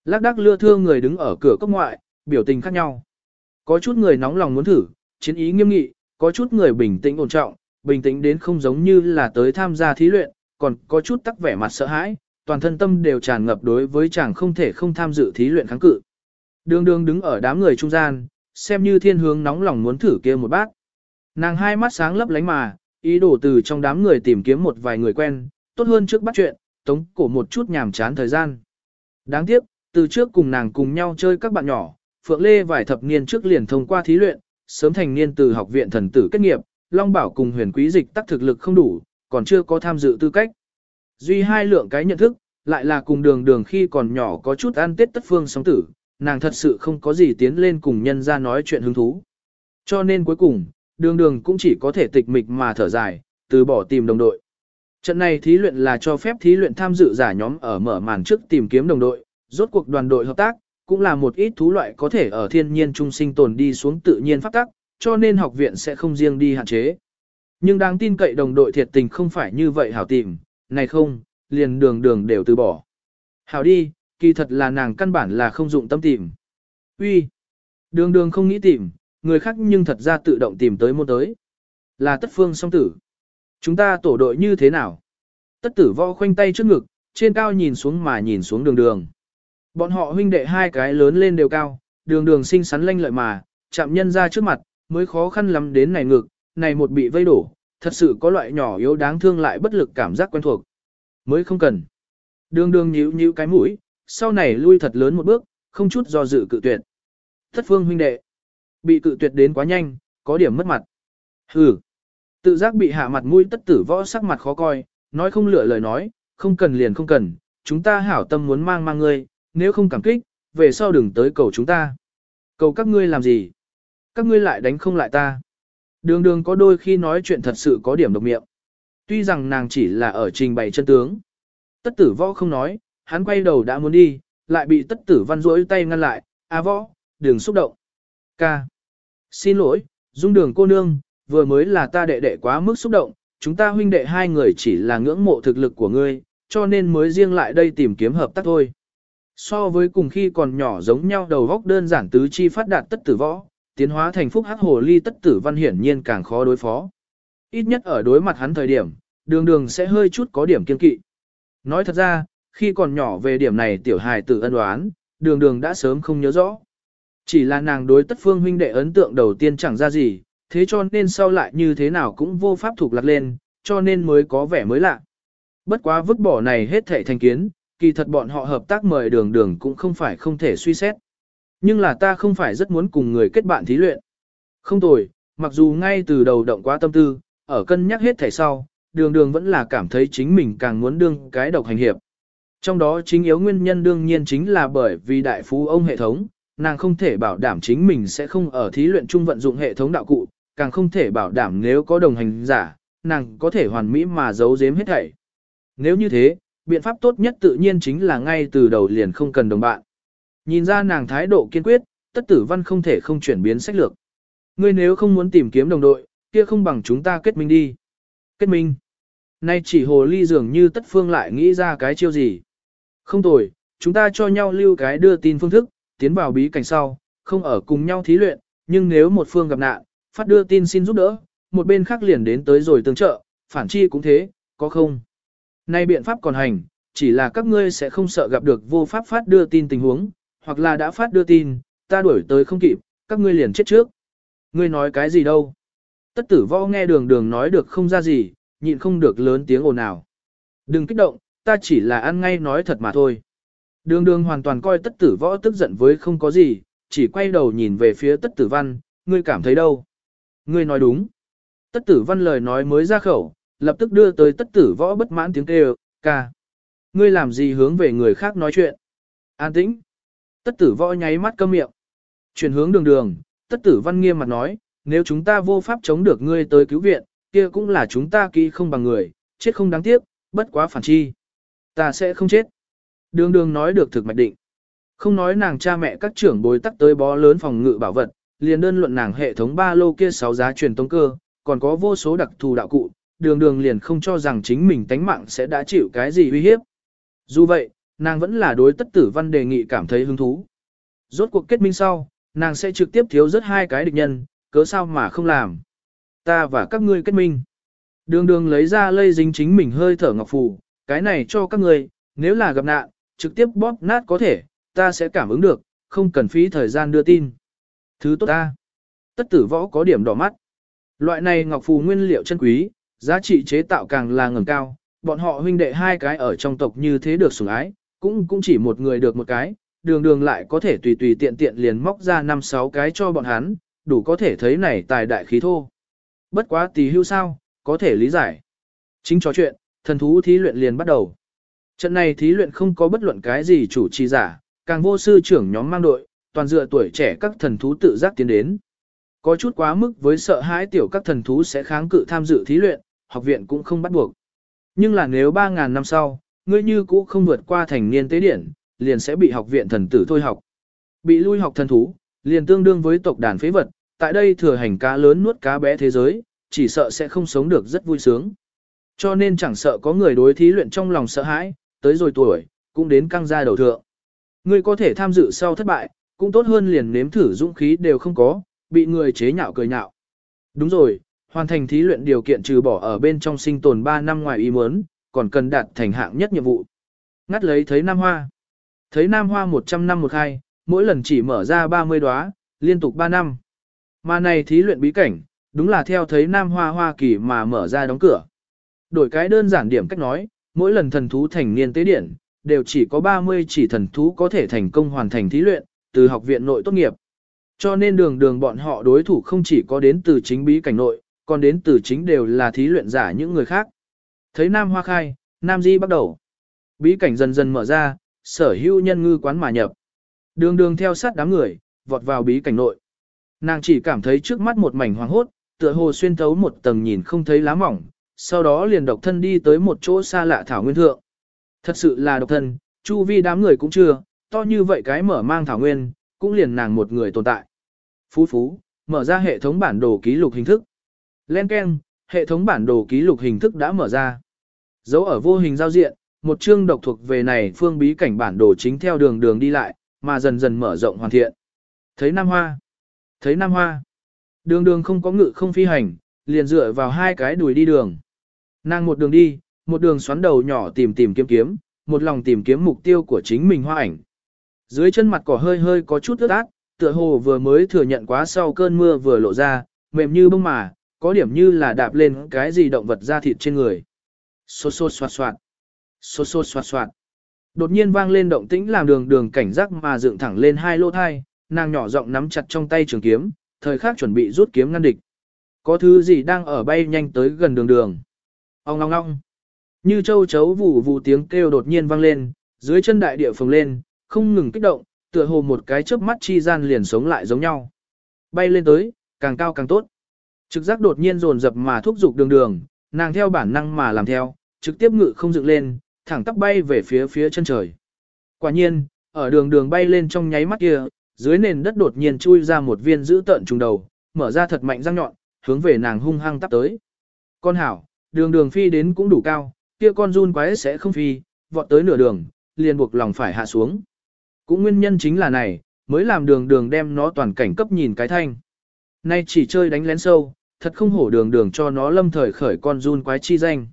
Lác đác lưa thưa người đứng ở cửa cốc ngoại, biểu tình khác nhau. Có chút người nóng lòng muốn thử, chiến ý nghiêm nghị, có chút người bình tĩnh ổn trọng, bình tĩnh đến không giống như là tới tham gia thí luyện, còn có chút tắc vẻ mặt sợ hãi, toàn thân tâm đều tràn ngập đối với chàng không thể không tham dự thí luyện kháng cự. Đường đường đứng ở đám người trung gian, xem như thiên hướng nóng lòng muốn thử kia một bát. Nàng hai mắt sáng lấp lánh mà, ý đồ từ trong đám người tìm kiếm một vài người quen, tốt hơn trước bắt chuyện, tống cổ một chút nhàm chán thời gian. Đáng tiếc, từ trước cùng nàng cùng nhau chơi các bạn nhỏ, Phượng Lê vài thập niên trước liền thông qua thí luyện, sớm thành niên từ học viện thần tử kết nghiệp, Long Bảo cùng huyền quý dịch tắc thực lực không đủ, còn chưa có tham dự tư cách. Duy hai lượng cái nhận thức, lại là cùng đường đường khi còn nhỏ có chút ăn tết tất phương sống tử, nàng thật sự không có gì tiến lên cùng nhân ra nói chuyện hứng thú. Cho nên cuối cùng, đường đường cũng chỉ có thể tịch mịch mà thở dài, từ bỏ tìm đồng đội. Trận này thí luyện là cho phép thí luyện tham dự giả nhóm ở mở màn trước tìm kiếm đồng đội, rốt cuộc đoàn đội hợp tác, cũng là một ít thú loại có thể ở thiên nhiên trung sinh tồn đi xuống tự nhiên phát tắc, cho nên học viện sẽ không riêng đi hạn chế. Nhưng đáng tin cậy đồng đội thiệt tình không phải như vậy hảo tìm, này không, liền đường đường đều từ bỏ. Hảo đi, kỳ thật là nàng căn bản là không dụng tâm tìm. Uy, Đường đường không nghĩ tìm, người khác nhưng thật ra tự động tìm tới môn tới. Là tất phương song tử. Chúng ta tổ đội như thế nào? Tất tử võ khoanh tay trước ngực, trên cao nhìn xuống mà nhìn xuống đường đường. Bọn họ huynh đệ hai cái lớn lên đều cao, đường đường xinh xắn lanh lợi mà, chạm nhân ra trước mặt, mới khó khăn lắm đến này ngực, này một bị vây đổ, thật sự có loại nhỏ yếu đáng thương lại bất lực cảm giác quen thuộc. Mới không cần. Đường đường nhíu nhíu cái mũi, sau này lui thật lớn một bước, không chút do dự cự tuyệt. Thất phương huynh đệ. Bị cự tuyệt đến quá nhanh, có điểm mất mặt. Hừ. Tự giác bị hạ mặt mũi tất tử võ sắc mặt khó coi, nói không lựa lời nói, không cần liền không cần, chúng ta hảo tâm muốn mang mang ngươi, nếu không cảm kích, về sau đừng tới cầu chúng ta. Cầu các ngươi làm gì? Các ngươi lại đánh không lại ta. Đường đường có đôi khi nói chuyện thật sự có điểm độc miệng. Tuy rằng nàng chỉ là ở trình bày chân tướng. Tất tử võ không nói, hắn quay đầu đã muốn đi, lại bị tất tử văn rỗi tay ngăn lại, a võ, đừng xúc động. Ca. Xin lỗi, dung đường cô nương, vừa mới là ta đệ đệ quá mức xúc động, chúng ta huynh đệ hai người chỉ là ngưỡng mộ thực lực của ngươi, cho nên mới riêng lại đây tìm kiếm hợp tác thôi. So với cùng khi còn nhỏ giống nhau đầu góc đơn giản tứ chi phát đạt tất tử võ, tiến hóa thành phúc hắc hồ ly tất tử văn hiển nhiên càng khó đối phó. Ít nhất ở đối mặt hắn thời điểm, đường đường sẽ hơi chút có điểm kiên kỵ. Nói thật ra, khi còn nhỏ về điểm này tiểu hài tử ân đoán, đường đường đã sớm không nhớ rõ. Chỉ là nàng đối tất phương huynh đệ ấn tượng đầu tiên chẳng ra gì, thế cho nên sau lại như thế nào cũng vô pháp thuộc lạc lên, cho nên mới có vẻ mới lạ. Bất quá vứt bỏ này hết thảy thành kiến, kỳ thật bọn họ hợp tác mời đường đường cũng không phải không thể suy xét. Nhưng là ta không phải rất muốn cùng người kết bạn thí luyện. Không tồi, mặc dù ngay từ đầu động quá tâm tư, ở cân nhắc hết thảy sau, đường đường vẫn là cảm thấy chính mình càng muốn đương cái độc hành hiệp. Trong đó chính yếu nguyên nhân đương nhiên chính là bởi vì đại phú ông hệ thống, nàng không thể bảo đảm chính mình sẽ không ở thí luyện chung vận dụng hệ thống đạo cụ, càng không thể bảo đảm nếu có đồng hành giả, nàng có thể hoàn mỹ mà giấu giếm hết thảy. Nếu như thế, biện pháp tốt nhất tự nhiên chính là ngay từ đầu liền không cần đồng bạn. Nhìn ra nàng thái độ kiên quyết, tất tử văn không thể không chuyển biến sách lược. Ngươi nếu không muốn tìm kiếm đồng đội, kia không bằng chúng ta kết minh đi. Kết minh. Nay chỉ hồ ly dường như tất phương lại nghĩ ra cái chiêu gì. Không tồi, chúng ta cho nhau lưu cái đưa tin phương thức, tiến vào bí cảnh sau, không ở cùng nhau thí luyện, nhưng nếu một phương gặp nạn, phát đưa tin xin giúp đỡ, một bên khác liền đến tới rồi tương trợ, phản chi cũng thế, có không? Nay biện pháp còn hành, chỉ là các ngươi sẽ không sợ gặp được vô pháp phát đưa tin tình huống, hoặc là đã phát đưa tin, ta đuổi tới không kịp, các ngươi liền chết trước. Ngươi nói cái gì đâu? Tất tử võ nghe đường đường nói được không ra gì, nhịn không được lớn tiếng ồn ào. Đừng kích động, ta chỉ là ăn ngay nói thật mà thôi. Đường đường hoàn toàn coi tất tử võ tức giận với không có gì, chỉ quay đầu nhìn về phía tất tử văn, ngươi cảm thấy đâu? Ngươi nói đúng. Tất tử văn lời nói mới ra khẩu, lập tức đưa tới tất tử võ bất mãn tiếng kêu, ca. Ngươi làm gì hướng về người khác nói chuyện? An tĩnh. Tất tử võ nháy mắt câm miệng. Chuyển hướng đường đường, tất tử văn nghiêm mặt nói, nếu chúng ta vô pháp chống được ngươi tới cứu viện, kia cũng là chúng ta kỹ không bằng người, chết không đáng tiếc, bất quá phản chi. Ta sẽ không chết. Đường đường nói được thực mạch định. Không nói nàng cha mẹ các trưởng bối tắc tới bó lớn phòng ngự bảo vật, liền đơn luận nàng hệ thống ba lô kia sáu giá truyền tống cơ, còn có vô số đặc thù đạo cụ, đường đường liền không cho rằng chính mình tánh mạng sẽ đã chịu cái gì uy hiếp. Dù vậy, nàng vẫn là đối tất tử văn đề nghị cảm thấy hứng thú. Rốt cuộc kết minh sau, nàng sẽ trực tiếp thiếu rất hai cái địch nhân, cớ sao mà không làm. Ta và các ngươi kết minh. Đường đường lấy ra lây dính chính mình hơi thở ngọc phù, cái này cho các ngươi, nếu là gặp nạn, trực tiếp bóp nát có thể, ta sẽ cảm ứng được, không cần phí thời gian đưa tin. Thứ tốt ta. Tất tử võ có điểm đỏ mắt. Loại này ngọc phù nguyên liệu chân quý, giá trị chế tạo càng là ngầm cao, bọn họ huynh đệ hai cái ở trong tộc như thế được sủng ái, cũng cũng chỉ một người được một cái, đường đường lại có thể tùy tùy tiện tiện liền móc ra năm sáu cái cho bọn hắn, đủ có thể thấy này tài đại khí thô. Bất quá tì hưu sao, có thể lý giải. Chính trò chuyện, thần thú thí luyện liền bắt đầu. Trận này thí luyện không có bất luận cái gì chủ trì giả, càng vô sư trưởng nhóm mang đội, toàn dựa tuổi trẻ các thần thú tự giác tiến đến. Có chút quá mức với sợ hãi tiểu các thần thú sẽ kháng cự tham dự thí luyện, học viện cũng không bắt buộc. Nhưng là nếu 3.000 năm sau, ngươi như cũ không vượt qua thành niên tế điển, liền sẽ bị học viện thần tử thôi học. Bị lui học thần thú, liền tương đương với tộc đàn phế vật, tại đây thừa hành cá lớn nuốt cá bé thế giới, chỉ sợ sẽ không sống được rất vui sướng. Cho nên chẳng sợ có người đối thí luyện trong lòng sợ hãi, tới rồi tuổi, cũng đến căng ra đầu thượng. Ngươi có thể tham dự sau thất bại, cũng tốt hơn liền nếm thử dũng khí đều không có, bị người chế nhạo cười nhạo. Đúng rồi, hoàn thành thí luyện điều kiện trừ bỏ ở bên trong sinh tồn 3 năm ngoài ý muốn, còn cần đạt thành hạng nhất nhiệm vụ. Ngắt lấy thấy nam hoa. Thấy nam hoa 100 năm một khai, mỗi lần chỉ mở ra 30 đóa, liên tục 3 năm. Mà này thí luyện bí cảnh, đúng là theo thấy Nam Hoa Hoa Kỳ mà mở ra đóng cửa. Đổi cái đơn giản điểm cách nói, mỗi lần thần thú thành niên tế điển, đều chỉ có 30 chỉ thần thú có thể thành công hoàn thành thí luyện, từ học viện nội tốt nghiệp. Cho nên đường đường bọn họ đối thủ không chỉ có đến từ chính bí cảnh nội, còn đến từ chính đều là thí luyện giả những người khác. Thấy Nam Hoa khai, Nam Di bắt đầu. Bí cảnh dần dần mở ra, sở hữu nhân ngư quán mà nhập. Đường đường theo sát đám người, vọt vào bí cảnh nội. Nàng chỉ cảm thấy trước mắt một mảnh hoàng hốt, tựa hồ xuyên thấu một tầng nhìn không thấy lá mỏng, sau đó liền độc thân đi tới một chỗ xa lạ thảo nguyên thượng. Thật sự là độc thân, chu vi đám người cũng chưa, to như vậy cái mở mang thảo nguyên, cũng liền nàng một người tồn tại. Phú phú, mở ra hệ thống bản đồ ký lục hình thức. Len Ken, hệ thống bản đồ ký lục hình thức đã mở ra. Dấu ở vô hình giao diện, một chương độc thuộc về này phương bí cảnh bản đồ chính theo đường đường đi lại, mà dần dần mở rộng hoàn thiện. Thấy Nam Hoa. Thấy Nam Hoa. Đường đường không có ngự không phi hành, liền dựa vào hai cái đùi đi đường. Nàng một đường đi, một đường xoắn đầu nhỏ tìm tìm kiếm kiếm, một lòng tìm kiếm mục tiêu của chính mình hoa ảnh. Dưới chân mặt cỏ hơi hơi có chút ướt át, tựa hồ vừa mới thừa nhận quá sau cơn mưa vừa lộ ra, mềm như bông mà, có điểm như là đạp lên cái gì động vật da thịt trên người. Xô xô xoạt xoạt. Xô xô xoạt xoạt. Đột nhiên vang lên động tĩnh làm đường đường cảnh giác mà dựng thẳng lên hai lỗ thai, nàng nhỏ giọng nắm chặt trong tay trường kiếm, thời khắc chuẩn bị rút kiếm ngăn địch. Có thứ gì đang ở bay nhanh tới gần đường đường. Ông ngong ngong. Như châu chấu vụ vụ tiếng kêu đột nhiên vang lên, dưới chân đại địa phồng lên, không ngừng kích động, tựa hồ một cái chớp mắt chi gian liền sống lại giống nhau. Bay lên tới, càng cao càng tốt. Trực giác đột nhiên dồn dập mà thúc giục đường đường, nàng theo bản năng mà làm theo, trực tiếp ngự không dựng lên, thẳng tắp bay về phía phía chân trời. Quả nhiên, ở đường đường bay lên trong nháy mắt kia, dưới nền đất đột nhiên chui ra một viên giữ tợn trùng đầu, mở ra thật mạnh răng nhọn, hướng về nàng hung hăng tắp tới. Con hảo, đường đường phi đến cũng đủ cao, kia con run quái sẽ không phi, vọt tới nửa đường, liền buộc lòng phải hạ xuống. Cũng nguyên nhân chính là này, mới làm đường đường đem nó toàn cảnh cấp nhìn cái thanh. Nay chỉ chơi đánh lén sâu, thật không hổ đường đường cho nó lâm thời khởi con run quái chi danh.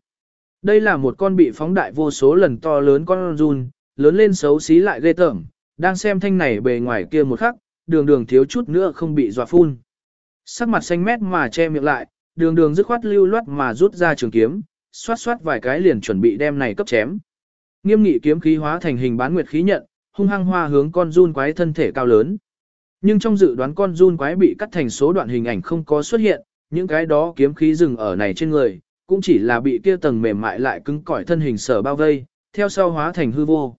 Đây là một con bị phóng đại vô số lần to lớn con run, lớn lên xấu xí lại ghê tởm, đang xem thanh này bề ngoài kia một khắc, đường đường thiếu chút nữa không bị dọa phun. Sắc mặt xanh mét mà che miệng lại, đường đường dứt khoát lưu loát mà rút ra trường kiếm, xoát xoát vài cái liền chuẩn bị đem này cấp chém. Nghiêm nghị kiếm khí hóa thành hình bán nguyệt khí nhận, hung hăng hoa hướng con run quái thân thể cao lớn. Nhưng trong dự đoán con run quái bị cắt thành số đoạn hình ảnh không có xuất hiện, những cái đó kiếm khí dừng ở này trên người, cũng chỉ là bị kia tầng mềm mại lại cứng cỏi thân hình sở bao vây, theo sau hóa thành hư vô.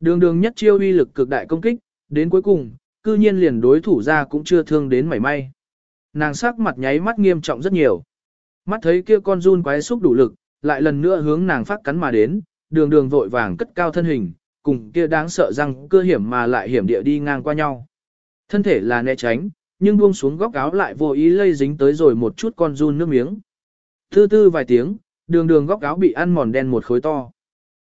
Đường đường nhất chiêu uy lực cực đại công kích, đến cuối cùng, cư nhiên liền đối thủ ra cũng chưa thương đến mảy may. Nàng sắc mặt nháy mắt nghiêm trọng rất nhiều. Mắt thấy kia con run quái xúc đủ lực, lại lần nữa hướng nàng phát cắn mà đến, đường đường vội vàng cất cao thân hình, cùng kia đáng sợ răng cơ hiểm mà lại hiểm địa đi ngang qua nhau. Thân thể là né tránh, nhưng buông xuống góc áo lại vô ý lây dính tới rồi một chút con run nước miếng. Tư tư vài tiếng, đường đường góc áo bị ăn mòn đen một khối to.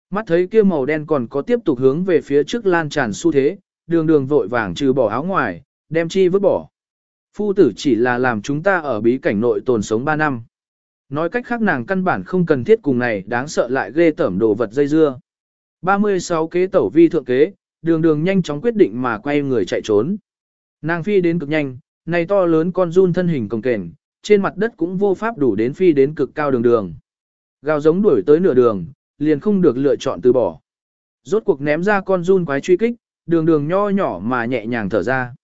Mắt thấy kia màu đen còn có tiếp tục hướng về phía trước lan tràn xu thế, đường đường vội vàng trừ bỏ áo ngoài, đem chi vứt bỏ. Phu tử chỉ là làm chúng ta ở bí cảnh nội tồn sống 3 năm. Nói cách khác nàng căn bản không cần thiết cùng này đáng sợ lại ghê tẩm đồ vật dây dưa. 36 kế tẩu vi thượng kế, đường đường nhanh chóng quyết định mà quay người chạy trốn. Nàng phi đến cực nhanh, này to lớn con run thân hình cồng kềnh, trên mặt đất cũng vô pháp đủ đến phi đến cực cao đường đường. Gào giống đuổi tới nửa đường, liền không được lựa chọn từ bỏ. Rốt cuộc ném ra con run quái truy kích, đường đường nho nhỏ mà nhẹ nhàng thở ra.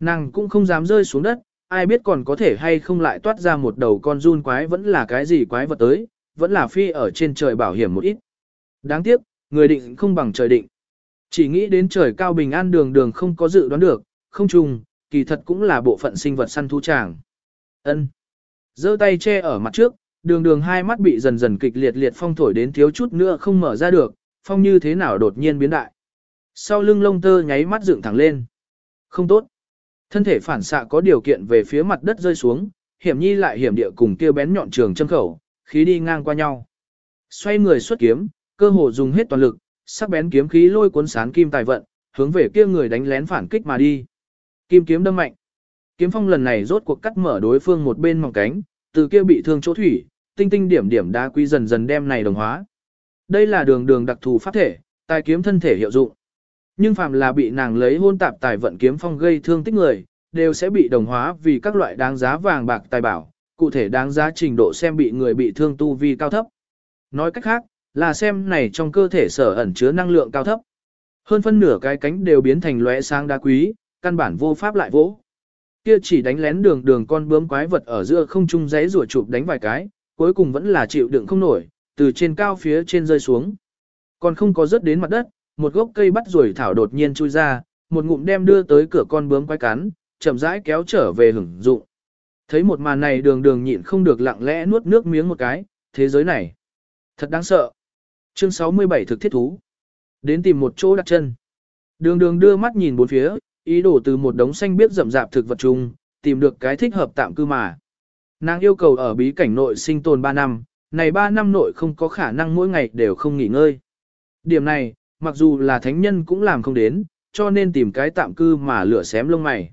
Nàng cũng không dám rơi xuống đất, ai biết còn có thể hay không lại toát ra một đầu con run quái vẫn là cái gì quái vật tới, vẫn là phi ở trên trời bảo hiểm một ít. Đáng tiếc, người định không bằng trời định. Chỉ nghĩ đến trời cao bình an đường đường không có dự đoán được, không trùng, kỳ thật cũng là bộ phận sinh vật săn thú tràng. Ân. giơ tay che ở mặt trước, đường đường hai mắt bị dần dần kịch liệt liệt phong thổi đến thiếu chút nữa không mở ra được, phong như thế nào đột nhiên biến đại. Sau lưng lông tơ nháy mắt dựng thẳng lên. Không tốt. Thân thể phản xạ có điều kiện về phía mặt đất rơi xuống, hiểm nhi lại hiểm địa cùng kia bén nhọn trường châm khẩu, khí đi ngang qua nhau. Xoay người xuất kiếm, cơ hồ dùng hết toàn lực, sắc bén kiếm khí lôi cuốn sán kim tài vận, hướng về kia người đánh lén phản kích mà đi. Kim kiếm đâm mạnh. Kiếm phong lần này rốt cuộc cắt mở đối phương một bên mỏng cánh, từ kia bị thương chỗ thủy, tinh tinh điểm điểm đá quý dần dần đem này đồng hóa. Đây là đường đường đặc thù pháp thể, tài kiếm thân thể hiệu dụng. Nhưng phàm là bị nàng lấy hôn tạp tài vận kiếm phong gây thương tích người, đều sẽ bị đồng hóa vì các loại đáng giá vàng bạc tài bảo, cụ thể đáng giá trình độ xem bị người bị thương tu vi cao thấp. Nói cách khác, là xem này trong cơ thể sở ẩn chứa năng lượng cao thấp. Hơn phân nửa cái cánh đều biến thành lóe sáng đá quý, căn bản vô pháp lại vỗ. Kia chỉ đánh lén đường đường con bướm quái vật ở giữa không trung giấy rùa chụp đánh vài cái, cuối cùng vẫn là chịu đựng không nổi, từ trên cao phía trên rơi xuống. Còn không có rớt đến mặt đất, một gốc cây bắt rùi thảo đột nhiên chui ra, một ngụm đem đưa tới cửa con bướm quái cắn, chậm rãi kéo trở về hưởng dụng. Thấy một màn này đường đường nhịn không được lặng lẽ nuốt nước miếng một cái, thế giới này. Thật đáng sợ. Chương 67 thực thiết thú. Đến tìm một chỗ đặt chân. Đường đường đưa mắt nhìn bốn phía, ý đồ từ một đống xanh biết rậm rạp thực vật chung, tìm được cái thích hợp tạm cư mà. Nàng yêu cầu ở bí cảnh nội sinh tồn 3 năm, này 3 năm nội không có khả năng mỗi ngày đều không nghỉ ngơi. Điểm này, mặc dù là thánh nhân cũng làm không đến, cho nên tìm cái tạm cư mà lửa xém lông mày.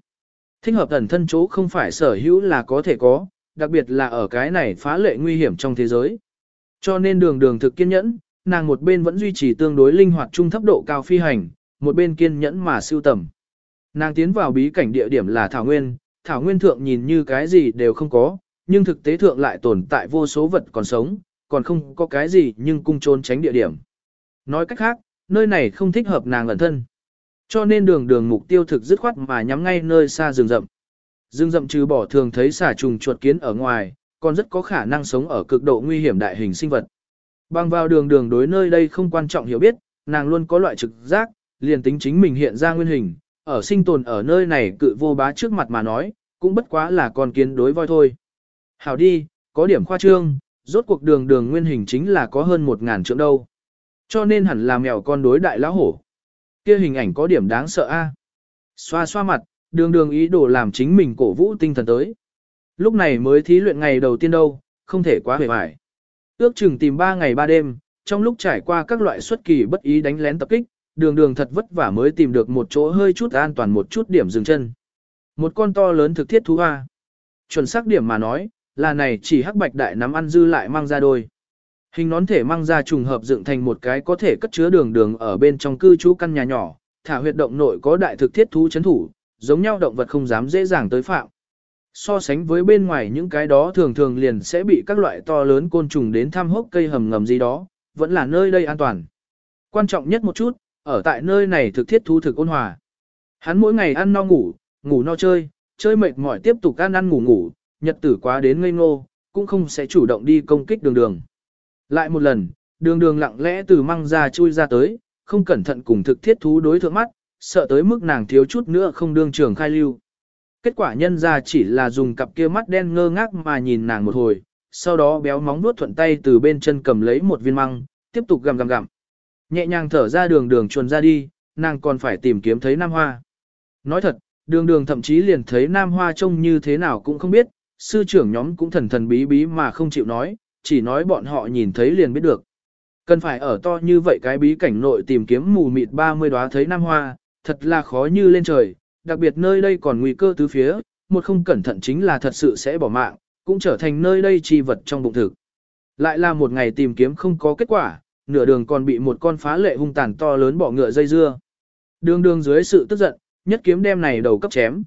Thích hợp thần thân chỗ không phải sở hữu là có thể có, đặc biệt là ở cái này phá lệ nguy hiểm trong thế giới. Cho nên đường đường thực kiên nhẫn, nàng một bên vẫn duy trì tương đối linh hoạt trung thấp độ cao phi hành, một bên kiên nhẫn mà siêu tầm. Nàng tiến vào bí cảnh địa điểm là Thảo Nguyên, Thảo Nguyên thượng nhìn như cái gì đều không có, nhưng thực tế thượng lại tồn tại vô số vật còn sống, còn không có cái gì nhưng cung trốn tránh địa điểm. Nói cách khác, nơi này không thích hợp nàng ẩn thân. Cho nên đường đường mục tiêu thực dứt khoát mà nhắm ngay nơi xa rừng rậm. Rừng rậm trừ bỏ thường thấy xả trùng chuột kiến ở ngoài, còn rất có khả năng sống ở cực độ nguy hiểm đại hình sinh vật. Bằng vào đường đường đối nơi đây không quan trọng hiểu biết, nàng luôn có loại trực giác, liền tính chính mình hiện ra nguyên hình, ở sinh tồn ở nơi này cự vô bá trước mặt mà nói, cũng bất quá là con kiến đối voi thôi. Hảo đi, có điểm khoa trương, rốt cuộc đường đường nguyên hình chính là có hơn một ngàn trượng đâu. Cho nên hẳn là mèo con đối đại lão hổ. Kia hình ảnh có điểm đáng sợ a. Xoa xoa mặt, đường đường ý đồ làm chính mình cổ vũ tinh thần tới. Lúc này mới thí luyện ngày đầu tiên đâu, không thể quá hề hoài. Ước chừng tìm 3 ngày 3 đêm, trong lúc trải qua các loại xuất kỳ bất ý đánh lén tập kích, đường đường thật vất vả mới tìm được một chỗ hơi chút an toàn một chút điểm dừng chân. Một con to lớn thực thiết thú hoa. Chuẩn xác điểm mà nói, là này chỉ hắc bạch đại nắm ăn dư lại mang ra đôi. Hình nón thể mang ra trùng hợp dựng thành một cái có thể cất chứa đường đường ở bên trong cư trú căn nhà nhỏ, thả huyệt động nội có đại thực thiết thú chấn thủ, giống nhau động vật không dám dễ dàng tới phạm. So sánh với bên ngoài những cái đó thường thường liền sẽ bị các loại to lớn côn trùng đến thăm hốc cây hầm ngầm gì đó, vẫn là nơi đây an toàn. Quan trọng nhất một chút, ở tại nơi này thực thiết thú thực ôn hòa. Hắn mỗi ngày ăn no ngủ, ngủ no chơi, chơi mệt mỏi tiếp tục ăn ăn ngủ ngủ, nhật tử quá đến ngây ngô, cũng không sẽ chủ động đi công kích đường đường. Lại một lần, đường đường lặng lẽ từ măng ra chui ra tới, không cẩn thận cùng thực thiết thú đối thượng mắt, sợ tới mức nàng thiếu chút nữa không đương trường khai lưu. Kết quả nhân ra chỉ là dùng cặp kia mắt đen ngơ ngác mà nhìn nàng một hồi, sau đó béo móng nuốt thuận tay từ bên chân cầm lấy một viên măng, tiếp tục gặm gặm gặm. Nhẹ nhàng thở ra đường đường chuồn ra đi, nàng còn phải tìm kiếm thấy Nam Hoa. Nói thật, đường đường thậm chí liền thấy Nam Hoa trông như thế nào cũng không biết, sư trưởng nhóm cũng thần thần bí bí mà không chịu nói, chỉ nói bọn họ nhìn thấy liền biết được. Cần phải ở to như vậy cái bí cảnh nội tìm kiếm mù mịt 30 đóa thấy Nam Hoa, thật là khó như lên trời, đặc biệt nơi đây còn nguy cơ tứ phía, một không cẩn thận chính là thật sự sẽ bỏ mạng, cũng trở thành nơi đây chi vật trong bụng thực. Lại là một ngày tìm kiếm không có kết quả, nửa đường còn bị một con phá lệ hung tàn to lớn bỏ ngựa dây dưa. Đường đường dưới sự tức giận, nhất kiếm đem này đầu cấp chém.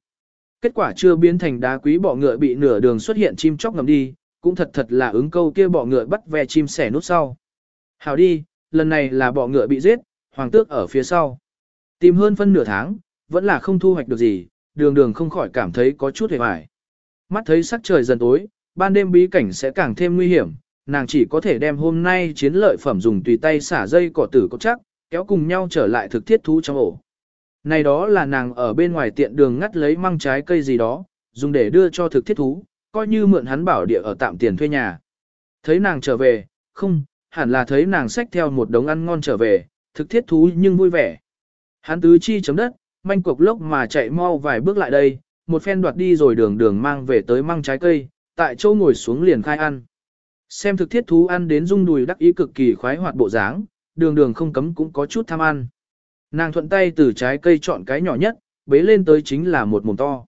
Kết quả chưa biến thành đá quý bọ ngựa bị nửa đường xuất hiện chim chóc ngầm đi, cũng thật thật là ứng câu kia bọ ngựa bắt ve chim sẻ nút sau. Hào đi, lần này là bọ ngựa bị giết, hoàng tước ở phía sau. Tìm hơn phân nửa tháng, vẫn là không thu hoạch được gì, đường đường không khỏi cảm thấy có chút hề hoài. Mắt thấy sắc trời dần tối, ban đêm bí cảnh sẽ càng thêm nguy hiểm, nàng chỉ có thể đem hôm nay chiến lợi phẩm dùng tùy tay xả dây cỏ tử có chắc, kéo cùng nhau trở lại thực thiết thú trong ổ. Này đó là nàng ở bên ngoài tiện đường ngắt lấy măng trái cây gì đó, dùng để đưa cho thực thiết thú, coi như mượn hắn bảo địa ở tạm tiền thuê nhà. Thấy nàng trở về, không, hẳn là thấy nàng xách theo một đống ăn ngon trở về, thực thiết thú nhưng vui vẻ. Hắn tứ chi chấm đất, manh cục lốc mà chạy mau vài bước lại đây, một phen đoạt đi rồi đường đường mang về tới măng trái cây, tại chỗ ngồi xuống liền khai ăn. Xem thực thiết thú ăn đến rung đùi đắc ý cực kỳ khoái hoạt bộ dáng, đường đường không cấm cũng có chút tham ăn. Nàng thuận tay từ trái cây chọn cái nhỏ nhất, bế lên tới chính là một mồm to.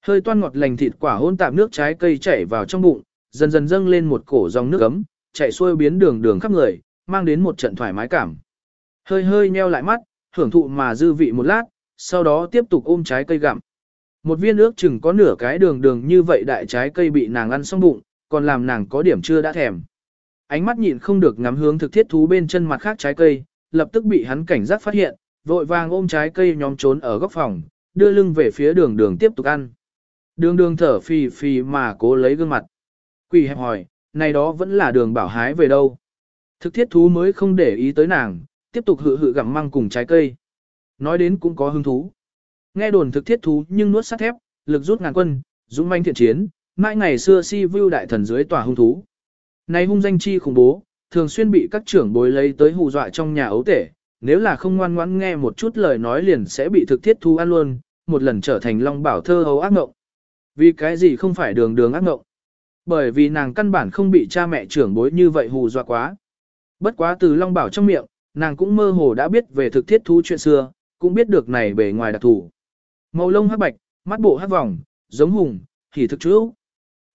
Hơi toan ngọt lành thịt quả hôn tạm nước trái cây chảy vào trong bụng, dần dần dâng lên một cổ dòng nước ấm, chảy xuôi biến đường đường khắp người, mang đến một trận thoải mái cảm. Hơi hơi nheo lại mắt, hưởng thụ mà dư vị một lát, sau đó tiếp tục ôm trái cây gặm. Một viên ước chừng có nửa cái đường đường như vậy đại trái cây bị nàng ăn xong bụng, còn làm nàng có điểm chưa đã thèm. Ánh mắt nhịn không được ngắm hướng thực thiết thú bên chân mặt khác trái cây, lập tức bị hắn cảnh giác phát hiện, vội vàng ôm trái cây nhóm trốn ở góc phòng, đưa lưng về phía đường đường tiếp tục ăn. Đường đường thở phì phì mà cố lấy gương mặt. Quỷ hẹp hỏi, này đó vẫn là đường bảo hái về đâu. Thực thiết thú mới không để ý tới nàng, tiếp tục hự hự gặm măng cùng trái cây. Nói đến cũng có hứng thú. Nghe đồn thực thiết thú nhưng nuốt sắt thép, lực rút ngàn quân, dũng manh thiện chiến, mãi ngày xưa si vưu đại thần dưới tòa hung thú. Này hung danh chi khủng bố, thường xuyên bị các trưởng bối lấy tới hù dọa trong nhà ấu tể, nếu là không ngoan ngoãn nghe một chút lời nói liền sẽ bị thực thiết thu ăn luôn, một lần trở thành long bảo thơ hầu ác ngộng. Vì cái gì không phải đường đường ác ngộng? Bởi vì nàng căn bản không bị cha mẹ trưởng bối như vậy hù dọa quá. Bất quá từ long bảo trong miệng, nàng cũng mơ hồ đã biết về thực thiết thú chuyện xưa, cũng biết được này bề ngoài đặc thủ. Màu lông hắc bạch, mắt bộ hắc vòng, giống hùng, thì thực chú.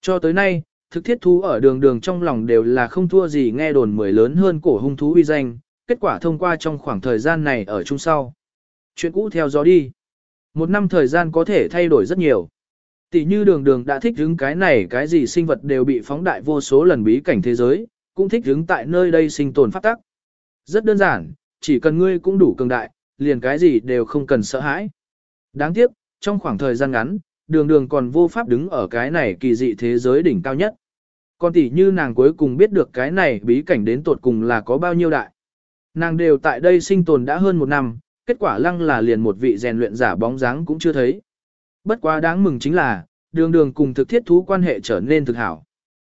Cho tới nay, thực thiết thú ở đường đường trong lòng đều là không thua gì nghe đồn mười lớn hơn cổ hung thú uy danh, kết quả thông qua trong khoảng thời gian này ở chung sau. Chuyện cũ theo gió đi. Một năm thời gian có thể thay đổi rất nhiều. Tỷ như đường đường đã thích hứng cái này cái gì sinh vật đều bị phóng đại vô số lần bí cảnh thế giới, cũng thích hứng tại nơi đây sinh tồn phát tắc. Rất đơn giản, chỉ cần ngươi cũng đủ cường đại, liền cái gì đều không cần sợ hãi. Đáng tiếc, trong khoảng thời gian ngắn, đường đường còn vô pháp đứng ở cái này kỳ dị thế giới đỉnh cao nhất. Còn tỷ như nàng cuối cùng biết được cái này bí cảnh đến tột cùng là có bao nhiêu đại. Nàng đều tại đây sinh tồn đã hơn một năm, kết quả lăng là liền một vị rèn luyện giả bóng dáng cũng chưa thấy. Bất quá đáng mừng chính là, đường đường cùng thực thiết thú quan hệ trở nên thực hảo.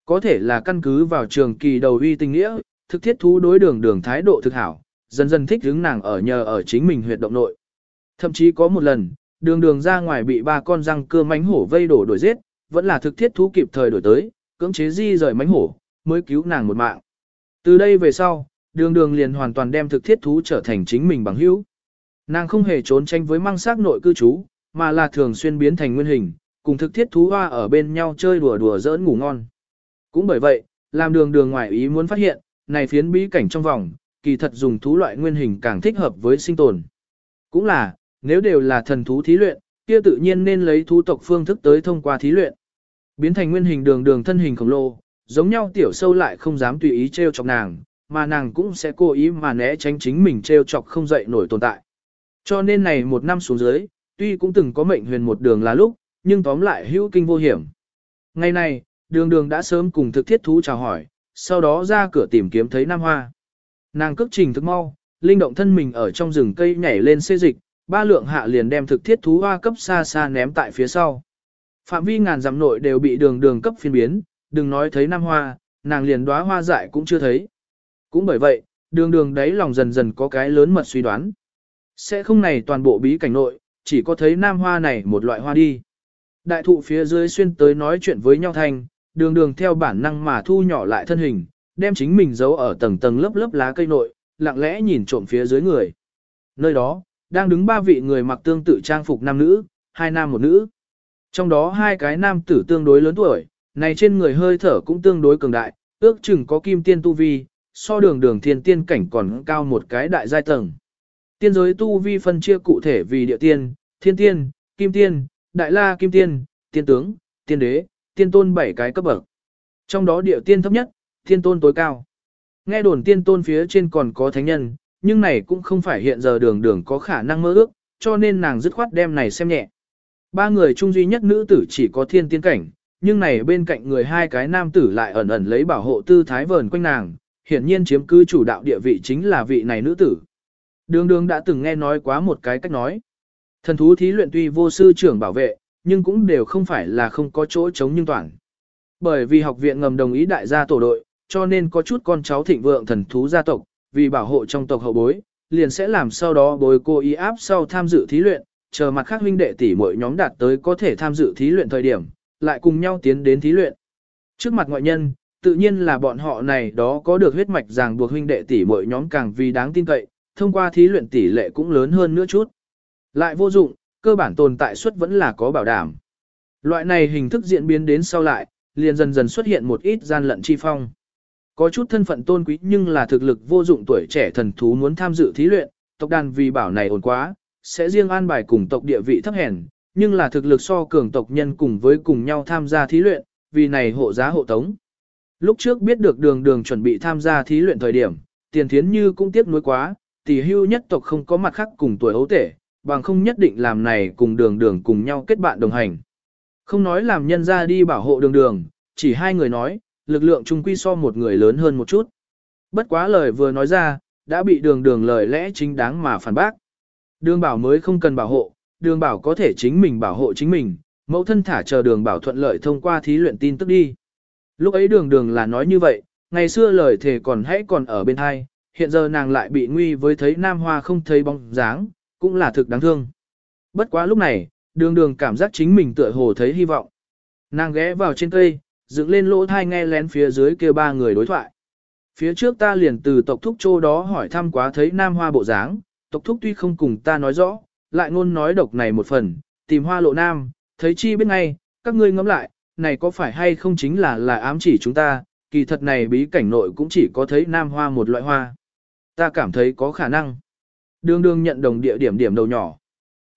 Có thể là căn cứ vào trường kỳ đầu uy tình nghĩa, thực thiết thú đối đường đường thái độ thực hảo, dần dần thích hướng nàng ở nhờ ở chính mình huyệt động nội. Thậm chí có một lần, đường đường ra ngoài bị ba con răng cưa mánh hổ vây đổ đuổi giết, vẫn là thực thiết thú kịp thời đổi tới, cưỡng chế di rời mánh hổ, mới cứu nàng một mạng. Từ đây về sau, đường đường liền hoàn toàn đem thực thiết thú trở thành chính mình bằng hữu. Nàng không hề trốn tranh với mang xác nội cư trú, mà là thường xuyên biến thành nguyên hình, cùng thực thiết thú hoa ở bên nhau chơi đùa đùa giỡn ngủ ngon. Cũng bởi vậy, làm đường đường ngoại ý muốn phát hiện, này phiến bí cảnh trong vòng, kỳ thật dùng thú loại nguyên hình càng thích hợp với sinh tồn. Cũng là, nếu đều là thần thú thí luyện, kia tự nhiên nên lấy thú tộc phương thức tới thông qua thí luyện. Biến thành nguyên hình đường đường thân hình khổng lồ, giống nhau tiểu sâu lại không dám tùy ý trêu chọc nàng, mà nàng cũng sẽ cố ý mà né tránh chính mình trêu chọc không dậy nổi tồn tại. Cho nên này một năm xuống dưới, tuy cũng từng có mệnh huyền một đường là lúc, nhưng tóm lại hữu kinh vô hiểm. Ngày này, đường đường đã sớm cùng thực thiết thú chào hỏi, sau đó ra cửa tìm kiếm thấy Nam Hoa. Nàng cước trình thức mau, linh động thân mình ở trong rừng cây nhảy lên xê dịch, ba lượng hạ liền đem thực thiết thú hoa cấp xa xa ném tại phía sau. Phạm vi ngàn dặm nội đều bị đường đường cấp phiên biến, đừng nói thấy Nam Hoa, nàng liền đóa hoa dại cũng chưa thấy. Cũng bởi vậy, đường đường đấy lòng dần dần có cái lớn mật suy đoán. Sẽ không này toàn bộ bí cảnh nội, chỉ có thấy nam hoa này một loại hoa đi. Đại thụ phía dưới xuyên tới nói chuyện với nhau thành, đường đường theo bản năng mà thu nhỏ lại thân hình, đem chính mình giấu ở tầng tầng lớp lớp lá cây nội, lặng lẽ nhìn trộm phía dưới người. Nơi đó, đang đứng ba vị người mặc tương tự trang phục nam nữ, hai nam một nữ. Trong đó hai cái nam tử tương đối lớn tuổi, này trên người hơi thở cũng tương đối cường đại, ước chừng có kim tiên tu vi, so đường đường thiên tiên cảnh còn cao một cái đại giai tầng. Tiên giới tu vi phân chia cụ thể vì địa tiên, thiên tiên, kim tiên, đại la kim tiên, tiên tướng, tiên đế, tiên tôn bảy cái cấp bậc. Trong đó địa tiên thấp nhất, tiên tôn tối cao. Nghe đồn tiên tôn phía trên còn có thánh nhân, nhưng này cũng không phải hiện giờ đường đường có khả năng mơ ước, cho nên nàng dứt khoát đem này xem nhẹ. Ba người chung duy nhất nữ tử chỉ có thiên tiên cảnh, nhưng này bên cạnh người hai cái nam tử lại ẩn ẩn lấy bảo hộ tư thái vờn quanh nàng, hiển nhiên chiếm cứ chủ đạo địa vị chính là vị này nữ tử. Đường đường đã từng nghe nói quá một cái cách nói. Thần thú thí luyện tuy vô sư trưởng bảo vệ, nhưng cũng đều không phải là không có chỗ chống nhưng toàn. Bởi vì học viện ngầm đồng ý đại gia tổ đội, cho nên có chút con cháu thịnh vượng thần thú gia tộc, vì bảo hộ trong tộc hậu bối, liền sẽ làm sau đó bồi cô y áp sau tham dự thí luyện, chờ mặt khác huynh đệ tỷ mỗi nhóm đạt tới có thể tham dự thí luyện thời điểm, lại cùng nhau tiến đến thí luyện. Trước mặt ngoại nhân, tự nhiên là bọn họ này đó có được huyết mạch ràng buộc huynh đệ tỷ mỗi nhóm càng vì đáng tin cậy, thông qua thí luyện tỷ lệ cũng lớn hơn nữa chút. Lại vô dụng, cơ bản tồn tại suất vẫn là có bảo đảm. Loại này hình thức diễn biến đến sau lại, liền dần dần xuất hiện một ít gian lận chi phong. Có chút thân phận tôn quý nhưng là thực lực vô dụng tuổi trẻ thần thú muốn tham dự thí luyện, tộc đàn vì bảo này ổn quá, sẽ riêng an bài cùng tộc địa vị thấp hèn, Nhưng là thực lực so cường tộc nhân cùng với cùng nhau tham gia thí luyện, vì này hộ giá hộ tống. Lúc trước biết được đường đường chuẩn bị tham gia thí luyện thời điểm, tiền thiến như cũng tiếc nuối quá, tỷ hưu nhất tộc không có mặt khác cùng tuổi ấu tể, bằng không nhất định làm này cùng đường đường cùng nhau kết bạn đồng hành. Không nói làm nhân ra đi bảo hộ đường đường, chỉ hai người nói, lực lượng trung quy so một người lớn hơn một chút. Bất quá lời vừa nói ra, đã bị đường đường lời lẽ chính đáng mà phản bác. Đường bảo mới không cần bảo hộ, đường bảo có thể chính mình bảo hộ chính mình, mẫu thân thả chờ đường bảo thuận lợi thông qua thí luyện tin tức đi. Lúc ấy đường đường là nói như vậy, ngày xưa lời thề còn hãy còn ở bên hai, hiện giờ nàng lại bị nguy với thấy nam hoa không thấy bóng dáng, cũng là thực đáng thương. Bất quá lúc này, đường đường cảm giác chính mình tựa hồ thấy hy vọng. Nàng ghé vào trên cây, dựng lên lỗ thai nghe lén phía dưới kia ba người đối thoại. Phía trước ta liền từ tộc thúc châu đó hỏi thăm quá thấy nam hoa bộ dáng, tộc thúc tuy không cùng ta nói rõ, lại ngôn nói độc này một phần, tìm hoa lộ nam, thấy chi biết ngay, các ngươi ngẫm lại, này có phải hay không chính là là ám chỉ chúng ta, kỳ thật này bí cảnh nội cũng chỉ có thấy nam hoa một loại hoa. Ta cảm thấy có khả năng. Đường đường nhận đồng địa điểm điểm đầu nhỏ.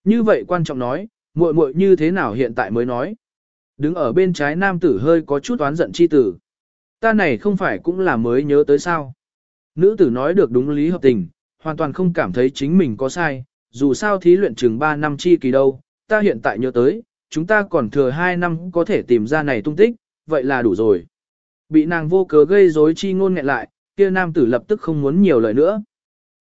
Như vậy quan trọng nói, muội muội như thế nào hiện tại mới nói. Đứng ở bên trái nam tử hơi có chút oán giận chi tử. Ta này không phải cũng là mới nhớ tới sao. Nữ tử nói được đúng lý hợp tình, hoàn toàn không cảm thấy chính mình có sai, dù sao thí luyện chừng 3 năm chi kỳ đâu, ta hiện tại nhớ tới, chúng ta còn thừa 2 năm có thể tìm ra này tung tích, vậy là đủ rồi. Bị nàng vô cớ gây rối chi ngôn nghẹn lại, kia nam tử lập tức không muốn nhiều lời nữa.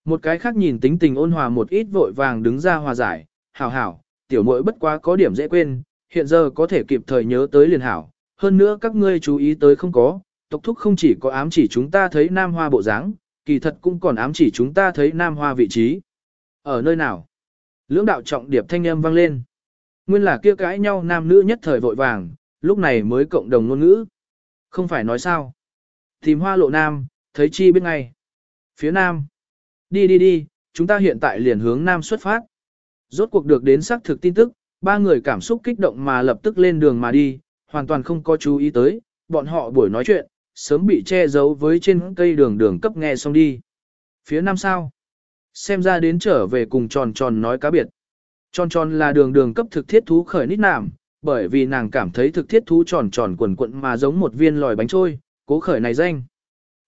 Một cái khác nhìn tính tình ôn hòa một ít vội vàng đứng ra hòa giải, hảo hảo, tiểu muội bất quá có điểm dễ quên, hiện giờ có thể kịp thời nhớ tới liền hảo. Hơn nữa các ngươi chú ý tới không có, tộc thúc không chỉ có ám chỉ chúng ta thấy nam hoa bộ dáng, kỳ thật cũng còn ám chỉ chúng ta thấy nam hoa vị trí. Ở nơi nào? Lưỡng đạo trọng điệp thanh âm vang lên. Nguyên là kia cãi nhau nam nữ nhất thời vội vàng, lúc này mới cộng đồng ngôn ngữ. Không phải nói sao. Tìm hoa lộ nam, thấy chi biết ngay. Phía nam. Đi đi đi, chúng ta hiện tại liền hướng nam xuất phát. Rốt cuộc được đến xác thực tin tức, ba người cảm xúc kích động mà lập tức lên đường mà đi, hoàn toàn không có chú ý tới, bọn họ buổi nói chuyện, sớm bị che giấu với trên cây đường đường cấp nghe xong đi. Phía nam sao? Xem ra đến trở về cùng tròn tròn nói cá biệt. Tròn tròn là đường đường cấp thực thiết thú khởi nít nảm, bởi vì nàng cảm thấy thực thiết thú tròn tròn quần quận mà giống một viên lòi bánh trôi, cố khởi này danh.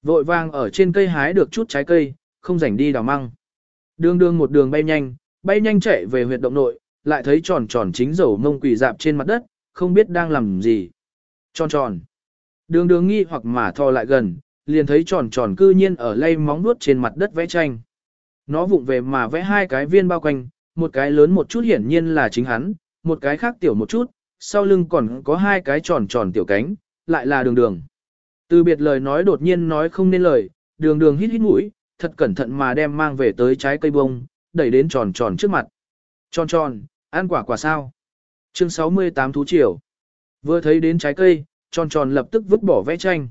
Vội vàng ở trên cây hái được chút trái cây, không rảnh đi đào măng. Đường đường một đường bay nhanh, bay nhanh chạy về huyệt động nội, lại thấy tròn tròn chính dầu mông quỳ dạp trên mặt đất, không biết đang làm gì. Tròn tròn. Đường đường nghi hoặc mà thò lại gần, liền thấy tròn tròn cư nhiên ở lay móng nuốt trên mặt đất vẽ tranh. Nó vụng về mà vẽ hai cái viên bao quanh, một cái lớn một chút hiển nhiên là chính hắn, một cái khác tiểu một chút, sau lưng còn có hai cái tròn tròn tiểu cánh, lại là đường đường. Từ biệt lời nói đột nhiên nói không nên lời, đường đường hít hít mũi, thật cẩn thận mà đem mang về tới trái cây bông, đẩy đến tròn tròn trước mặt. Tròn tròn, ăn quả quả sao? Chương 68 Thú Triều Vừa thấy đến trái cây, tròn tròn lập tức vứt bỏ vẽ tranh.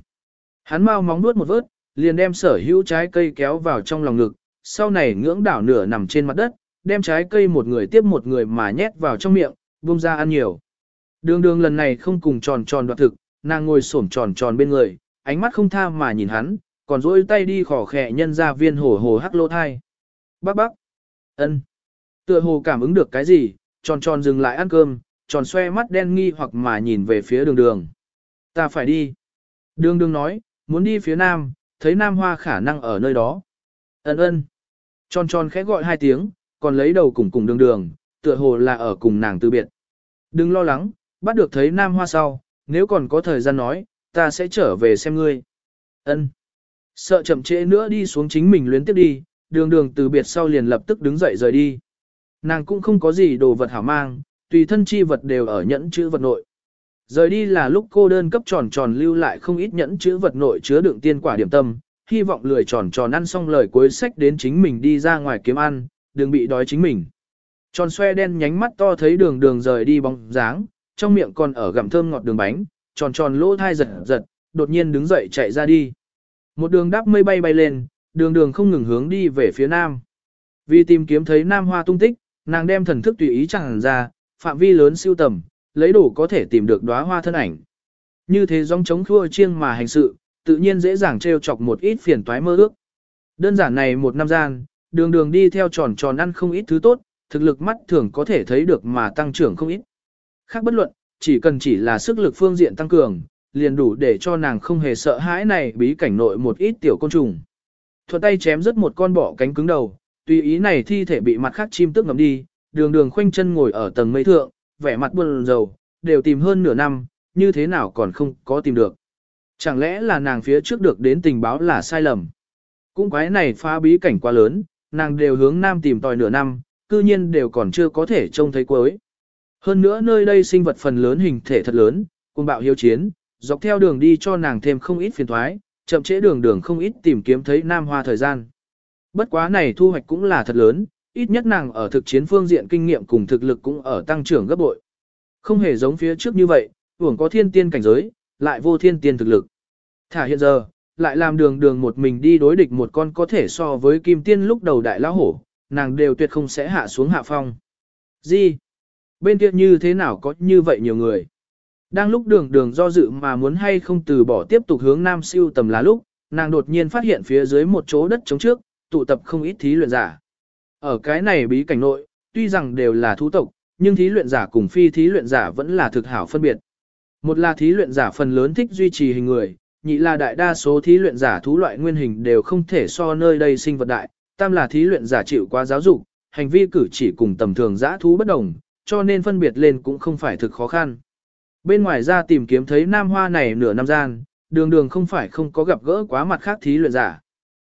Hắn mau móng nuốt một vớt, liền đem sở hữu trái cây kéo vào trong lòng ngực, sau này ngưỡng đảo nửa nằm trên mặt đất, đem trái cây một người tiếp một người mà nhét vào trong miệng, buông ra ăn nhiều. Đường đường lần này không cùng tròn tròn đoạt thực, nàng ngồi xổm tròn tròn bên người, ánh mắt không tha mà nhìn hắn, còn dỗi tay đi khỏ khẽ nhân ra viên hổ hồ hắc lô thai. Bác bác. ân Tựa hồ cảm ứng được cái gì, tròn tròn dừng lại ăn cơm, tròn xoe mắt đen nghi hoặc mà nhìn về phía đường đường. Ta phải đi. Đường đường nói, muốn đi phía nam, thấy nam hoa khả năng ở nơi đó. Ân ân. Tròn tròn khẽ gọi hai tiếng, còn lấy đầu cùng cùng đường đường, tựa hồ là ở cùng nàng từ biệt. Đừng lo lắng, bắt được thấy nam hoa sau, nếu còn có thời gian nói, ta sẽ trở về xem ngươi. Ân. Sợ chậm trễ nữa đi xuống chính mình luyến tiếp đi, đường đường từ biệt sau liền lập tức đứng dậy rời đi. Nàng cũng không có gì đồ vật hảo mang, tùy thân chi vật đều ở nhẫn chữ vật nội. Rời đi là lúc cô đơn cấp tròn tròn lưu lại không ít nhẫn chữ vật nội chứa đựng tiên quả điểm tâm, hy vọng lười tròn tròn ăn xong lời cuối sách đến chính mình đi ra ngoài kiếm ăn, đừng bị đói chính mình. Tròn xoe đen nhánh mắt to thấy đường đường rời đi bóng dáng, trong miệng còn ở gặm thơm ngọt đường bánh, tròn tròn lỗ thai giật giật, đột nhiên đứng dậy chạy ra đi. Một đường đáp mây bay bay lên, đường đường không ngừng hướng đi về phía nam. Vì tìm kiếm thấy nam hoa tung tích, nàng đem thần thức tùy ý chẳng ra, phạm vi lớn siêu tầm, lấy đủ có thể tìm được đóa hoa thân ảnh. Như thế dòng chống khua chiêng mà hành sự, tự nhiên dễ dàng trêu chọc một ít phiền toái mơ ước. Đơn giản này một năm gian, đường đường đi theo tròn tròn ăn không ít thứ tốt, thực lực mắt thường có thể thấy được mà tăng trưởng không ít, Khác bất luận, chỉ cần chỉ là sức lực phương diện tăng cường, liền đủ để cho nàng không hề sợ hãi này bí cảnh nội một ít tiểu côn trùng. Thuận tay chém rất một con bọ cánh cứng đầu, tùy ý này thi thể bị mặt khác chim tức ngầm đi, đường đường khoanh chân ngồi ở tầng mây thượng, vẻ mặt buồn rầu, đều tìm hơn nửa năm, như thế nào còn không có tìm được. Chẳng lẽ là nàng phía trước được đến tình báo là sai lầm. Cũng quái này phá bí cảnh quá lớn, nàng đều hướng nam tìm tòi nửa năm, cư nhiên đều còn chưa có thể trông thấy cuối. Hơn nữa nơi đây sinh vật phần lớn hình thể thật lớn, cùng bạo hiếu chiến, dọc theo đường đi cho nàng thêm không ít phiền thoái, chậm trễ đường đường không ít tìm kiếm thấy nam hoa thời gian. Bất quá này thu hoạch cũng là thật lớn, ít nhất nàng ở thực chiến phương diện kinh nghiệm cùng thực lực cũng ở tăng trưởng gấp bội. Không hề giống phía trước như vậy, hưởng có thiên tiên cảnh giới, lại vô thiên tiên thực lực. Thả hiện giờ, lại làm đường đường một mình đi đối địch một con có thể so với kim tiên lúc đầu đại lão hổ, nàng đều tuyệt không sẽ hạ xuống hạ phong. Gì? Bên kia như thế nào có như vậy nhiều người? Đang lúc đường đường do dự mà muốn hay không từ bỏ tiếp tục hướng nam siêu tầm lá lúc, nàng đột nhiên phát hiện phía dưới một chỗ đất trống trước, tụ tập không ít thí luyện giả. Ở cái này bí cảnh nội, tuy rằng đều là thú tộc, nhưng thí luyện giả cùng phi thí luyện giả vẫn là thực hảo phân biệt. Một là thí luyện giả phần lớn thích duy trì hình người, nhị là đại đa số thí luyện giả thú loại nguyên hình đều không thể so nơi đây sinh vật đại, tam là thí luyện giả chịu quá giáo dục, hành vi cử chỉ cùng tầm thường giã thú bất đồng, cho nên phân biệt lên cũng không phải thực khó khăn. Bên ngoài ra tìm kiếm thấy nam hoa này nửa năm gian, đường đường không phải không có gặp gỡ quá mặt khác thí luyện giả.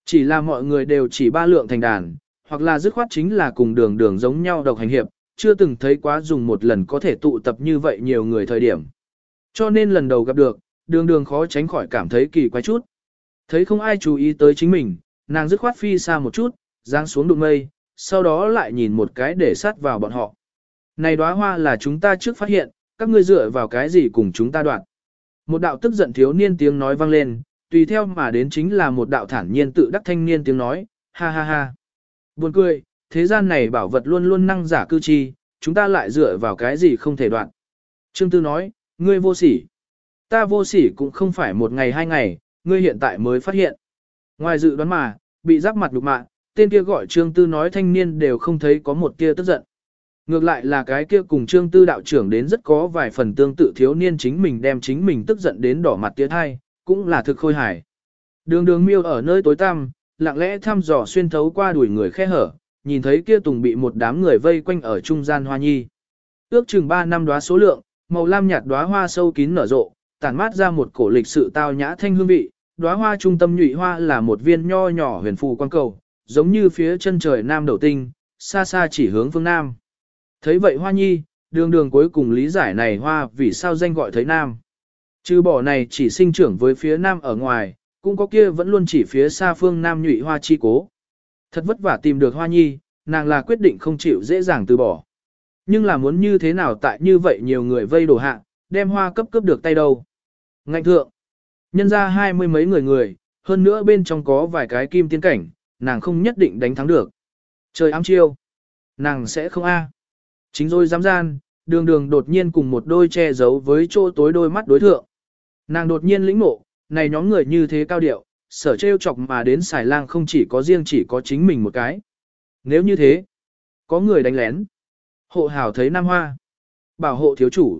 Chỉ là mọi người đều chỉ ba lượng thành đàn, hoặc là dứt khoát chính là cùng đường đường giống nhau độc hành hiệp, chưa từng thấy quá dùng một lần có thể tụ tập như vậy nhiều người thời điểm. Cho nên lần đầu gặp được, đường đường khó tránh khỏi cảm thấy kỳ quái chút. Thấy không ai chú ý tới chính mình, nàng dứt khoát phi xa một chút, giáng xuống đụng mây, sau đó lại nhìn một cái để sát vào bọn họ. Này đóa hoa là chúng ta trước phát hiện, các ngươi dựa vào cái gì cùng chúng ta đoạn. Một đạo tức giận thiếu niên tiếng nói vang lên, tùy theo mà đến chính là một đạo thản nhiên tự đắc thanh niên tiếng nói, ha ha ha. Buồn cười, thế gian này bảo vật luôn luôn năng giả cư chi, chúng ta lại dựa vào cái gì không thể đoạn. Trương Tư nói, ngươi vô sỉ. Ta vô sỉ cũng không phải một ngày hai ngày, ngươi hiện tại mới phát hiện. Ngoài dự đoán mà, bị giáp mặt đục mạ, tên kia gọi Trương Tư nói thanh niên đều không thấy có một tia tức giận. Ngược lại là cái kia cùng Trương Tư đạo trưởng đến rất có vài phần tương tự thiếu niên chính mình đem chính mình tức giận đến đỏ mặt tiết hai, cũng là thực khôi hài. Đường đường miêu ở nơi tối tăm, lặng lẽ thăm dò xuyên thấu qua đuổi người khe hở, nhìn thấy kia tùng bị một đám người vây quanh ở trung gian hoa nhi. Ước chừng 3 năm đóa số lượng, màu lam nhạt đóa hoa sâu kín nở rộ, tản mát ra một cổ lịch sự tao nhã thanh hương vị, đóa hoa trung tâm nhụy hoa là một viên nho nhỏ huyền phù quan cầu, giống như phía chân trời nam đầu tinh, xa xa chỉ hướng phương nam. Thấy vậy hoa nhi, đường đường cuối cùng lý giải này hoa vì sao danh gọi thấy nam. Trừ bỏ này chỉ sinh trưởng với phía nam ở ngoài, cũng có kia vẫn luôn chỉ phía xa phương nam nhụy hoa chi cố. Thật vất vả tìm được hoa nhi, nàng là quyết định không chịu dễ dàng từ bỏ. Nhưng là muốn như thế nào tại như vậy nhiều người vây đổ hạ, đem hoa cấp cấp được tay đâu. Ngạnh thượng, nhân ra hai mươi mấy người người, hơn nữa bên trong có vài cái kim tiên cảnh, nàng không nhất định đánh thắng được. Trời ám chiêu, nàng sẽ không a. Chính rồi dám gian, đường đường đột nhiên cùng một đôi che giấu với chỗ tối đôi mắt đối thượng. Nàng đột nhiên lĩnh ngộ, này nhóm người như thế cao điệu, sở trêu chọc mà đến xài lang không chỉ có riêng chỉ có chính mình một cái. Nếu như thế, có người đánh lén. Hộ hào thấy Nam Hoa. Bảo hộ thiếu chủ.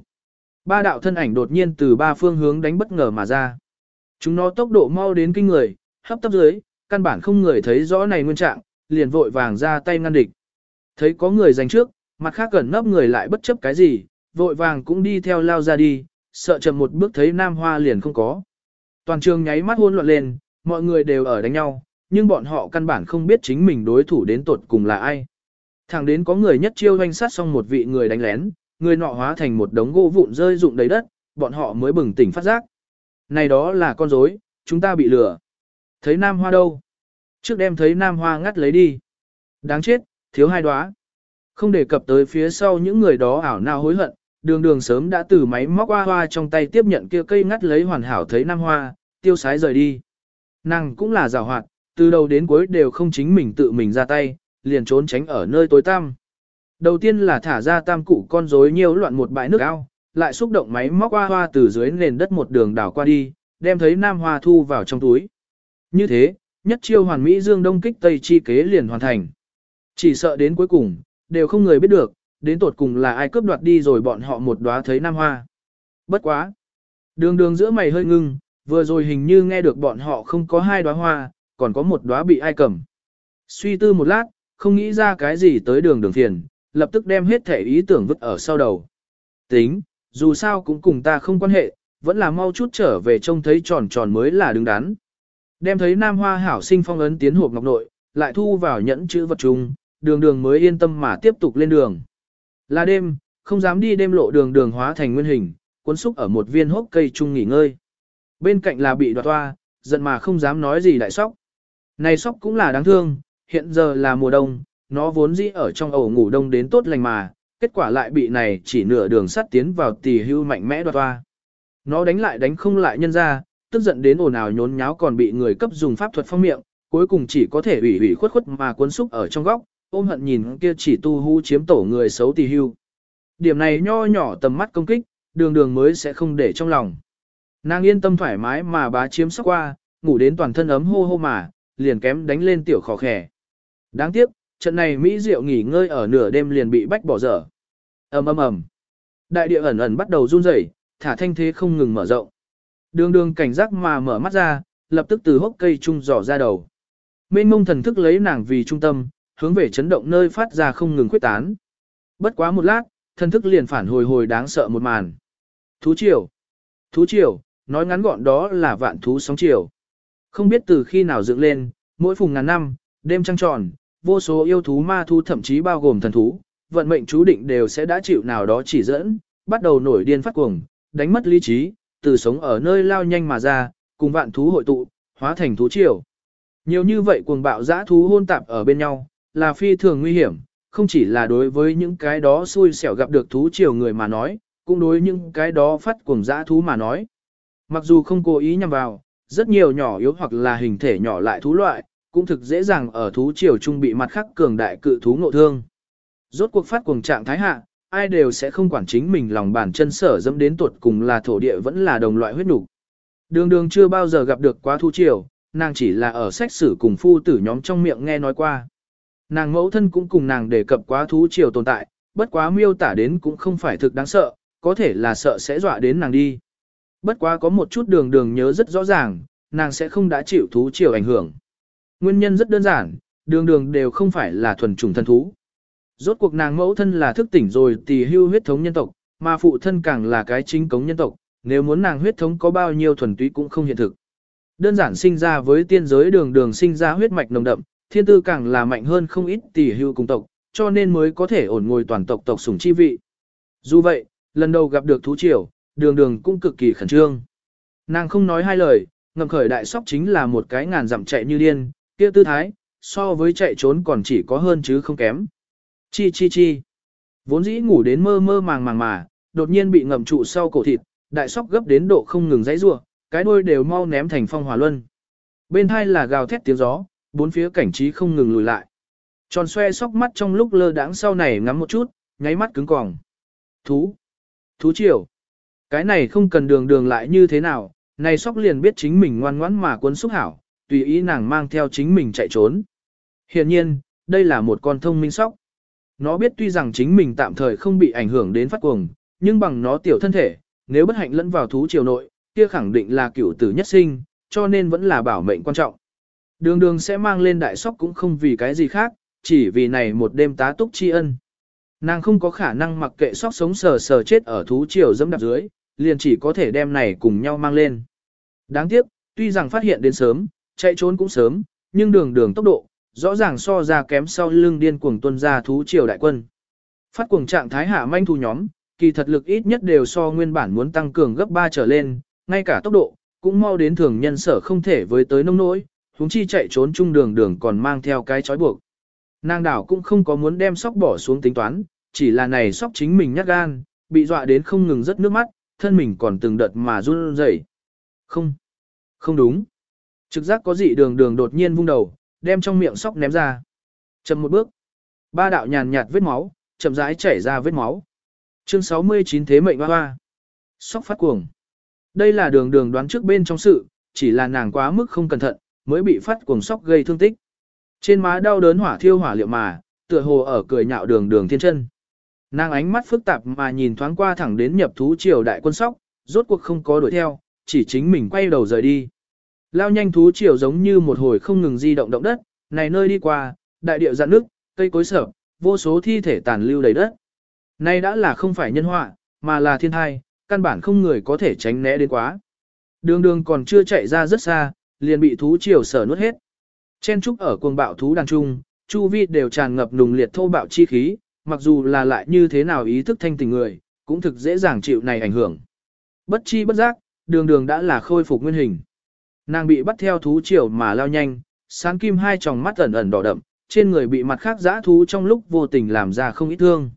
Ba đạo thân ảnh đột nhiên từ ba phương hướng đánh bất ngờ mà ra. Chúng nó tốc độ mau đến kinh người, hấp tấp dưới, căn bản không người thấy rõ này nguyên trạng, liền vội vàng ra tay ngăn địch. Thấy có người giành trước, mặt khác gần nấp người lại bất chấp cái gì, vội vàng cũng đi theo lao ra đi, sợ chậm một bước thấy Nam Hoa liền không có. Toàn trường nháy mắt hôn loạn lên, mọi người đều ở đánh nhau, nhưng bọn họ căn bản không biết chính mình đối thủ đến tột cùng là ai. Thẳng đến có người nhất chiêu doanh sát xong một vị người đánh lén, người nọ hóa thành một đống gỗ vụn rơi rụng đầy đất, bọn họ mới bừng tỉnh phát giác. Này đó là con rối, chúng ta bị lừa. Thấy nam hoa đâu? Trước đem thấy nam hoa ngắt lấy đi. Đáng chết, thiếu hai đóa. Không đề cập tới phía sau những người đó ảo nào hối hận, đường đường sớm đã từ máy móc hoa hoa trong tay tiếp nhận kia cây ngắt lấy hoàn hảo thấy nam hoa, tiêu sái rời đi. Nàng cũng là rào hoạt, từ đầu đến cuối đều không chính mình tự mình ra tay, liền trốn tránh ở nơi tối tăm. Đầu tiên là thả ra tam cụ con rối nhiều loạn một bãi nước ao, lại xúc động máy móc hoa hoa từ dưới nền đất một đường đảo qua đi, đem thấy nam hoa thu vào trong túi. Như thế, nhất chiêu hoàn mỹ dương đông kích tây chi kế liền hoàn thành. Chỉ sợ đến cuối cùng, đều không người biết được, đến tột cùng là ai cướp đoạt đi rồi bọn họ một đóa thấy nam hoa. Bất quá. Đường đường giữa mày hơi ngưng, vừa rồi hình như nghe được bọn họ không có hai đóa hoa, còn có một đóa bị ai cầm. Suy tư một lát, không nghĩ ra cái gì tới đường đường phiền, lập tức đem hết thể ý tưởng vứt ở sau đầu. Tính, dù sao cũng cùng ta không quan hệ, vẫn là mau chút trở về trông thấy tròn tròn mới là đứng đắn. Đem thấy nam hoa hảo sinh phong ấn tiến hộp ngọc nội, lại thu vào nhẫn chữ vật chung, đường đường mới yên tâm mà tiếp tục lên đường. Là đêm, không dám đi đêm lộ đường đường hóa thành nguyên hình, cuốn xúc ở một viên hốc cây chung nghỉ ngơi. Bên cạnh là bị đoạt toa, giận mà không dám nói gì đại sóc. Này sóc cũng là đáng thương, hiện giờ là mùa đông, nó vốn dĩ ở trong ổ ngủ đông đến tốt lành mà, kết quả lại bị này chỉ nửa đường sắt tiến vào tỳ hưu mạnh mẽ đoạt toa. Nó đánh lại đánh không lại nhân ra, tức giận đến ồn ào nhốn nháo còn bị người cấp dùng pháp thuật phong miệng, cuối cùng chỉ có thể ủy ủy khuất khuất mà cuốn xúc ở trong góc, ôm hận nhìn kia chỉ tu hú chiếm tổ người xấu tì hưu. Điểm này nho nhỏ tầm mắt công kích, đường đường mới sẽ không để trong lòng. Nàng yên tâm thoải mái mà bá chiếm sóc qua, ngủ đến toàn thân ấm hô hô mà, liền kém đánh lên tiểu khó khẻ. Đáng tiếc, trận này Mỹ Diệu nghỉ ngơi ở nửa đêm liền bị bách bỏ dở. ầm ầm ầm, Đại địa ẩn ẩn bắt đầu run rẩy, thả thanh thế không ngừng mở rộng. Đường đường cảnh giác mà mở mắt ra, lập tức từ hốc cây trung dò ra đầu. Mênh mông thần thức lấy nàng vì trung tâm, hướng về chấn động nơi phát ra không ngừng quyết tán. Bất quá một lát, thân thức liền phản hồi hồi đáng sợ một màn. Thú triều. Thú triều, nói ngắn gọn đó là vạn thú sóng triều. Không biết từ khi nào dựng lên, mỗi phùng ngàn năm, đêm trăng tròn, vô số yêu thú ma thú thậm chí bao gồm thần thú, vận mệnh chú định đều sẽ đã chịu nào đó chỉ dẫn, bắt đầu nổi điên phát cuồng, đánh mất lý trí, từ sống ở nơi lao nhanh mà ra, cùng vạn thú hội tụ, hóa thành thú triều. Nhiều như vậy cuồng bạo dã thú hôn tạp ở bên nhau, là phi thường nguy hiểm, không chỉ là đối với những cái đó xui xẻo gặp được thú triều người mà nói, cũng đối những cái đó phát cuồng dã thú mà nói. Mặc dù không cố ý nhằm vào, rất nhiều nhỏ yếu hoặc là hình thể nhỏ lại thú loại, cũng thực dễ dàng ở thú triều trung bị mặt khắc cường đại cự thú ngộ thương. Rốt cuộc phát cuồng trạng thái hạ, ai đều sẽ không quản chính mình lòng bàn chân sở dẫm đến tuột cùng là thổ địa vẫn là đồng loại huyết nục. Đường đường chưa bao giờ gặp được quá thú triều, nàng chỉ là ở sách sử cùng phu tử nhóm trong miệng nghe nói qua. Nàng mẫu thân cũng cùng nàng đề cập quá thú triều tồn tại, bất quá miêu tả đến cũng không phải thực đáng sợ, có thể là sợ sẽ dọa đến nàng đi. Bất quá có một chút đường đường nhớ rất rõ ràng, nàng sẽ không đã chịu thú triều ảnh hưởng. Nguyên nhân rất đơn giản, đường đường đều không phải là thuần chủng thân thú. Rốt cuộc nàng mẫu thân là thức tỉnh rồi tỳ hưu huyết thống nhân tộc, mà phụ thân càng là cái chính cống nhân tộc, nếu muốn nàng huyết thống có bao nhiêu thuần túy cũng không hiện thực. Đơn giản sinh ra với tiên giới đường đường sinh ra huyết mạch nồng đậm, thiên tư càng là mạnh hơn không ít tỷ hưu cùng tộc, cho nên mới có thể ổn ngồi toàn tộc tộc sủng chi vị. Dù vậy, lần đầu gặp được thú triều, đường đường cũng cực kỳ khẩn trương. Nàng không nói hai lời, ngầm khởi đại sóc chính là một cái ngàn dặm chạy như điên, kia tư thái, so với chạy trốn còn chỉ có hơn chứ không kém. Chi chi chi. Vốn dĩ ngủ đến mơ mơ màng màng mà, đột nhiên bị ngầm trụ sau cổ thịt, đại sóc gấp đến độ không ngừng dãy rủa, cái đuôi đều mau ném thành phong hỏa luân. Bên hai là gào thét tiếng gió, bốn phía cảnh trí không ngừng lùi lại. Tròn xoe sóc mắt trong lúc lơ đãng sau này ngắm một chút, nháy mắt cứng còng. Thú. Thú triều. Cái này không cần đường đường lại như thế nào, này sóc liền biết chính mình ngoan ngoãn mà cuốn xúc hảo, tùy ý nàng mang theo chính mình chạy trốn. Hiện nhiên, đây là một con thông minh sóc. Nó biết tuy rằng chính mình tạm thời không bị ảnh hưởng đến phát cuồng, nhưng bằng nó tiểu thân thể, nếu bất hạnh lẫn vào thú triều nội, kia khẳng định là cửu tử nhất sinh, cho nên vẫn là bảo mệnh quan trọng. Đường đường sẽ mang lên đại sóc cũng không vì cái gì khác, chỉ vì này một đêm tá túc tri ân. Nàng không có khả năng mặc kệ sóc sống sờ sờ chết ở thú triều dẫm đạp dưới, liền chỉ có thể đem này cùng nhau mang lên. Đáng tiếc, tuy rằng phát hiện đến sớm, chạy trốn cũng sớm, nhưng đường đường tốc độ, rõ ràng so ra kém sau lưng điên cuồng tuân ra thú triều đại quân. Phát cuồng trạng thái hạ manh thu nhóm, kỳ thật lực ít nhất đều so nguyên bản muốn tăng cường gấp 3 trở lên, ngay cả tốc độ, cũng mau đến thường nhân sở không thể với tới nông nỗi, huống chi chạy trốn chung đường đường còn mang theo cái chói buộc. Nàng đảo cũng không có muốn đem sóc bỏ xuống tính toán, chỉ là này sóc chính mình nhát gan, bị dọa đến không ngừng rất nước mắt, thân mình còn từng đợt mà run rẩy. Không, không đúng. Trực giác có dị đường đường đột nhiên vung đầu, đem trong miệng sóc ném ra. Chậm một bước. Ba đạo nhàn nhạt vết máu, chậm rãi chảy ra vết máu. Chương 69 Thế mệnh hoa hoa. Sóc phát cuồng. Đây là đường đường đoán trước bên trong sự, chỉ là nàng quá mức không cẩn thận, mới bị phát cuồng sóc gây thương tích. Trên má đau đớn hỏa thiêu hỏa liệu mà, tựa hồ ở cười nhạo đường đường thiên chân. Nàng ánh mắt phức tạp mà nhìn thoáng qua thẳng đến nhập thú triều đại quân sóc, rốt cuộc không có đuổi theo, chỉ chính mình quay đầu rời đi. Lao nhanh thú triều giống như một hồi không ngừng di động động đất, này nơi đi qua, đại địa dạn nước, cây cối sở, vô số thi thể tàn lưu đầy đất. Này đã là không phải nhân họa, mà là thiên thai, căn bản không người có thể tránh né đến quá. Đường đường còn chưa chạy ra rất xa, liền bị thú triều sở nuốt hết. Chen trúc ở cuồng bạo thú đàn trung, chu vi đều tràn ngập nùng liệt thô bạo chi khí, mặc dù là lại như thế nào ý thức thanh tình người, cũng thực dễ dàng chịu này ảnh hưởng. Bất chi bất giác, đường đường đã là khôi phục nguyên hình. Nàng bị bắt theo thú triều mà lao nhanh, sáng kim hai tròng mắt ẩn ẩn đỏ đậm, trên người bị mặt khác giã thú trong lúc vô tình làm ra không ít thương.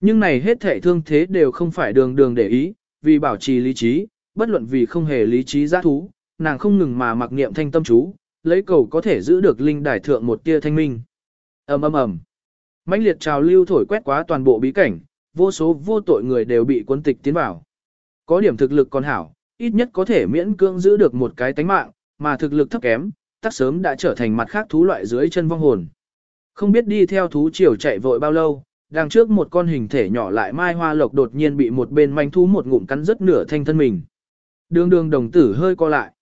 Nhưng này hết thể thương thế đều không phải đường đường để ý, vì bảo trì lý trí, bất luận vì không hề lý trí giã thú, nàng không ngừng mà mặc niệm thanh tâm chú, lấy cầu có thể giữ được linh đài thượng một tia thanh minh. ầm ầm ầm, mãnh liệt trào lưu thổi quét quá toàn bộ bí cảnh, vô số vô tội người đều bị quân tịch tiến vào. Có điểm thực lực còn hảo, ít nhất có thể miễn cưỡng giữ được một cái tánh mạng, mà thực lực thấp kém, tắc sớm đã trở thành mặt khác thú loại dưới chân vong hồn. Không biết đi theo thú chiều chạy vội bao lâu, đằng trước một con hình thể nhỏ lại mai hoa lộc đột nhiên bị một bên manh thú một ngụm cắn rất nửa thanh thân mình. Đường đường đồng tử hơi co lại.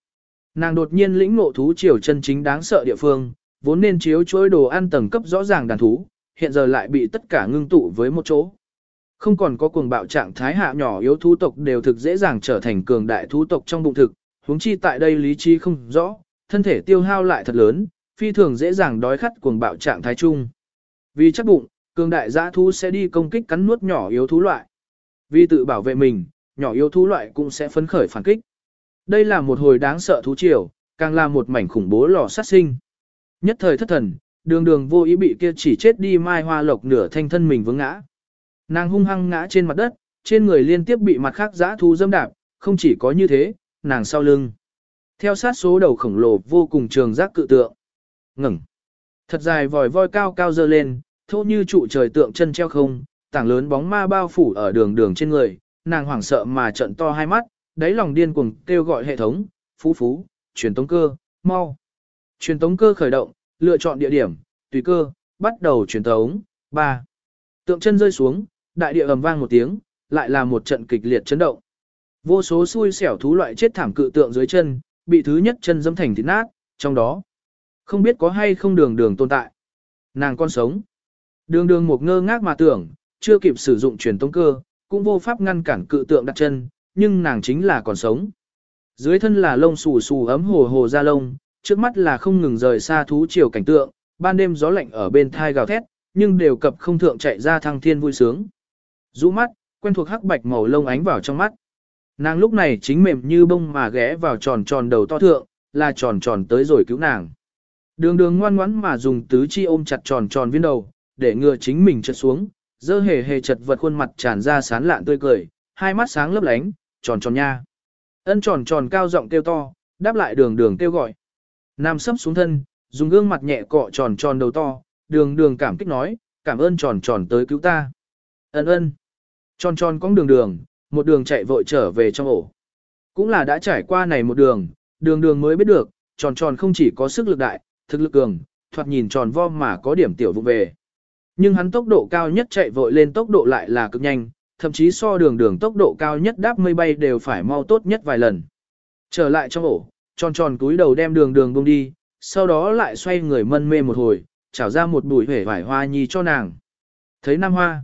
Nàng đột nhiên lĩnh ngộ thú triều chân chính đáng sợ địa phương, vốn nên chiếu chuỗi đồ ăn tầng cấp rõ ràng đàn thú, hiện giờ lại bị tất cả ngưng tụ với một chỗ. Không còn có cuồng bạo trạng thái hạ nhỏ yếu thú tộc đều thực dễ dàng trở thành cường đại thú tộc trong bụng thực, huống chi tại đây lý trí không rõ, thân thể tiêu hao lại thật lớn, phi thường dễ dàng đói khát cuồng bạo trạng thái chung. Vì chắc bụng, cường đại dã thú sẽ đi công kích cắn nuốt nhỏ yếu thú loại. Vì tự bảo vệ mình, nhỏ yếu thú loại cũng sẽ phấn khởi phản kích. Đây là một hồi đáng sợ thú triều, càng là một mảnh khủng bố lò sát sinh. Nhất thời thất thần, đường đường vô ý bị kia chỉ chết đi mai hoa lộc nửa thanh thân mình vướng ngã. Nàng hung hăng ngã trên mặt đất, trên người liên tiếp bị mặt khác giã thú dâm đạp, không chỉ có như thế, nàng sau lưng. Theo sát số đầu khổng lồ vô cùng trường giác cự tượng. Ngừng. Thật dài vòi voi cao cao dơ lên, thô như trụ trời tượng chân treo không, tảng lớn bóng ma bao phủ ở đường đường trên người, nàng hoảng sợ mà trận to hai mắt, đáy lòng điên cuồng kêu gọi hệ thống, phú phú, truyền tống cơ, mau. Truyền tống cơ khởi động, lựa chọn địa điểm, tùy cơ, bắt đầu truyền tống, 3. Tượng chân rơi xuống, đại địa ầm vang một tiếng, lại là một trận kịch liệt chấn động. Vô số xui xẻo thú loại chết thảm cự tượng dưới chân, bị thứ nhất chân dẫm thành thịt nát, trong đó không biết có hay không đường đường tồn tại. Nàng con sống. Đường đường một ngơ ngác mà tưởng, chưa kịp sử dụng truyền tống cơ, cũng vô pháp ngăn cản cự tượng đặt chân, nhưng nàng chính là còn sống. Dưới thân là lông xù xù ấm hồ hồ ra lông, trước mắt là không ngừng rời xa thú chiều cảnh tượng, ban đêm gió lạnh ở bên thai gào thét, nhưng đều cập không thượng chạy ra thăng thiên vui sướng. Rũ mắt, quen thuộc hắc bạch màu lông ánh vào trong mắt. Nàng lúc này chính mềm như bông mà ghé vào tròn tròn đầu to thượng, là tròn tròn tới rồi cứu nàng. Đường đường ngoan ngoãn mà dùng tứ chi ôm chặt tròn tròn viên đầu, để ngừa chính mình trượt xuống, dơ hề hề chật vật khuôn mặt tràn ra sán lạn tươi cười, hai mắt sáng lấp lánh, tròn tròn nha. Ân tròn tròn cao giọng kêu to, đáp lại đường đường kêu gọi. Nam sấp xuống thân, dùng gương mặt nhẹ cọ tròn tròn đầu to, đường đường cảm kích nói, cảm ơn tròn tròn tới cứu ta. Ân ân. Tròn tròn cong đường đường, một đường chạy vội trở về trong ổ. Cũng là đã trải qua này một đường, đường đường mới biết được, tròn tròn không chỉ có sức lực đại, thực lực cường, thoạt nhìn tròn vo mà có điểm tiểu vụ về. Nhưng hắn tốc độ cao nhất chạy vội lên tốc độ lại là cực nhanh, thậm chí so đường đường tốc độ cao nhất đáp mây bay đều phải mau tốt nhất vài lần. Trở lại trong ổ, tròn tròn túi đầu đem đường đường bông đi, sau đó lại xoay người mân mê một hồi, trảo ra một bụi hể vải hoa nhi cho nàng. Thấy năm hoa.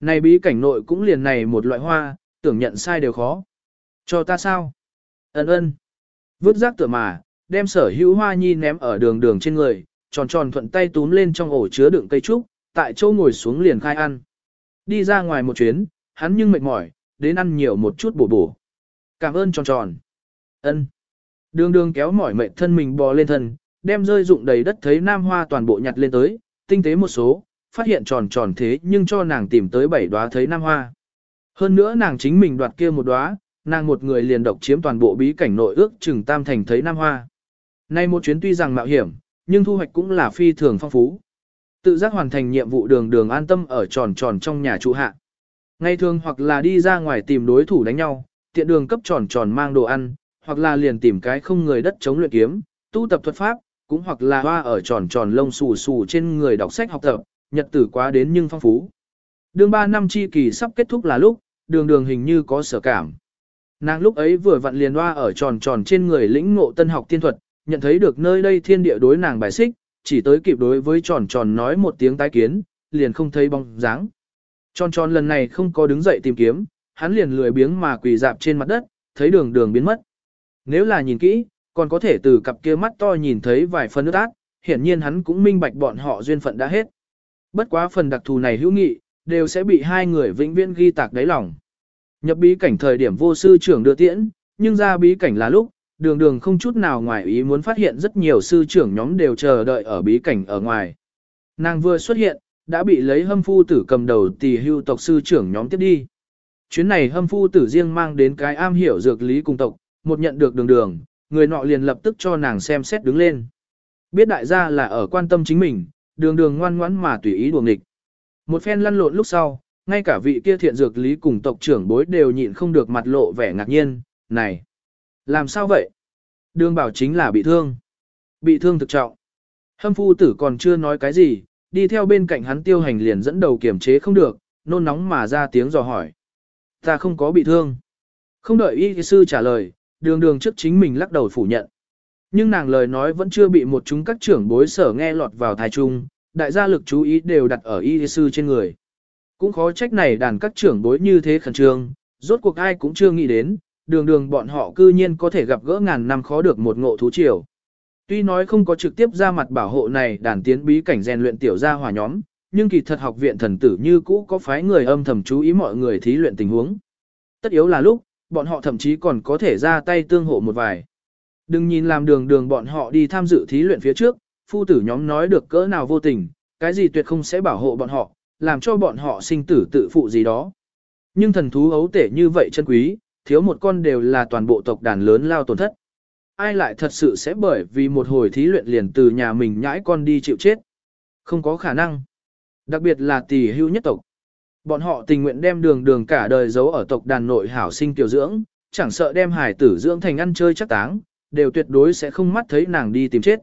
Này bí cảnh nội cũng liền này một loại hoa, tưởng nhận sai đều khó. Cho ta sao? Ấn ơn. Vứt rác tựa mà, đem sở hữu hoa nhi ném ở đường đường trên người, tròn tròn thuận tay túm lên trong ổ chứa đựng cây trúc, tại chỗ ngồi xuống liền khai ăn. Đi ra ngoài một chuyến, hắn nhưng mệt mỏi, đến ăn nhiều một chút bổ bổ. Cảm ơn tròn tròn. ân Đường đường kéo mỏi mệt thân mình bò lên thân, đem rơi dụng đầy đất thấy nam hoa toàn bộ nhặt lên tới, tinh tế một số, phát hiện tròn tròn thế nhưng cho nàng tìm tới bảy đóa thấy nam hoa. Hơn nữa nàng chính mình đoạt kia một đóa, nàng một người liền độc chiếm toàn bộ bí cảnh nội ước chừng tam thành thấy nam hoa. Nay một chuyến tuy rằng mạo hiểm, nhưng thu hoạch cũng là phi thường phong phú. Tự giác hoàn thành nhiệm vụ đường đường an tâm ở tròn tròn trong nhà trụ hạ. Ngày thường hoặc là đi ra ngoài tìm đối thủ đánh nhau, tiện đường cấp tròn tròn mang đồ ăn, hoặc là liền tìm cái không người đất chống luyện kiếm, tu tập thuật pháp, cũng hoặc là hoa ở tròn tròn lông xù xù trên người đọc sách học tập, nhật tử quá đến nhưng phong phú. Đường 3 năm chi kỳ sắp kết thúc là lúc, đường đường hình như có sở cảm. Nàng lúc ấy vừa vặn liền hoa ở tròn tròn trên người lĩnh ngộ tân học tiên thuật, nhận thấy được nơi đây thiên địa đối nàng bài xích, chỉ tới kịp đối với tròn tròn nói một tiếng tái kiến, liền không thấy bóng dáng. Tròn tròn lần này không có đứng dậy tìm kiếm, hắn liền lười biếng mà quỳ dạp trên mặt đất, thấy đường đường biến mất. Nếu là nhìn kỹ, còn có thể từ cặp kia mắt to nhìn thấy vài phần nước át, hiển nhiên hắn cũng minh bạch bọn họ duyên phận đã hết. Bất quá phần đặc thù này hữu nghị, đều sẽ bị hai người vĩnh viễn ghi tạc đáy lòng. Nhập bí cảnh thời điểm vô sư trưởng đưa tiễn, nhưng ra bí cảnh là lúc, đường đường không chút nào ngoài ý muốn phát hiện rất nhiều sư trưởng nhóm đều chờ đợi ở bí cảnh ở ngoài. Nàng vừa xuất hiện, đã bị lấy hâm phu tử cầm đầu tỷ hưu tộc sư trưởng nhóm tiếp đi. Chuyến này hâm phu tử riêng mang đến cái am hiểu dược lý cùng tộc, một nhận được đường đường, người nọ liền lập tức cho nàng xem xét đứng lên. Biết đại gia là ở quan tâm chính mình, đường đường ngoan ngoãn mà tùy ý đuồng địch. Một phen lăn lộn lúc sau, ngay cả vị kia thiện dược lý cùng tộc trưởng bối đều nhịn không được mặt lộ vẻ ngạc nhiên, này, làm sao vậy? Đường bảo chính là bị thương. Bị thương thực trọng. Hâm phu tử còn chưa nói cái gì, đi theo bên cạnh hắn tiêu hành liền dẫn đầu kiểm chế không được, nôn nóng mà ra tiếng dò hỏi. Ta không có bị thương. Không đợi y sư trả lời, đường đường trước chính mình lắc đầu phủ nhận. Nhưng nàng lời nói vẫn chưa bị một chúng các trưởng bối sở nghe lọt vào thái trung, đại gia lực chú ý đều đặt ở y sư trên người. Cũng khó trách này đàn các trưởng bối như thế khẩn trương, rốt cuộc ai cũng chưa nghĩ đến, đường đường bọn họ cư nhiên có thể gặp gỡ ngàn năm khó được một ngộ thú triều. Tuy nói không có trực tiếp ra mặt bảo hộ này đàn tiến bí cảnh rèn luyện tiểu gia hỏa nhóm, nhưng kỳ thật học viện thần tử như cũ có phái người âm thầm chú ý mọi người thí luyện tình huống. Tất yếu là lúc, bọn họ thậm chí còn có thể ra tay tương hộ một vài. Đừng nhìn làm đường đường bọn họ đi tham dự thí luyện phía trước, phu tử nhóm nói được cỡ nào vô tình, cái gì tuyệt không sẽ bảo hộ bọn họ, làm cho bọn họ sinh tử tự phụ gì đó. Nhưng thần thú ấu tể như vậy chân quý, thiếu một con đều là toàn bộ tộc đàn lớn lao tổn thất. Ai lại thật sự sẽ bởi vì một hồi thí luyện liền từ nhà mình nhãi con đi chịu chết. Không có khả năng. Đặc biệt là tỷ hưu nhất tộc. Bọn họ tình nguyện đem đường đường cả đời giấu ở tộc đàn nội hảo sinh tiểu dưỡng, chẳng sợ đem hải tử dưỡng thành ăn chơi chắc táng, đều tuyệt đối sẽ không mắt thấy nàng đi tìm chết.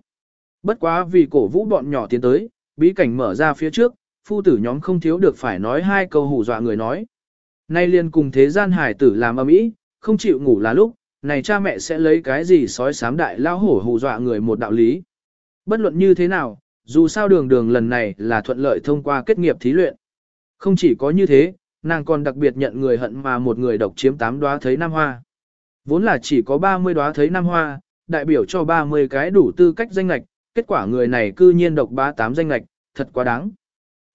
Bất quá vì cổ vũ bọn nhỏ tiến tới, bí cảnh mở ra phía trước, phu tử nhóm không thiếu được phải nói hai câu hù dọa người nói. Nay liền cùng thế gian hải tử làm âm ý, không chịu ngủ là lúc, này cha mẹ sẽ lấy cái gì sói sám đại lao hổ hù dọa người một đạo lý. Bất luận như thế nào, dù sao đường đường lần này là thuận lợi thông qua kết nghiệp thí luyện. Không chỉ có như thế, nàng còn đặc biệt nhận người hận mà một người độc chiếm tám đóa thấy năm hoa. Vốn là chỉ có 30 đóa thấy năm hoa, đại biểu cho 30 cái đủ tư cách danh lạch, kết quả người này cư nhiên độc bá tám danh lạch, thật quá đáng.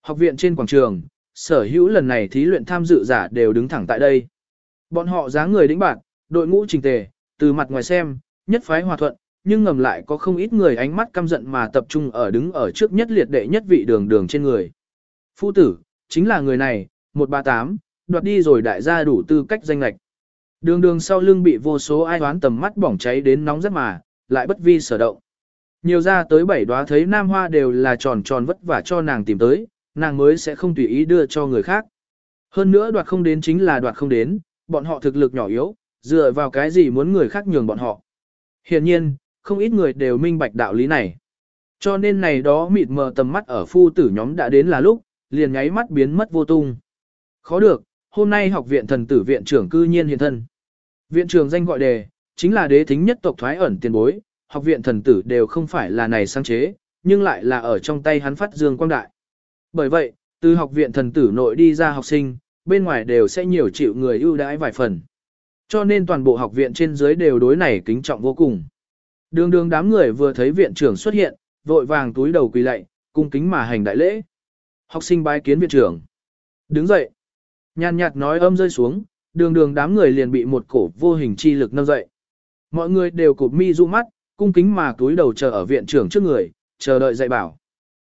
Học viện trên quảng trường, sở hữu lần này thí luyện tham dự giả đều đứng thẳng tại đây. Bọn họ dáng người đĩnh bạn, đội ngũ trình tề, từ mặt ngoài xem, nhất phái hòa thuận, nhưng ngầm lại có không ít người ánh mắt căm giận mà tập trung ở đứng ở trước nhất liệt đệ nhất vị đường đường trên người. Phu tử, chính là người này, 138, đoạt đi rồi đại gia đủ tư cách danh lạch. Đường đường sau lưng bị vô số ai đoán tầm mắt bỏng cháy đến nóng rất mà, lại bất vi sở động. Nhiều ra tới bảy đóa thấy nam hoa đều là tròn tròn vất vả cho nàng tìm tới, nàng mới sẽ không tùy ý đưa cho người khác. Hơn nữa đoạt không đến chính là đoạt không đến, bọn họ thực lực nhỏ yếu, dựa vào cái gì muốn người khác nhường bọn họ. Hiển nhiên, không ít người đều minh bạch đạo lý này. Cho nên này đó mịt mờ tầm mắt ở phu tử nhóm đã đến là lúc, liền nháy mắt biến mất vô tung. Khó được, hôm nay học viện thần tử viện trưởng cư nhiên hiện thân. Viện trưởng danh gọi đề, chính là đế thính nhất tộc thoái ẩn tiền bối, học viện thần tử đều không phải là này sáng chế, nhưng lại là ở trong tay hắn phát dương quang đại. Bởi vậy, từ học viện thần tử nội đi ra học sinh, bên ngoài đều sẽ nhiều chịu người ưu đãi vài phần. Cho nên toàn bộ học viện trên dưới đều đối này kính trọng vô cùng. Đường đường đám người vừa thấy viện trưởng xuất hiện, vội vàng túi đầu quỳ lạy, cung kính mà hành đại lễ. Học sinh bái kiến viện trưởng. Đứng dậy. Nhàn nhạt nói âm rơi xuống, đường đường đám người liền bị một cổ vô hình chi lực nâng dậy. Mọi người đều cụp mi du mắt, cung kính mà túi đầu chờ ở viện trưởng trước người, chờ đợi dạy bảo.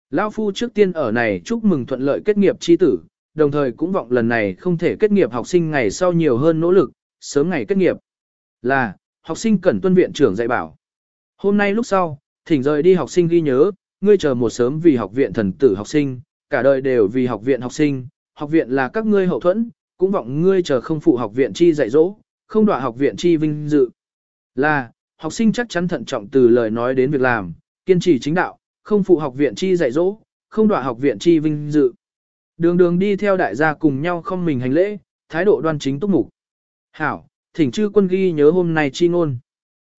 Lão Phu trước tiên ở này chúc mừng thuận lợi kết nghiệp chi tử, đồng thời cũng vọng lần này không thể kết nghiệp học sinh ngày sau nhiều hơn nỗ lực, sớm ngày kết nghiệp. Là, học sinh cần tuân viện trưởng dạy bảo. Hôm nay lúc sau, thỉnh rời đi học sinh ghi nhớ, ngươi chờ một sớm vì học viện thần tử học sinh, cả đời đều vì học viện học sinh, học viện là các ngươi hậu thuẫn, cũng vọng ngươi chờ không phụ học viện chi dạy dỗ, không đọa học viện chi vinh dự. Là, học sinh chắc chắn thận trọng từ lời nói đến việc làm, kiên trì chính đạo, không phụ học viện chi dạy dỗ, không đọa học viện chi vinh dự. Đường đường đi theo đại gia cùng nhau không mình hành lễ, thái độ đoan chính túc mục. Hảo, thỉnh chư quân ghi nhớ hôm nay chi ngôn.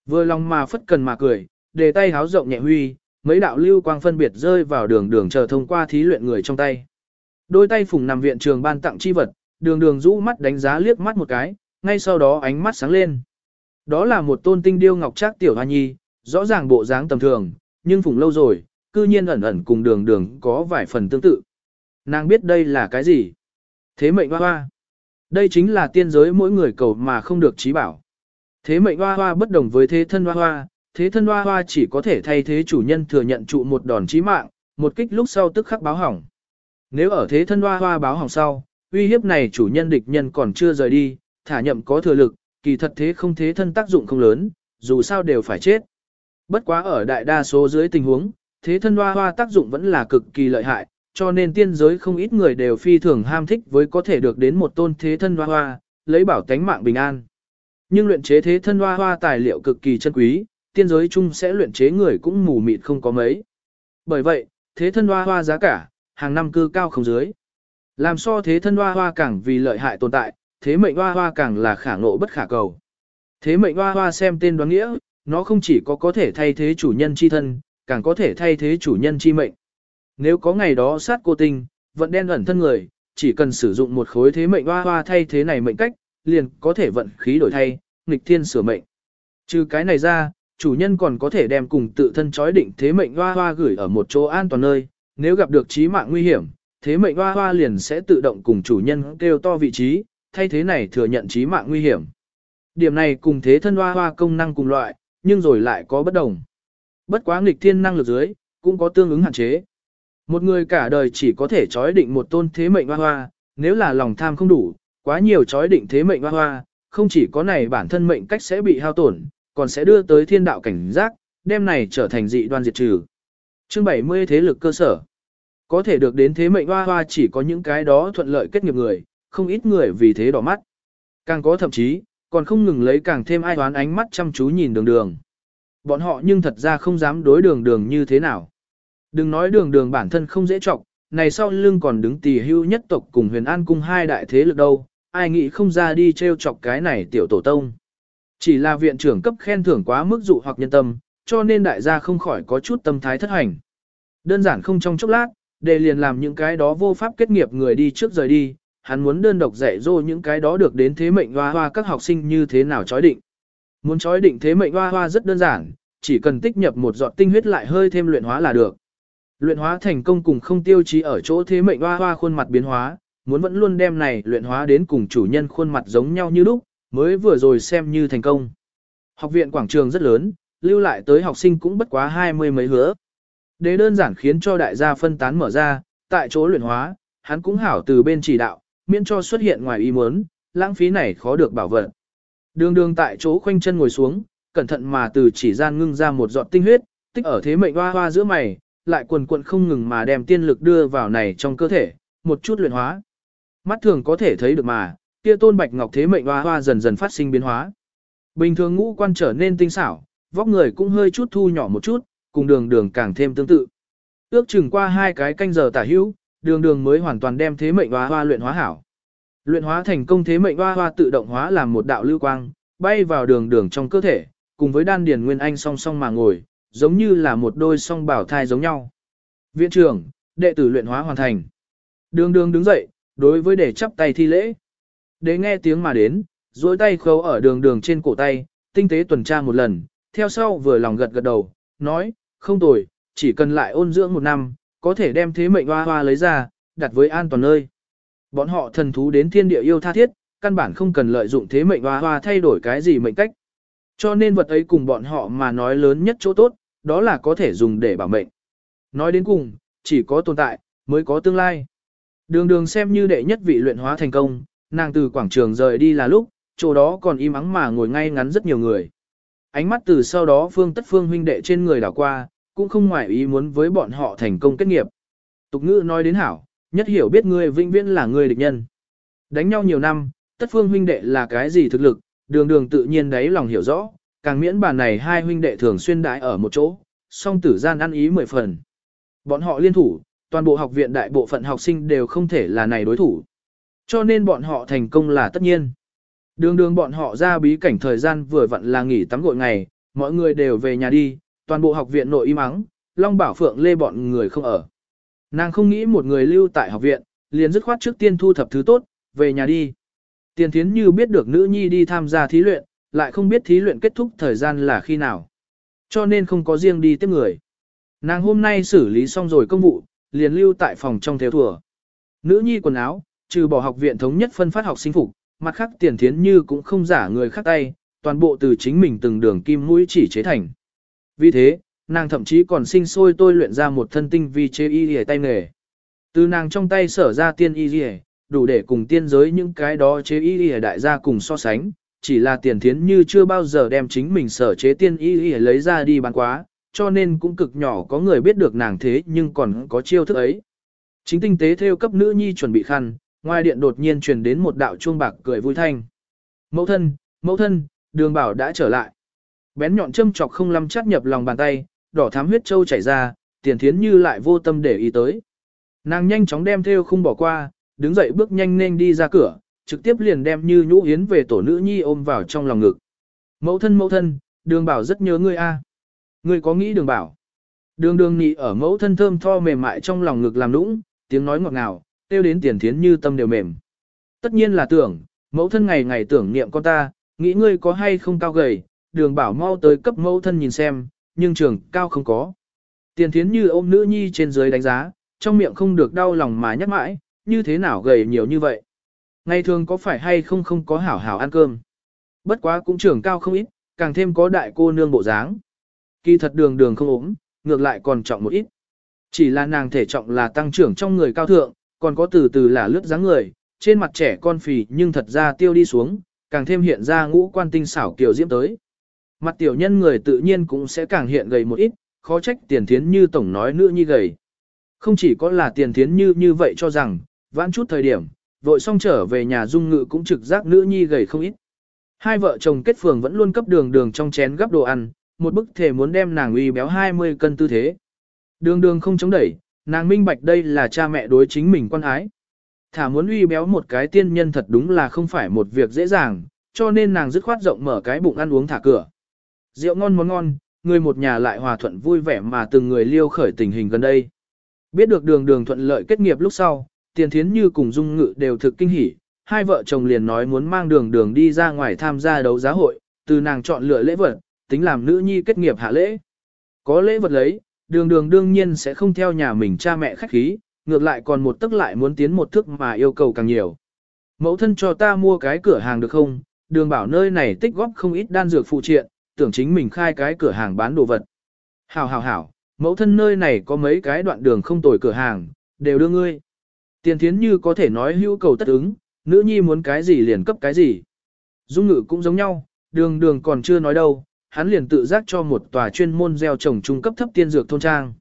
Vừa lòng mà phất cần mà cười, đề tay háo rộng nhẹ huy, mấy đạo lưu quang phân biệt rơi vào đường đường chờ thông qua thí luyện người trong tay. Đôi tay phùng nằm viện trường ban tặng chi vật, đường đường rũ mắt đánh giá liếc mắt một cái, ngay sau đó ánh mắt sáng lên. Đó là một tôn tinh điêu ngọc trác tiểu hoa nhi, rõ ràng bộ dáng tầm thường, nhưng phùng lâu rồi, cư nhiên ẩn ẩn cùng đường đường có vài phần tương tự. Nàng biết đây là cái gì? Thế mệnh hoa hoa. Đây chính là tiên giới mỗi người cầu mà không được trí bảo. Thế mệnh hoa hoa bất đồng với thế thân hoa hoa, thế thân hoa hoa chỉ có thể thay thế chủ nhân thừa nhận trụ một đòn chí mạng, một kích lúc sau tức khắc báo hỏng. Nếu ở thế thân hoa hoa báo hỏng sau, uy hiếp này chủ nhân địch nhân còn chưa rời đi, thả nhậm có thừa lực, kỳ thật thế không thế thân tác dụng không lớn, dù sao đều phải chết. Bất quá ở đại đa số dưới tình huống, thế thân hoa hoa tác dụng vẫn là cực kỳ lợi hại, cho nên tiên giới không ít người đều phi thường ham thích với có thể được đến một tôn thế thân hoa hoa, lấy bảo tánh mạng bình an. Nhưng luyện chế thế thân hoa hoa tài liệu cực kỳ chân quý, tiên giới chung sẽ luyện chế người cũng mù mịt không có mấy. Bởi vậy, thế thân hoa hoa giá cả, hàng năm cư cao không dưới. Làm so thế thân hoa hoa càng vì lợi hại tồn tại, thế mệnh hoa hoa càng là khả ngộ bất khả cầu. Thế mệnh hoa hoa xem tên đoán nghĩa, nó không chỉ có có thể thay thế chủ nhân chi thân, càng có thể thay thế chủ nhân chi mệnh. Nếu có ngày đó sát cô tinh, vận đen ẩn thân người, chỉ cần sử dụng một khối thế mệnh hoa hoa thay thế này mệnh cách, liền có thể vận khí đổi thay, nghịch thiên sửa mệnh. Trừ cái này ra, chủ nhân còn có thể đem cùng tự thân chói định thế mệnh hoa hoa gửi ở một chỗ an toàn nơi, nếu gặp được chí mạng nguy hiểm, thế mệnh hoa hoa liền sẽ tự động cùng chủ nhân kêu to vị trí, thay thế này thừa nhận chí mạng nguy hiểm. Điểm này cùng thế thân hoa hoa công năng cùng loại, nhưng rồi lại có bất đồng. Bất quá nghịch thiên năng lực dưới, cũng có tương ứng hạn chế. Một người cả đời chỉ có thể chói định một tôn thế mệnh hoa hoa, nếu là lòng tham không đủ, quá nhiều chói định thế mệnh hoa hoa, không chỉ có này bản thân mệnh cách sẽ bị hao tổn, còn sẽ đưa tới thiên đạo cảnh giác, đem này trở thành dị đoan diệt trừ. Chương 70 thế lực cơ sở. Có thể được đến thế mệnh hoa hoa chỉ có những cái đó thuận lợi kết nghiệp người, không ít người vì thế đỏ mắt. Càng có thậm chí, còn không ngừng lấy càng thêm ai đoán ánh mắt chăm chú nhìn đường đường. Bọn họ nhưng thật ra không dám đối đường đường như thế nào. Đừng nói đường đường bản thân không dễ trọng, này sau lưng còn đứng tỳ hưu nhất tộc cùng huyền an cung hai đại thế lực đâu, ai nghĩ không ra đi treo chọc cái này tiểu tổ tông. Chỉ là viện trưởng cấp khen thưởng quá mức dụ hoặc nhân tâm, cho nên đại gia không khỏi có chút tâm thái thất hành. Đơn giản không trong chốc lát, để liền làm những cái đó vô pháp kết nghiệp người đi trước rời đi, hắn muốn đơn độc dạy dỗ những cái đó được đến thế mệnh hoa hoa các học sinh như thế nào chói định. Muốn chói định thế mệnh hoa hoa rất đơn giản, chỉ cần tích nhập một giọt tinh huyết lại hơi thêm luyện hóa là được. Luyện hóa thành công cùng không tiêu chí ở chỗ thế mệnh hoa hoa khuôn mặt biến hóa, muốn vẫn luôn đem này luyện hóa đến cùng chủ nhân khuôn mặt giống nhau như lúc, mới vừa rồi xem như thành công. Học viện quảng trường rất lớn, lưu lại tới học sinh cũng bất quá hai mươi mấy hứa. Đế đơn giản khiến cho đại gia phân tán mở ra, tại chỗ luyện hóa, hắn cũng hảo từ bên chỉ đạo, miễn cho xuất hiện ngoài ý muốn, lãng phí này khó được bảo vật. Đường đường tại chỗ khoanh chân ngồi xuống, cẩn thận mà từ chỉ gian ngưng ra một giọt tinh huyết, tích ở thế mệnh hoa hoa giữa mày, lại quần quận không ngừng mà đem tiên lực đưa vào này trong cơ thể, một chút luyện hóa. Mắt thường có thể thấy được mà, kia tôn bạch ngọc thế mệnh hoa hoa dần dần phát sinh biến hóa. Bình thường ngũ quan trở nên tinh xảo, vóc người cũng hơi chút thu nhỏ một chút, cùng đường đường càng thêm tương tự. Ước chừng qua hai cái canh giờ tả hữu, đường đường mới hoàn toàn đem thế mệnh hoa hoa luyện hóa hảo. Luyện hóa thành công thế mệnh hoa hoa tự động hóa làm một đạo lưu quang, bay vào đường đường trong cơ thể, cùng với đan điền nguyên anh song song mà ngồi, giống như là một đôi song bảo thai giống nhau. Viện trưởng, đệ tử luyện hóa hoàn thành. Đường đường đứng dậy, đối với để chắp tay thi lễ. Đế nghe tiếng mà đến, duỗi tay khâu ở đường đường trên cổ tay, tinh tế tuần tra một lần, theo sau vừa lòng gật gật đầu, nói, không tồi, chỉ cần lại ôn dưỡng một năm, có thể đem thế mệnh hoa hoa lấy ra, đặt với an toàn nơi. Bọn họ thần thú đến thiên địa yêu tha thiết, căn bản không cần lợi dụng thế mệnh hoa hoa thay đổi cái gì mệnh cách. Cho nên vật ấy cùng bọn họ mà nói lớn nhất chỗ tốt, đó là có thể dùng để bảo mệnh. Nói đến cùng, chỉ có tồn tại, mới có tương lai. Đường đường xem như đệ nhất vị luyện hóa thành công, nàng từ quảng trường rời đi là lúc, chỗ đó còn im ắng mà ngồi ngay ngắn rất nhiều người. Ánh mắt từ sau đó phương tất phương huynh đệ trên người đảo qua, cũng không ngoại ý muốn với bọn họ thành công kết nghiệp. Tục ngữ nói đến hảo, nhất hiểu biết người vĩnh viễn là người địch nhân. Đánh nhau nhiều năm, tất phương huynh đệ là cái gì thực lực, đường đường tự nhiên đấy lòng hiểu rõ, càng miễn bàn này hai huynh đệ thường xuyên đãi ở một chỗ, song tử gian ăn ý mười phần. Bọn họ liên thủ, toàn bộ học viện đại bộ phận học sinh đều không thể là này đối thủ. Cho nên bọn họ thành công là tất nhiên. Đường đường bọn họ ra bí cảnh thời gian vừa vặn là nghỉ tắm gội ngày, mọi người đều về nhà đi, toàn bộ học viện nội im ắng, Long Bảo Phượng lê bọn người không ở. Nàng không nghĩ một người lưu tại học viện, liền dứt khoát trước tiên thu thập thứ tốt, về nhà đi. Tiền thiến như biết được nữ nhi đi tham gia thí luyện, lại không biết thí luyện kết thúc thời gian là khi nào. Cho nên không có riêng đi tiếp người. Nàng hôm nay xử lý xong rồi công vụ, liền lưu tại phòng trong theo thùa. Nữ nhi quần áo, trừ bỏ học viện thống nhất phân phát học sinh phục, mặt khác tiền thiến như cũng không giả người khác tay, toàn bộ từ chính mình từng đường kim mũi chỉ chế thành. Vì thế, nàng thậm chí còn sinh sôi tôi luyện ra một thân tinh vi chế y lìa tay nghề. Từ nàng trong tay sở ra tiên y lìa, đủ để cùng tiên giới những cái đó chế y lìa đại gia cùng so sánh, chỉ là tiền thiến như chưa bao giờ đem chính mình sở chế tiên y y lấy ra đi bán quá, cho nên cũng cực nhỏ có người biết được nàng thế nhưng còn có chiêu thức ấy. Chính tinh tế theo cấp nữ nhi chuẩn bị khăn, ngoài điện đột nhiên truyền đến một đạo chuông bạc cười vui thanh. Mẫu thân, mẫu thân, đường bảo đã trở lại. Bén nhọn châm chọc không lăm chát nhập lòng bàn tay, đỏ thám huyết trâu chảy ra, tiền thiến như lại vô tâm để ý tới. Nàng nhanh chóng đem theo không bỏ qua, đứng dậy bước nhanh nên đi ra cửa, trực tiếp liền đem như nhũ hiến về tổ nữ nhi ôm vào trong lòng ngực. Mẫu thân mẫu thân, đường bảo rất nhớ ngươi a. Ngươi có nghĩ đường bảo? Đường đường nị ở mẫu thân thơm tho mềm mại trong lòng ngực làm nũng, tiếng nói ngọt ngào, tiêu đến tiền thiến như tâm đều mềm. Tất nhiên là tưởng, mẫu thân ngày ngày tưởng niệm con ta, nghĩ ngươi có hay không cao gầy, đường bảo mau tới cấp mẫu thân nhìn xem, nhưng trường cao không có. Tiền thiến như ôm nữ nhi trên dưới đánh giá, trong miệng không được đau lòng mà nhắc mãi, như thế nào gầy nhiều như vậy. Ngày thường có phải hay không không có hảo hảo ăn cơm. Bất quá cũng trưởng cao không ít, càng thêm có đại cô nương bộ dáng. Kỳ thật đường đường không ốm, ngược lại còn trọng một ít. Chỉ là nàng thể trọng là tăng trưởng trong người cao thượng, còn có từ từ là lướt dáng người, trên mặt trẻ con phì nhưng thật ra tiêu đi xuống, càng thêm hiện ra ngũ quan tinh xảo kiều diễm tới. Mặt tiểu nhân người tự nhiên cũng sẽ càng hiện gầy một ít, khó trách tiền thiến như tổng nói nữa như gầy. Không chỉ có là tiền thiến như như vậy cho rằng, vãn chút thời điểm, vội xong trở về nhà dung ngự cũng trực giác nữ nhi gầy không ít. Hai vợ chồng kết phường vẫn luôn cấp đường đường trong chén gấp đồ ăn, một bức thể muốn đem nàng uy béo 20 cân tư thế. Đường đường không chống đẩy, nàng minh bạch đây là cha mẹ đối chính mình quan ái. Thả muốn uy béo một cái tiên nhân thật đúng là không phải một việc dễ dàng, cho nên nàng dứt khoát rộng mở cái bụng ăn uống thả cửa. Rượu ngon món ngon, người một nhà lại hòa thuận vui vẻ mà từng người liêu khởi tình hình gần đây. Biết được đường đường thuận lợi kết nghiệp lúc sau, tiền thiến như cùng dung ngự đều thực kinh hỉ, hai vợ chồng liền nói muốn mang đường đường đi ra ngoài tham gia đấu giá hội, từ nàng chọn lựa lễ vật, tính làm nữ nhi kết nghiệp hạ lễ. Có lễ vật lấy, đường đường đương nhiên sẽ không theo nhà mình cha mẹ khách khí, ngược lại còn một tức lại muốn tiến một thước mà yêu cầu càng nhiều. Mẫu thân cho ta mua cái cửa hàng được không? Đường bảo nơi này tích góp không ít đan dược phụ triện, tưởng chính mình khai cái cửa hàng bán đồ vật. Hảo hảo hảo, mẫu thân nơi này có mấy cái đoạn đường không tồi cửa hàng, đều đưa ngươi. Tiền thiến như có thể nói hữu cầu tất ứng, nữ nhi muốn cái gì liền cấp cái gì. Dung ngự cũng giống nhau, đường đường còn chưa nói đâu, hắn liền tự giác cho một tòa chuyên môn gieo trồng trung cấp thấp tiên dược thôn trang.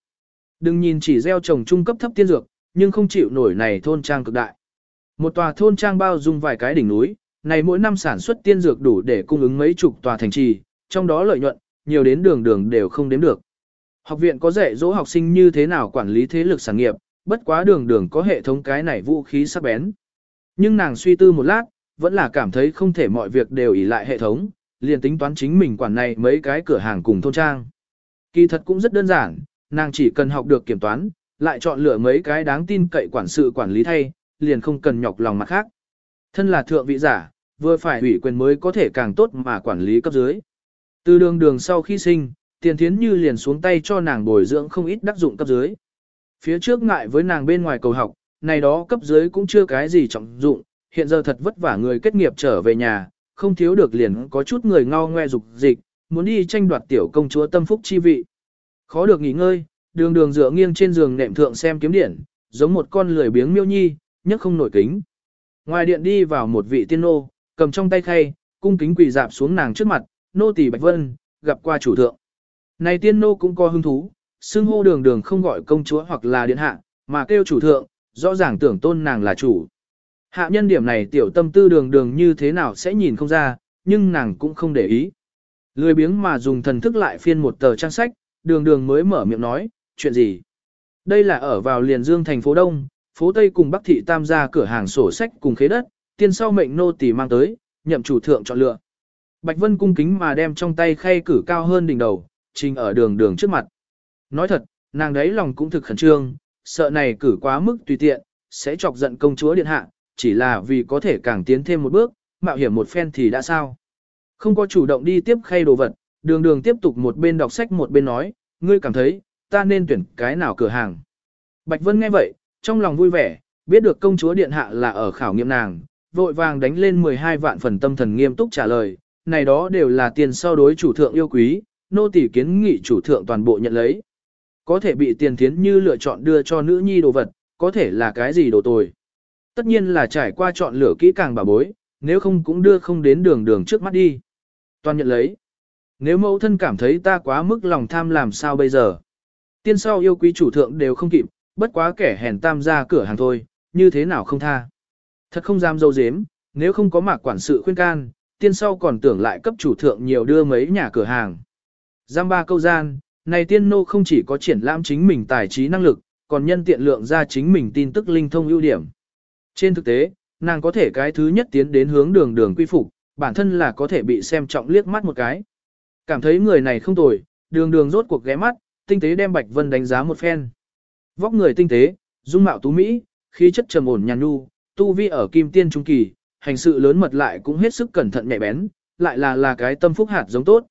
Đừng nhìn chỉ gieo trồng trung cấp thấp tiên dược, nhưng không chịu nổi này thôn trang cực đại. Một tòa thôn trang bao dung vài cái đỉnh núi, này mỗi năm sản xuất tiên dược đủ để cung ứng mấy chục tòa thành trì, trong đó lợi nhuận, nhiều đến đường đường đều không đếm được. Học viện có dạy dỗ học sinh như thế nào quản lý thế lực sản nghiệp, bất quá đường đường có hệ thống cái này vũ khí sắc bén. Nhưng nàng suy tư một lát, vẫn là cảm thấy không thể mọi việc đều ỷ lại hệ thống, liền tính toán chính mình quản này mấy cái cửa hàng cùng thôn trang. Kỳ thật cũng rất đơn giản, nàng chỉ cần học được kiểm toán, lại chọn lựa mấy cái đáng tin cậy quản sự quản lý thay, liền không cần nhọc lòng mặt khác. Thân là thượng vị giả, vừa phải ủy quyền mới có thể càng tốt mà quản lý cấp dưới. Từ đường đường sau khi sinh, tiền thiến như liền xuống tay cho nàng bồi dưỡng không ít đắc dụng cấp dưới. Phía trước ngại với nàng bên ngoài cầu học, này đó cấp dưới cũng chưa cái gì trọng dụng, hiện giờ thật vất vả người kết nghiệp trở về nhà, không thiếu được liền có chút người ngao ngoe dục dịch, muốn đi tranh đoạt tiểu công chúa tâm phúc chi vị. Khó được nghỉ ngơi, đường đường dựa nghiêng trên giường nệm thượng xem kiếm điển, giống một con lười biếng miêu nhi, nhấc không nổi kính. Ngoài điện đi vào một vị tiên nô, cầm trong tay khay, cung kính quỳ dạp xuống nàng trước mặt, nô tỳ Bạch Vân, gặp qua chủ thượng. Này tiên nô cũng có hứng thú, xưng hô đường đường không gọi công chúa hoặc là điện hạ, mà kêu chủ thượng, rõ ràng tưởng tôn nàng là chủ. Hạ nhân điểm này tiểu tâm tư đường đường như thế nào sẽ nhìn không ra, nhưng nàng cũng không để ý. Lười biếng mà dùng thần thức lại phiên một tờ trang sách, đường đường mới mở miệng nói, chuyện gì? Đây là ở vào liền dương thành phố Đông, phố Tây cùng Bắc Thị Tam gia cửa hàng sổ sách cùng khế đất, tiên sau mệnh nô tỳ mang tới, nhậm chủ thượng chọn lựa. Bạch Vân cung kính mà đem trong tay khay cử cao hơn đỉnh đầu, trình ở đường đường trước mặt. Nói thật, nàng đấy lòng cũng thực khẩn trương, sợ này cử quá mức tùy tiện, sẽ chọc giận công chúa điện hạ, chỉ là vì có thể càng tiến thêm một bước, mạo hiểm một phen thì đã sao. Không có chủ động đi tiếp khay đồ vật, đường đường tiếp tục một bên đọc sách một bên nói, ngươi cảm thấy, ta nên tuyển cái nào cửa hàng. Bạch Vân nghe vậy, trong lòng vui vẻ, biết được công chúa điện hạ là ở khảo nghiệm nàng, vội vàng đánh lên 12 vạn phần tâm thần nghiêm túc trả lời, này đó đều là tiền so đối chủ thượng yêu quý, nô tỷ kiến nghị chủ thượng toàn bộ nhận lấy. Có thể bị tiền thiến như lựa chọn đưa cho nữ nhi đồ vật, có thể là cái gì đồ tồi. Tất nhiên là trải qua chọn lựa kỹ càng bà bối, nếu không cũng đưa không đến đường đường trước mắt đi. Toàn nhận lấy. Nếu mẫu thân cảm thấy ta quá mức lòng tham làm sao bây giờ? Tiên sau yêu quý chủ thượng đều không kịp, bất quá kẻ hèn tam ra cửa hàng thôi, như thế nào không tha. Thật không dám dâu dếm, nếu không có mạc quản sự khuyên can, tiên sau còn tưởng lại cấp chủ thượng nhiều đưa mấy nhà cửa hàng. Giam ba câu gian, này tiên nô không chỉ có triển lãm chính mình tài trí năng lực, còn nhân tiện lượng ra chính mình tin tức linh thông ưu điểm. Trên thực tế, nàng có thể cái thứ nhất tiến đến hướng đường đường quy phục, bản thân là có thể bị xem trọng liếc mắt một cái. Cảm thấy người này không tồi, đường đường rốt cuộc ghé mắt, tinh tế đem Bạch Vân đánh giá một phen. Vóc người tinh tế, dung mạo tú Mỹ, khí chất trầm ổn nhàn nhu, tu vi ở kim tiên trung kỳ, hành sự lớn mật lại cũng hết sức cẩn thận nhạy bén, lại là là cái tâm phúc hạt giống tốt.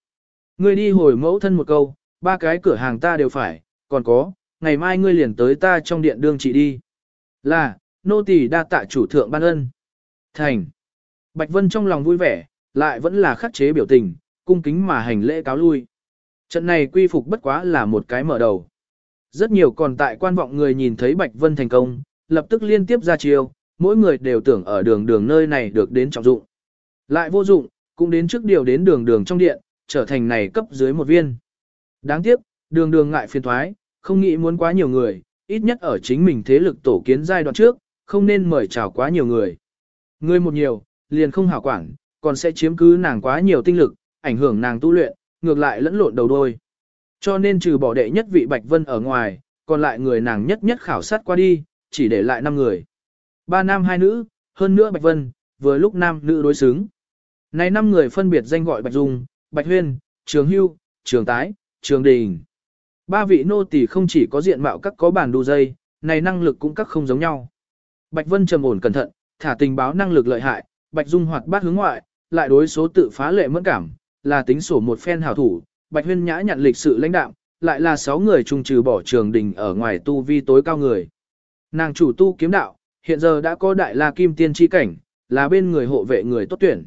Người đi hồi mẫu thân một câu, ba cái cửa hàng ta đều phải, còn có, ngày mai ngươi liền tới ta trong điện đương trị đi. Là, nô tỳ đa tạ chủ thượng ban ân. Thành. Bạch Vân trong lòng vui vẻ, lại vẫn là khắc chế biểu tình, cung kính mà hành lễ cáo lui. Trận này quy phục bất quá là một cái mở đầu. Rất nhiều còn tại quan vọng người nhìn thấy Bạch Vân thành công, lập tức liên tiếp ra chiêu, mỗi người đều tưởng ở đường đường nơi này được đến trọng dụng. Lại vô dụng, cũng đến trước điều đến đường đường trong điện, trở thành này cấp dưới một viên. Đáng tiếc, đường đường ngại phiền thoái, không nghĩ muốn quá nhiều người, ít nhất ở chính mình thế lực tổ kiến giai đoạn trước, không nên mời chào quá nhiều người. Người một nhiều, liền không hảo quản, còn sẽ chiếm cứ nàng quá nhiều tinh lực, ảnh hưởng nàng tu luyện, ngược lại lẫn lộn đầu đôi. Cho nên trừ bỏ đệ nhất vị Bạch Vân ở ngoài, còn lại người nàng nhất nhất khảo sát qua đi, chỉ để lại 5 người. Ba nam hai nữ, hơn nữa Bạch Vân, vừa lúc nam nữ đối xứng. Này 5 người phân biệt danh gọi Bạch Dung, Bạch Huyên, Trường Hưu, Trường Tái, Trường Đình. Ba vị nô tỳ không chỉ có diện mạo các có bản đu dây, này năng lực cũng các không giống nhau. Bạch Vân trầm ổn cẩn thận, thả tình báo năng lực lợi hại, Bạch Dung hoạt bát hướng ngoại, lại đối số tự phá lệ mẫn cảm, là tính sổ một phen hảo thủ, Bạch Huyên nhã nhận lịch sự lãnh đạo, lại là sáu người chung trừ bỏ trường đình ở ngoài tu vi tối cao người. Nàng chủ tu kiếm đạo, hiện giờ đã có đại la kim tiên chi cảnh, là bên người hộ vệ người tốt tuyển.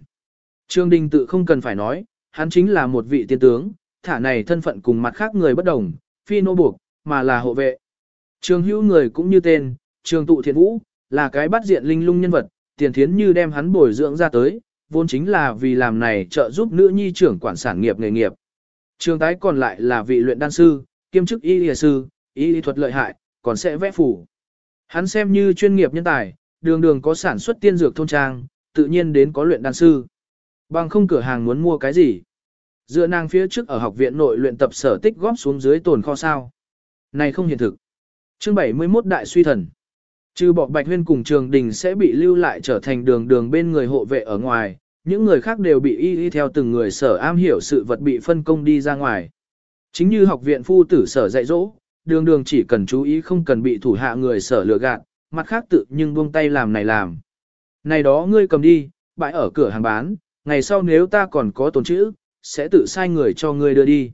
Trường đình tự không cần phải nói, hắn chính là một vị tiên tướng, thả này thân phận cùng mặt khác người bất đồng, phi nô buộc, mà là hộ vệ. Trường hữu người cũng như tên, trường tụ thiện vũ, là cái bắt diện linh lung nhân vật, tiền thiến như đem hắn bồi dưỡng ra tới, vốn chính là vì làm này trợ giúp nữ nhi trưởng quản sản nghiệp nghề nghiệp. Trường tái còn lại là vị luyện đan sư, kiêm chức y y sư, y lý thuật lợi hại, còn sẽ vẽ phủ. Hắn xem như chuyên nghiệp nhân tài, đường đường có sản xuất tiên dược thôn trang, tự nhiên đến có luyện đan sư. Bằng không cửa hàng muốn mua cái gì. Dựa nàng phía trước ở học viện nội luyện tập sở tích góp xuống dưới tồn kho sao. Này không hiện thực. Chương 71 Đại suy thần. Trừ bỏ Bạch Huyên cùng Trường Đình sẽ bị lưu lại trở thành đường đường bên người hộ vệ ở ngoài, những người khác đều bị y y theo từng người sở am hiểu sự vật bị phân công đi ra ngoài. Chính như học viện phu tử sở dạy dỗ, đường đường chỉ cần chú ý không cần bị thủ hạ người sở lừa gạt, mặt khác tự nhưng buông tay làm này làm. Này đó ngươi cầm đi, bãi ở cửa hàng bán, ngày sau nếu ta còn có tồn chữ, sẽ tự sai người cho ngươi đưa đi.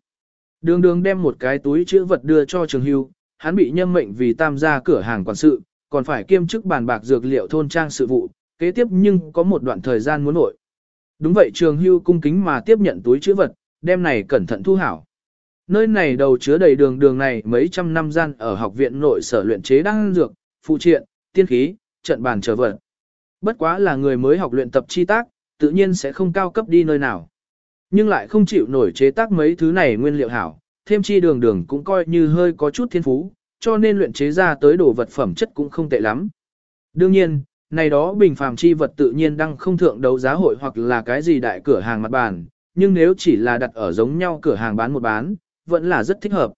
Đường đường đem một cái túi chữ vật đưa cho trường hưu, hắn bị nhâm mệnh vì tam gia cửa hàng quản sự, còn phải kiêm chức bàn bạc dược liệu thôn trang sự vụ, kế tiếp nhưng có một đoạn thời gian muốn nội. Đúng vậy trường hưu cung kính mà tiếp nhận túi chữ vật, đem này cẩn thận thu hảo. Nơi này đầu chứa đầy đường đường này mấy trăm năm gian ở học viện nội sở luyện chế đăng dược, phụ triện, tiên khí, trận bàn trở vật. Bất quá là người mới học luyện tập chi tác, tự nhiên sẽ không cao cấp đi nơi nào. Nhưng lại không chịu nổi chế tác mấy thứ này nguyên liệu hảo, thêm chi đường đường cũng coi như hơi có chút thiên phú, cho nên luyện chế ra tới đồ vật phẩm chất cũng không tệ lắm. Đương nhiên, này đó bình phàm chi vật tự nhiên đang không thượng đấu giá hội hoặc là cái gì đại cửa hàng mặt bàn, nhưng nếu chỉ là đặt ở giống nhau cửa hàng bán một bán, vẫn là rất thích hợp.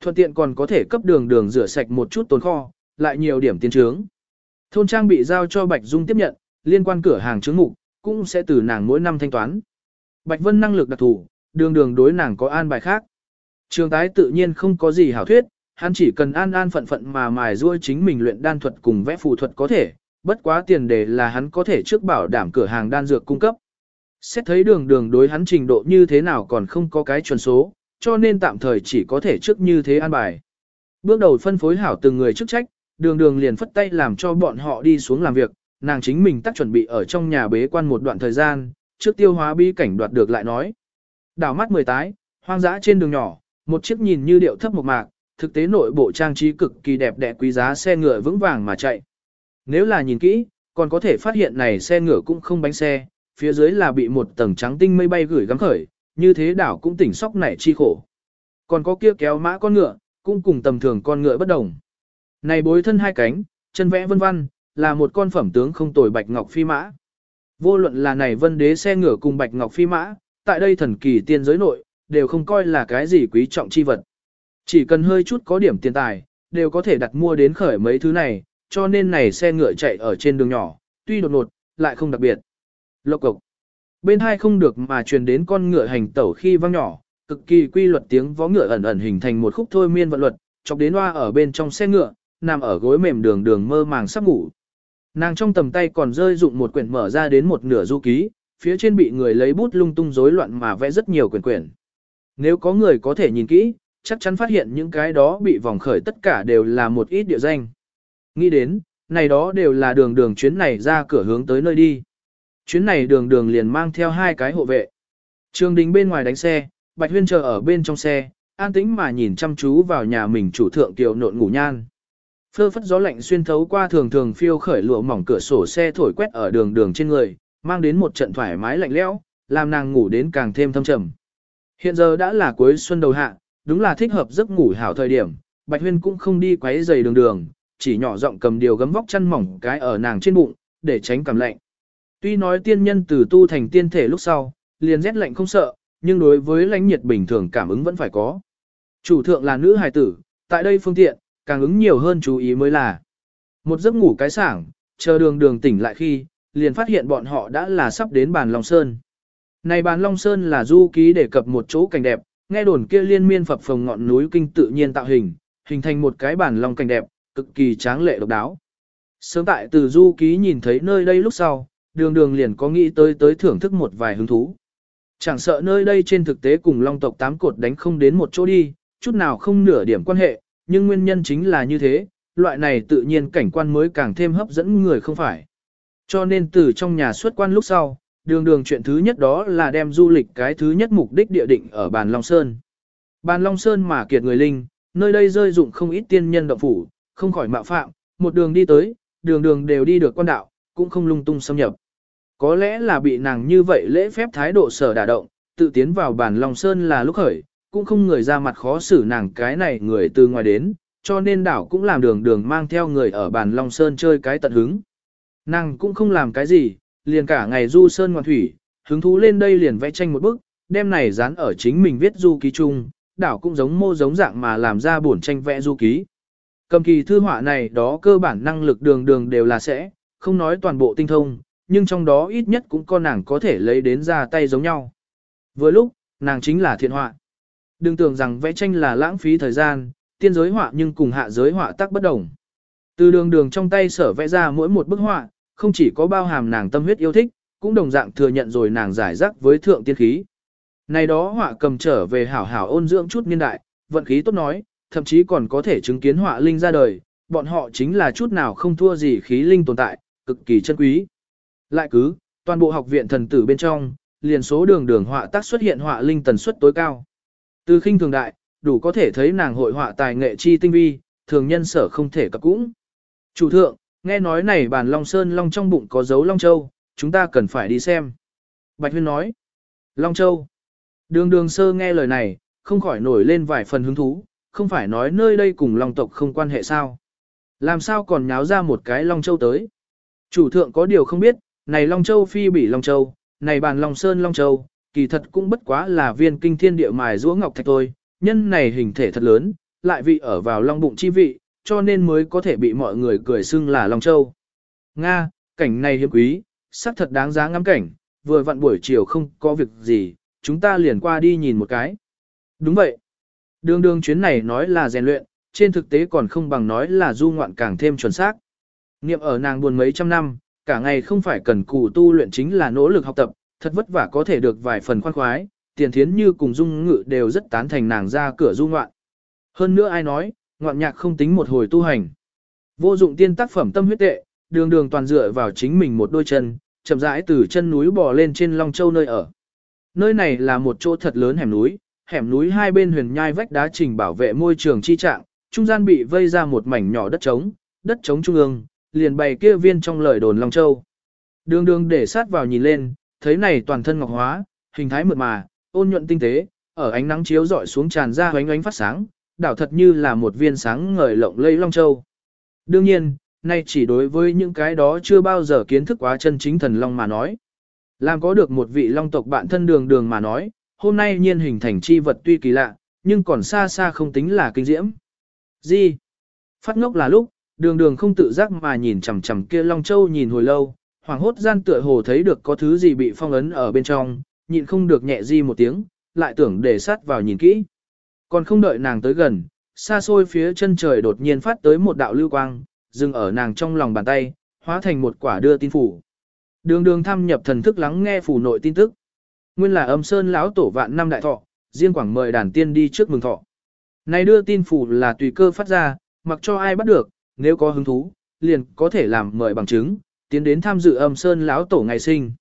thuận tiện còn có thể cấp đường đường rửa sạch một chút tồn kho, lại nhiều điểm tiến trướng. Thôn trang bị giao cho Bạch Dung tiếp nhận, liên quan cửa hàng chứng mục, cũng sẽ từ nàng mỗi năm thanh toán. Bạch Vân năng lực đặc thù, đường đường đối nàng có an bài khác. Trường tái tự nhiên không có gì hảo thuyết, hắn chỉ cần an an phận phận mà mài ruôi chính mình luyện đan thuật cùng vẽ phù thuật có thể, bất quá tiền đề là hắn có thể trước bảo đảm cửa hàng đan dược cung cấp. Xét thấy đường đường đối hắn trình độ như thế nào còn không có cái chuẩn số, cho nên tạm thời chỉ có thể trước như thế an bài. Bước đầu phân phối hảo từng người chức trách, đường đường liền phất tay làm cho bọn họ đi xuống làm việc, nàng chính mình tắt chuẩn bị ở trong nhà bế quan một đoạn thời gian, trước tiêu hóa bi cảnh đoạt được lại nói. Đảo mắt mười tái, hoang dã trên đường nhỏ, một chiếc nhìn như điệu thấp một mạc, thực tế nội bộ trang trí cực kỳ đẹp đẽ quý giá xe ngựa vững vàng mà chạy. Nếu là nhìn kỹ, còn có thể phát hiện này xe ngựa cũng không bánh xe, phía dưới là bị một tầng trắng tinh mây bay gửi gắm khởi, như thế đảo cũng tỉnh sóc nảy chi khổ. Còn có kia kéo mã con ngựa, cũng cùng tầm thường con ngựa bất đồng. Này bối thân hai cánh, chân vẽ vân vân, là một con phẩm tướng không tồi bạch ngọc phi mã. Vô luận là này vân đế xe ngựa cùng bạch ngọc phi mã, tại đây thần kỳ tiên giới nội, đều không coi là cái gì quý trọng chi vật. Chỉ cần hơi chút có điểm tiền tài, đều có thể đặt mua đến khởi mấy thứ này, cho nên này xe ngựa chạy ở trên đường nhỏ, tuy đột ngột, lại không đặc biệt. Lộc cục. Bên hai không được mà truyền đến con ngựa hành tẩu khi vang nhỏ, cực kỳ quy luật tiếng vó ngựa ẩn ẩn hình thành một khúc thôi miên vận luật, chọc đến hoa ở bên trong xe ngựa, nằm ở gối mềm đường đường mơ màng sắp ngủ. Nàng trong tầm tay còn rơi dụng một quyển mở ra đến một nửa du ký, phía trên bị người lấy bút lung tung rối loạn mà vẽ rất nhiều quyển quyển. Nếu có người có thể nhìn kỹ, chắc chắn phát hiện những cái đó bị vòng khởi tất cả đều là một ít địa danh. Nghĩ đến, này đó đều là đường đường chuyến này ra cửa hướng tới nơi đi. Chuyến này đường đường liền mang theo hai cái hộ vệ. Trường đình bên ngoài đánh xe, Bạch Huyên chờ ở bên trong xe, an tĩnh mà nhìn chăm chú vào nhà mình chủ thượng tiểu nộn ngủ nhan. Phơ phất gió lạnh xuyên thấu qua thường thường phiêu khởi lụa mỏng cửa sổ xe thổi quét ở đường đường trên người, mang đến một trận thoải mái lạnh lẽo, làm nàng ngủ đến càng thêm thâm trầm. Hiện giờ đã là cuối xuân đầu hạ, đúng là thích hợp giấc ngủ hảo thời điểm, Bạch Huyên cũng không đi quấy giày đường đường, chỉ nhỏ giọng cầm điều gấm vóc chăn mỏng cái ở nàng trên bụng, để tránh cảm lạnh. Tuy nói tiên nhân từ tu thành tiên thể lúc sau, liền rét lạnh không sợ, nhưng đối với lãnh nhiệt bình thường cảm ứng vẫn phải có. Chủ thượng là nữ hài tử, tại đây phương tiện, càng ứng nhiều hơn chú ý mới là. Một giấc ngủ cái sảng, chờ đường đường tỉnh lại khi, liền phát hiện bọn họ đã là sắp đến bàn Long Sơn. Này bàn Long Sơn là du ký đề cập một chỗ cảnh đẹp, nghe đồn kia liên miên phập phồng ngọn núi kinh tự nhiên tạo hình, hình thành một cái bàn long cảnh đẹp, cực kỳ tráng lệ độc đáo. Sớm tại từ du ký nhìn thấy nơi đây lúc sau, đường đường liền có nghĩ tới tới thưởng thức một vài hứng thú. Chẳng sợ nơi đây trên thực tế cùng long tộc tám cột đánh không đến một chỗ đi, chút nào không nửa điểm quan hệ, nhưng nguyên nhân chính là như thế, loại này tự nhiên cảnh quan mới càng thêm hấp dẫn người không phải. Cho nên từ trong nhà xuất quan lúc sau, đường đường chuyện thứ nhất đó là đem du lịch cái thứ nhất mục đích địa định ở bàn Long Sơn. Bàn Long Sơn mà kiệt người linh, nơi đây rơi dụng không ít tiên nhân động phủ, không khỏi mạo phạm, một đường đi tới, đường đường đều đi được quan đạo, cũng không lung tung xâm nhập. Có lẽ là bị nàng như vậy lễ phép thái độ sở đả động, tự tiến vào bàn Long Sơn là lúc khởi, cũng không người ra mặt khó xử nàng cái này người từ ngoài đến, cho nên đảo cũng làm đường đường mang theo người ở bàn Long Sơn chơi cái tận hứng. Nàng cũng không làm cái gì, liền cả ngày du sơn ngoan thủy, hứng thú lên đây liền vẽ tranh một bức, đem này dán ở chính mình viết du ký chung, đảo cũng giống mô giống dạng mà làm ra buồn tranh vẽ du ký. Cầm kỳ thư họa này đó cơ bản năng lực đường đường đều là sẽ, không nói toàn bộ tinh thông, nhưng trong đó ít nhất cũng có nàng có thể lấy đến ra tay giống nhau. Với lúc, nàng chính là thiện họa. Đừng tưởng rằng vẽ tranh là lãng phí thời gian, tiên giới họa nhưng cùng hạ giới họa tác bất đồng. Từ đường đường trong tay sở vẽ ra mỗi một bức họa, không chỉ có bao hàm nàng tâm huyết yêu thích, cũng đồng dạng thừa nhận rồi nàng giải rắc với thượng tiên khí. Này đó họa cầm trở về hảo hảo ôn dưỡng chút niên đại, vận khí tốt nói, thậm chí còn có thể chứng kiến họa linh ra đời, bọn họ chính là chút nào không thua gì khí linh tồn tại, cực kỳ chân quý. Lại cứ, toàn bộ học viện thần tử bên trong, liền số đường đường họa tác xuất hiện họa linh tần suất tối cao. Từ khinh thường đại, đủ có thể thấy nàng hội họa tài nghệ chi tinh vi, thường nhân sở không thể cập cũng. Chủ thượng, nghe nói này bàn Long Sơn Long trong bụng có dấu Long Châu, chúng ta cần phải đi xem. Bạch Huyên nói, Long Châu. Đường đường sơ nghe lời này, không khỏi nổi lên vài phần hứng thú, không phải nói nơi đây cùng Long tộc không quan hệ sao. Làm sao còn nháo ra một cái Long Châu tới. Chủ thượng có điều không biết, này Long Châu phi bỉ Long Châu, này bàn Long Sơn Long Châu, kỳ thật cũng bất quá là viên kinh thiên địa mài rũa ngọc thạch thôi, nhân này hình thể thật lớn, lại vị ở vào long bụng chi vị, cho nên mới có thể bị mọi người cười xưng là Long Châu. Nga, cảnh này hiếm quý, sắc thật đáng giá ngắm cảnh, vừa vặn buổi chiều không có việc gì, chúng ta liền qua đi nhìn một cái. Đúng vậy. Đường đường chuyến này nói là rèn luyện, trên thực tế còn không bằng nói là du ngoạn càng thêm chuẩn xác. Niệm ở nàng buồn mấy trăm năm, cả ngày không phải cần cù tu luyện chính là nỗ lực học tập, thật vất vả có thể được vài phần khoan khoái, tiền thiến như cùng dung ngự đều rất tán thành nàng ra cửa du ngoạn. Hơn nữa ai nói, ngoạn nhạc không tính một hồi tu hành. Vô dụng tiên tác phẩm tâm huyết tệ, đường đường toàn dựa vào chính mình một đôi chân, chậm rãi từ chân núi bò lên trên Long Châu nơi ở. Nơi này là một chỗ thật lớn hẻm núi, hẻm núi hai bên huyền nhai vách đá trình bảo vệ môi trường chi trạng, trung gian bị vây ra một mảnh nhỏ đất trống, đất trống trung ương, liền bày kia viên trong lời đồn Long Châu. Đường đường để sát vào nhìn lên, thấy này toàn thân ngọc hóa, hình thái mượt mà, ôn nhuận tinh tế, ở ánh nắng chiếu rọi xuống tràn ra ánh ánh phát sáng, đảo thật như là một viên sáng ngời lộng lẫy Long Châu. Đương nhiên, nay chỉ đối với những cái đó chưa bao giờ kiến thức quá chân chính thần Long mà nói. Làm có được một vị Long tộc bạn thân đường đường mà nói, hôm nay nhiên hình thành chi vật tuy kỳ lạ, nhưng còn xa xa không tính là kinh diễm. Gì? Phát ngốc là lúc, đường đường không tự giác mà nhìn chằm chằm kia Long Châu nhìn hồi lâu, hoàng hốt gian tựa hồ thấy được có thứ gì bị phong ấn ở bên trong, nhịn không được nhẹ di một tiếng, lại tưởng để sát vào nhìn kỹ. Còn không đợi nàng tới gần, xa xôi phía chân trời đột nhiên phát tới một đạo lưu quang, dừng ở nàng trong lòng bàn tay, hóa thành một quả đưa tin phủ. Đường đường thăm nhập thần thức lắng nghe phủ nội tin tức. Nguyên là âm sơn lão tổ vạn năm đại thọ, riêng quảng mời đàn tiên đi trước mừng thọ. Này đưa tin phủ là tùy cơ phát ra, mặc cho ai bắt được, nếu có hứng thú, liền có thể làm mời bằng chứng, tiến đến tham dự âm sơn lão tổ ngày sinh.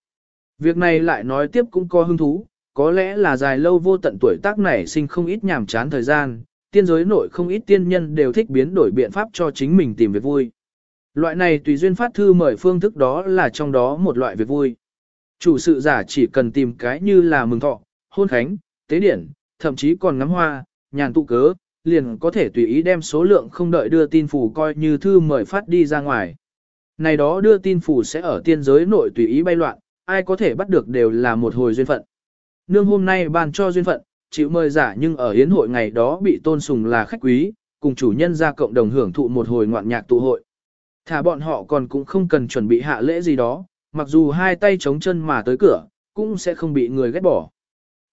Việc này lại nói tiếp cũng có hứng thú, có lẽ là dài lâu vô tận tuổi tác này sinh không ít nhàm chán thời gian, tiên giới nội không ít tiên nhân đều thích biến đổi biện pháp cho chính mình tìm việc vui. Loại này tùy duyên phát thư mời phương thức đó là trong đó một loại việc vui. Chủ sự giả chỉ cần tìm cái như là mừng thọ, hôn khánh, tế điển, thậm chí còn ngắm hoa, nhàn tụ cớ, liền có thể tùy ý đem số lượng không đợi đưa tin phủ coi như thư mời phát đi ra ngoài. Này đó đưa tin phủ sẽ ở tiên giới nội tùy ý bay loạn, ai có thể bắt được đều là một hồi duyên phận. Nương hôm nay ban cho duyên phận, chịu mời giả nhưng ở hiến hội ngày đó bị tôn sùng là khách quý, cùng chủ nhân ra cộng đồng hưởng thụ một hồi ngoạn nhạc tụ hội. Thả bọn họ còn cũng không cần chuẩn bị hạ lễ gì đó, mặc dù hai tay chống chân mà tới cửa, cũng sẽ không bị người ghét bỏ.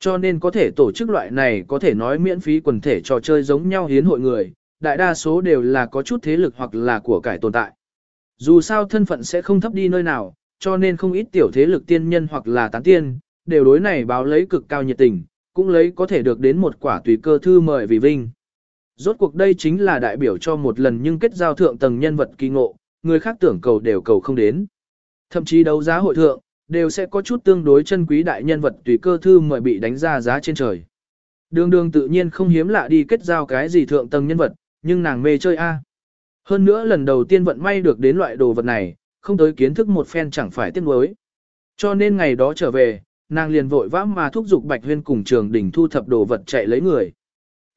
Cho nên có thể tổ chức loại này có thể nói miễn phí quần thể trò chơi giống nhau hiến hội người, đại đa số đều là có chút thế lực hoặc là của cải tồn tại. Dù sao thân phận sẽ không thấp đi nơi nào, cho nên không ít tiểu thế lực tiên nhân hoặc là tán tiên, đều đối này báo lấy cực cao nhiệt tình, cũng lấy có thể được đến một quả tùy cơ thư mời vì vinh. Rốt cuộc đây chính là đại biểu cho một lần nhưng kết giao thượng tầng nhân vật kỳ ngộ, người khác tưởng cầu đều cầu không đến. Thậm chí đấu giá hội thượng, đều sẽ có chút tương đối chân quý đại nhân vật tùy cơ thư mời bị đánh ra giá trên trời. Đường đường tự nhiên không hiếm lạ đi kết giao cái gì thượng tầng nhân vật, nhưng nàng mê chơi A. Hơn nữa lần đầu tiên vận may được đến loại đồ vật này, không tới kiến thức một phen chẳng phải tiếc nuối. Cho nên ngày đó trở về, nàng liền vội vã mà thúc giục Bạch Huyên cùng trường đỉnh thu thập đồ vật chạy lấy người.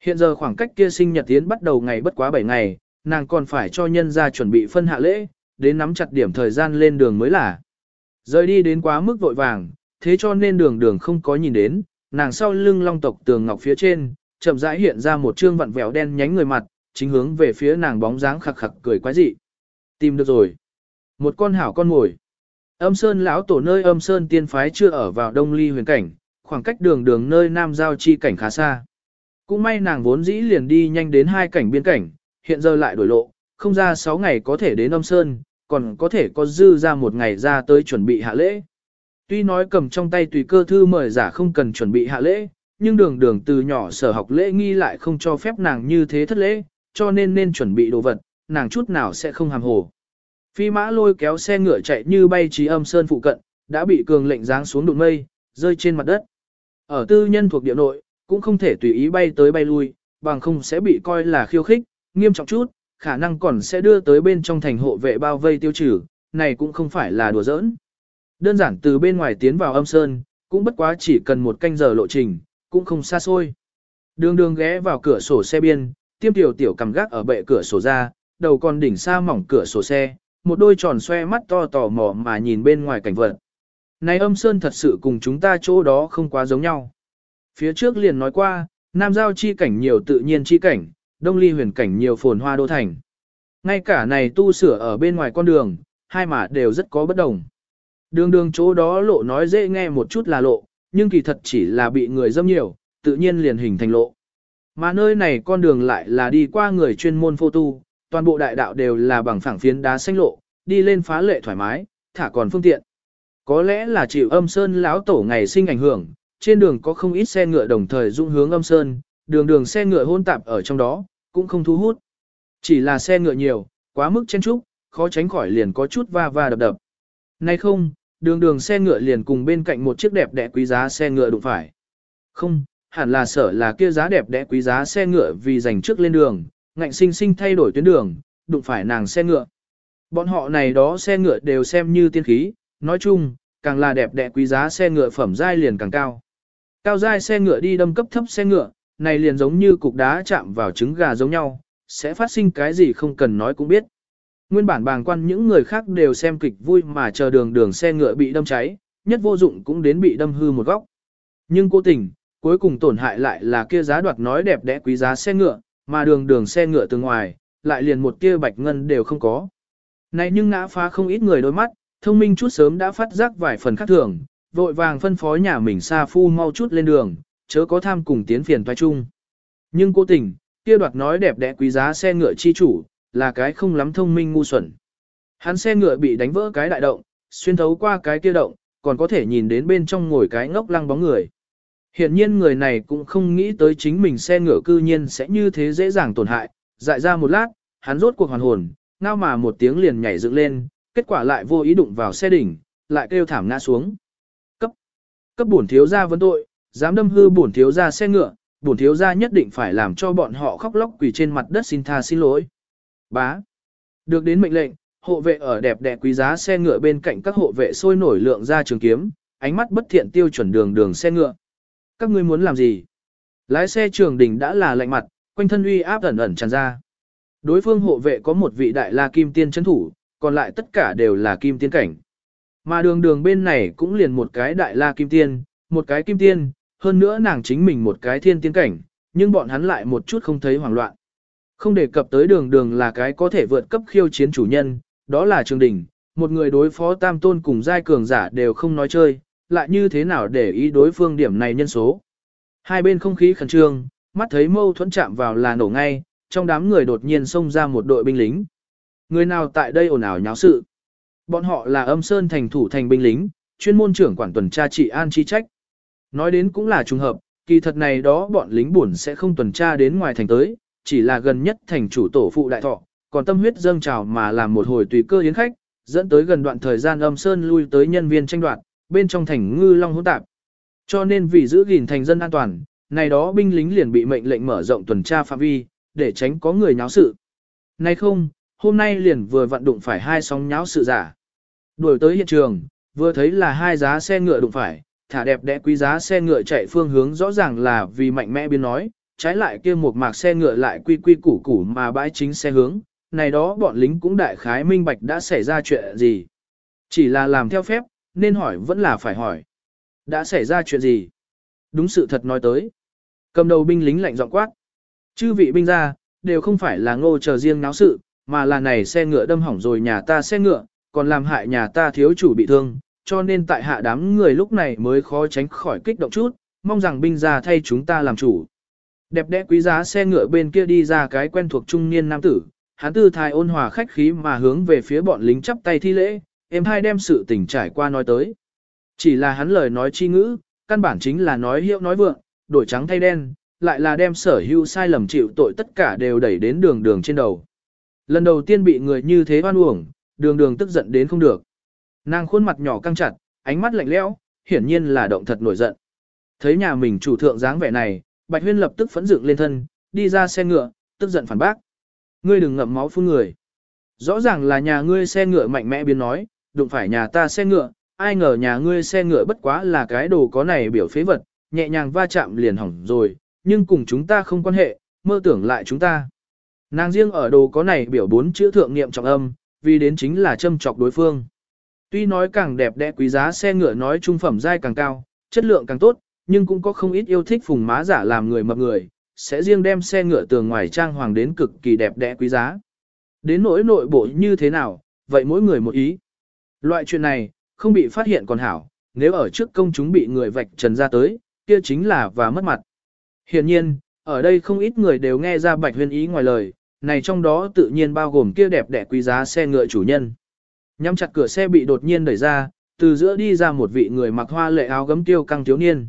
Hiện giờ khoảng cách kia sinh nhật tiến bắt đầu ngày bất quá 7 ngày, nàng còn phải cho nhân ra chuẩn bị phân hạ lễ, đến nắm chặt điểm thời gian lên đường mới là. Rời đi đến quá mức vội vàng, thế cho nên đường đường không có nhìn đến, nàng sau lưng long tộc tường ngọc phía trên, chậm rãi hiện ra một trương vặn vẹo đen nhánh người mặt, chính hướng về phía nàng bóng dáng khặc khặc cười quái dị. Tìm được rồi. Một con hảo con mồi. Âm Sơn lão tổ nơi Âm Sơn tiên phái chưa ở vào Đông Ly huyền cảnh, khoảng cách đường đường nơi Nam giao chi cảnh khá xa. Cũng may nàng vốn dĩ liền đi nhanh đến hai cảnh biên cảnh, hiện giờ lại đổi lộ, không ra 6 ngày có thể đến Âm Sơn, còn có thể có dư ra một ngày ra tới chuẩn bị hạ lễ. Tuy nói cầm trong tay tùy cơ thư mời giả không cần chuẩn bị hạ lễ, nhưng đường đường từ nhỏ sở học lễ nghi lại không cho phép nàng như thế thất lễ, cho nên nên chuẩn bị đồ vật, nàng chút nào sẽ không hàm hồ. Phi mã lôi kéo xe ngựa chạy như bay trí âm sơn phụ cận, đã bị cường lệnh giáng xuống đụng mây, rơi trên mặt đất. Ở tư nhân thuộc địa nội, cũng không thể tùy ý bay tới bay lui, bằng không sẽ bị coi là khiêu khích, nghiêm trọng chút, khả năng còn sẽ đưa tới bên trong thành hộ vệ bao vây tiêu trừ, này cũng không phải là đùa giỡn. Đơn giản từ bên ngoài tiến vào âm sơn, cũng bất quá chỉ cần một canh giờ lộ trình, cũng không xa xôi. Đường đường ghé vào cửa sổ xe biên, tiêm tiểu tiểu cầm gác ở bệ cửa sổ ra, đầu còn đỉnh xa mỏng cửa sổ xe, một đôi tròn xoe mắt to tò mò mà nhìn bên ngoài cảnh vật. Này âm sơn thật sự cùng chúng ta chỗ đó không quá giống nhau. Phía trước liền nói qua, nam giao chi cảnh nhiều tự nhiên chi cảnh, đông ly huyền cảnh nhiều phồn hoa đô thành. Ngay cả này tu sửa ở bên ngoài con đường, hai mà đều rất có bất đồng. Đường đường chỗ đó lộ nói dễ nghe một chút là lộ, nhưng kỳ thật chỉ là bị người dâm nhiều, tự nhiên liền hình thành lộ. Mà nơi này con đường lại là đi qua người chuyên môn phô tu, toàn bộ đại đạo đều là bằng phẳng phiến đá xanh lộ, đi lên phá lệ thoải mái, thả còn phương tiện. Có lẽ là chịu âm sơn lão tổ ngày sinh ảnh hưởng, trên đường có không ít xe ngựa đồng thời dung hướng âm sơn, đường đường xe ngựa hôn tạp ở trong đó, cũng không thu hút. Chỉ là xe ngựa nhiều, quá mức chen trúc, khó tránh khỏi liền có chút va va đập đập. Nay không, đường đường xe ngựa liền cùng bên cạnh một chiếc đẹp đẽ quý giá xe ngựa đụng phải. Không, hẳn là sợ là kia giá đẹp đẽ quý giá xe ngựa vì dành trước lên đường, ngạnh sinh sinh thay đổi tuyến đường, đụng phải nàng xe ngựa. Bọn họ này đó xe ngựa đều xem như tiên khí, nói chung, càng là đẹp đẽ quý giá xe ngựa phẩm giai liền càng cao. Cao giai xe ngựa đi đâm cấp thấp xe ngựa, này liền giống như cục đá chạm vào trứng gà giống nhau, sẽ phát sinh cái gì không cần nói cũng biết. Nguyên bản bàng quan những người khác đều xem kịch vui mà chờ đường đường xe ngựa bị đâm cháy, nhất vô dụng cũng đến bị đâm hư một góc. Nhưng cố tình, cuối cùng tổn hại lại là kia giá đoạt nói đẹp đẽ quý giá xe ngựa, mà đường đường xe ngựa từ ngoài, lại liền một kia bạch ngân đều không có. Này nhưng ngã phá không ít người đôi mắt, thông minh chút sớm đã phát giác vài phần khác thường, vội vàng phân phó nhà mình xa phu mau chút lên đường, chớ có tham cùng tiến phiền toái chung. Nhưng cố tình, kia đoạt nói đẹp đẽ quý giá xe ngựa chi chủ, là cái không lắm thông minh ngu xuẩn. Hắn xe ngựa bị đánh vỡ cái đại động, xuyên thấu qua cái kia động, còn có thể nhìn đến bên trong ngồi cái ngốc lăng bóng người. Hiện nhiên người này cũng không nghĩ tới chính mình xe ngựa cư nhiên sẽ như thế dễ dàng tổn hại, dại ra một lát, hắn rốt cuộc hoàn hồn, ngao mà một tiếng liền nhảy dựng lên, kết quả lại vô ý đụng vào xe đỉnh, lại kêu thảm ngã xuống. Cấp, cấp bổn thiếu gia vấn tội, dám đâm hư bổn thiếu gia xe ngựa, bổn thiếu gia nhất định phải làm cho bọn họ khóc lóc quỳ trên mặt đất xin tha xin lỗi. Bá. Được đến mệnh lệnh, hộ vệ ở đẹp đẽ quý giá xe ngựa bên cạnh các hộ vệ sôi nổi lượng ra trường kiếm, ánh mắt bất thiện tiêu chuẩn đường đường xe ngựa. Các ngươi muốn làm gì? Lái xe trường đỉnh đã là lạnh mặt, quanh thân uy áp ẩn ẩn tràn ra. Đối phương hộ vệ có một vị đại la kim tiên chấn thủ, còn lại tất cả đều là kim tiên cảnh. Mà đường đường bên này cũng liền một cái đại la kim tiên, một cái kim tiên, hơn nữa nàng chính mình một cái thiên tiên cảnh, nhưng bọn hắn lại một chút không thấy hoảng loạn. Không đề cập tới đường đường là cái có thể vượt cấp khiêu chiến chủ nhân, đó là trường đỉnh, một người đối phó tam tôn cùng giai cường giả đều không nói chơi, lại như thế nào để ý đối phương điểm này nhân số. Hai bên không khí khẩn trương, mắt thấy mâu thuẫn chạm vào là nổ ngay, trong đám người đột nhiên xông ra một đội binh lính. Người nào tại đây ồn ào nháo sự? Bọn họ là âm sơn thành thủ thành binh lính, chuyên môn trưởng quản tuần tra trị an chi trách. Nói đến cũng là trùng hợp, kỳ thật này đó bọn lính buồn sẽ không tuần tra đến ngoài thành tới, chỉ là gần nhất thành chủ tổ phụ đại thọ, còn tâm huyết dâng trào mà làm một hồi tùy cơ yến khách, dẫn tới gần đoạn thời gian âm sơn lui tới nhân viên tranh đoạt, bên trong thành ngư long hỗn tạp. Cho nên vì giữ gìn thành dân an toàn, này đó binh lính liền bị mệnh lệnh mở rộng tuần tra phạm vi, để tránh có người nháo sự. Này không, hôm nay liền vừa vận đụng phải hai sóng nháo sự giả. Đuổi tới hiện trường, vừa thấy là hai giá xe ngựa đụng phải, thả đẹp đẽ quý giá xe ngựa chạy phương hướng rõ ràng là vì mạnh mẽ biến nói, trái lại kia một mạc xe ngựa lại quy quy củ củ mà bãi chính xe hướng, này đó bọn lính cũng đại khái minh bạch đã xảy ra chuyện gì. Chỉ là làm theo phép, nên hỏi vẫn là phải hỏi. Đã xảy ra chuyện gì? Đúng sự thật nói tới. Cầm đầu binh lính lạnh giọng quát. Chư vị binh ra, đều không phải là ngô chờ riêng náo sự, mà là này xe ngựa đâm hỏng rồi nhà ta xe ngựa, còn làm hại nhà ta thiếu chủ bị thương, cho nên tại hạ đám người lúc này mới khó tránh khỏi kích động chút, mong rằng binh ra thay chúng ta làm chủ. Đẹp đẽ quý giá xe ngựa bên kia đi ra cái quen thuộc trung niên nam tử, hắn tư thái ôn hòa khách khí mà hướng về phía bọn lính chắp tay thi lễ, em hai đem sự tình trải qua nói tới. Chỉ là hắn lời nói chi ngữ, căn bản chính là nói hiệu nói vượng, đổi trắng thay đen, lại là đem sở hữu sai lầm chịu tội tất cả đều đẩy đến đường đường trên đầu. Lần đầu tiên bị người như thế oan uổng, đường đường tức giận đến không được. Nàng khuôn mặt nhỏ căng chặt, ánh mắt lạnh lẽo, hiển nhiên là động thật nổi giận. Thấy nhà mình chủ thượng dáng vẻ này, Bạch Huyên lập tức phẫn dựng lên thân, đi ra xe ngựa, tức giận phản bác. Ngươi đừng ngậm máu phun người. Rõ ràng là nhà ngươi xe ngựa mạnh mẽ biến nói, đụng phải nhà ta xe ngựa, ai ngờ nhà ngươi xe ngựa bất quá là cái đồ có này biểu phế vật, nhẹ nhàng va chạm liền hỏng rồi, nhưng cùng chúng ta không quan hệ, mơ tưởng lại chúng ta. Nàng riêng ở đồ có này biểu bốn chữ thượng niệm trọng âm, vì đến chính là châm chọc đối phương. Tuy nói càng đẹp đẽ quý giá xe ngựa nói trung phẩm dai càng cao, chất lượng càng tốt, nhưng cũng có không ít yêu thích phùng má giả làm người mập người, sẽ riêng đem xe ngựa tường ngoài trang hoàng đến cực kỳ đẹp đẽ quý giá. Đến nỗi nội bộ như thế nào, vậy mỗi người một ý. Loại chuyện này, không bị phát hiện còn hảo, nếu ở trước công chúng bị người vạch trần ra tới, kia chính là và mất mặt. Hiện nhiên, ở đây không ít người đều nghe ra Bạch Huyên ý ngoài lời, này trong đó tự nhiên bao gồm kia đẹp đẽ quý giá xe ngựa chủ nhân. Nhắm chặt cửa xe bị đột nhiên đẩy ra, từ giữa đi ra một vị người mặc hoa lệ áo gấm tiêu căng thiếu niên.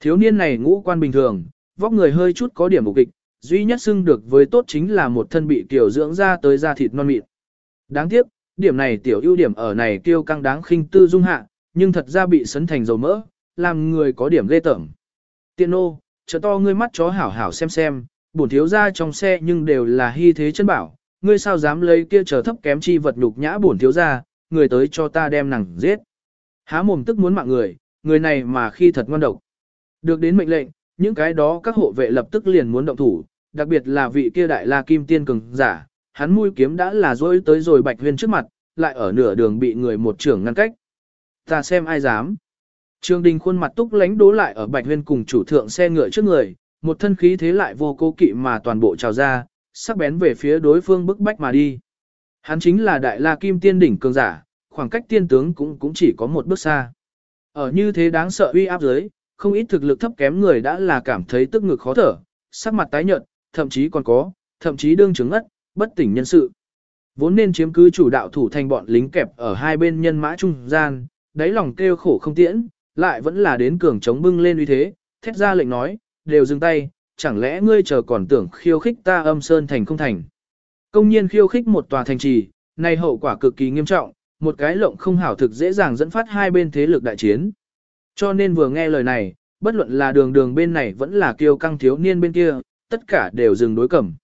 Thiếu niên này ngũ quan bình thường, vóc người hơi chút có điểm mục kịch, duy nhất xưng được với tốt chính là một thân bị tiểu dưỡng ra tới da thịt non mịn. Đáng tiếc, điểm này tiểu ưu điểm ở này tiêu căng đáng khinh tư dung hạ, nhưng thật ra bị sấn thành dầu mỡ, làm người có điểm ghê tởm. Tiện nô, trợ to ngươi mắt chó hảo hảo xem xem, bổn thiếu ra trong xe nhưng đều là hy thế chân bảo, ngươi sao dám lấy kia trở thấp kém chi vật nhục nhã bổn thiếu ra, người tới cho ta đem nàng giết. Há mồm tức muốn mạng người, người này mà khi thật ngon độc. Được đến mệnh lệnh, những cái đó các hộ vệ lập tức liền muốn động thủ, đặc biệt là vị kia đại la kim tiên cường giả, hắn mũi kiếm đã là dối tới rồi bạch huyên trước mặt, lại ở nửa đường bị người một trưởng ngăn cách. Ta xem ai dám. Trương Đình khuôn mặt túc lánh đố lại ở bạch huyên cùng chủ thượng xe ngựa trước người, một thân khí thế lại vô cố kỵ mà toàn bộ trào ra, sắc bén về phía đối phương bức bách mà đi. Hắn chính là đại la kim tiên đỉnh cường giả, khoảng cách tiên tướng cũng cũng chỉ có một bước xa. Ở như thế đáng sợ uy áp giới, không ít thực lực thấp kém người đã là cảm thấy tức ngực khó thở, sắc mặt tái nhợt, thậm chí còn có, thậm chí đương chứng ất, bất tỉnh nhân sự. Vốn nên chiếm cứ chủ đạo thủ thành bọn lính kẹp ở hai bên nhân mã trung gian, đáy lòng kêu khổ không tiễn, lại vẫn là đến cường chống bưng lên uy thế, thét ra lệnh nói, đều dừng tay, chẳng lẽ ngươi chờ còn tưởng khiêu khích ta âm sơn thành không thành. Công nhiên khiêu khích một tòa thành trì, này hậu quả cực kỳ nghiêm trọng, một cái lộng không hảo thực dễ dàng dẫn phát hai bên thế lực đại chiến. Cho nên vừa nghe lời này, bất luận là đường đường bên này vẫn là kiêu căng thiếu niên bên kia, tất cả đều dừng đối cẩm.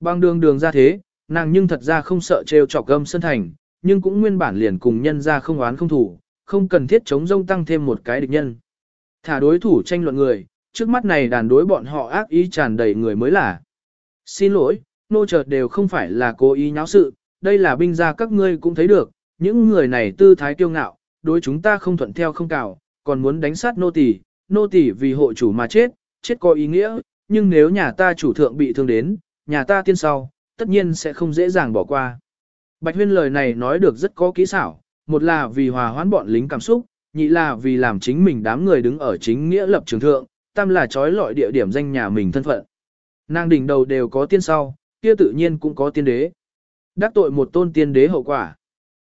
Bằng đường đường ra thế, nàng nhưng thật ra không sợ trêu chọc gâm sân thành, nhưng cũng nguyên bản liền cùng nhân ra không oán không thủ, không cần thiết chống rông tăng thêm một cái địch nhân. Thả đối thủ tranh luận người, trước mắt này đàn đối bọn họ ác ý tràn đầy người mới là. Xin lỗi, nô chợt đều không phải là cố ý nháo sự, đây là binh gia các ngươi cũng thấy được, những người này tư thái kiêu ngạo, đối chúng ta không thuận theo không cào, còn muốn đánh sát nô tỳ, nô tỳ vì hộ chủ mà chết, chết có ý nghĩa, nhưng nếu nhà ta chủ thượng bị thương đến, nhà ta tiên sau, tất nhiên sẽ không dễ dàng bỏ qua. Bạch huyên lời này nói được rất có kỹ xảo, một là vì hòa hoãn bọn lính cảm xúc, nhị là vì làm chính mình đám người đứng ở chính nghĩa lập trường thượng, tam là trói lọi địa điểm danh nhà mình thân phận. Nàng đỉnh đầu đều có tiên sau, kia tự nhiên cũng có tiên đế. Đắc tội một tôn tiên đế hậu quả.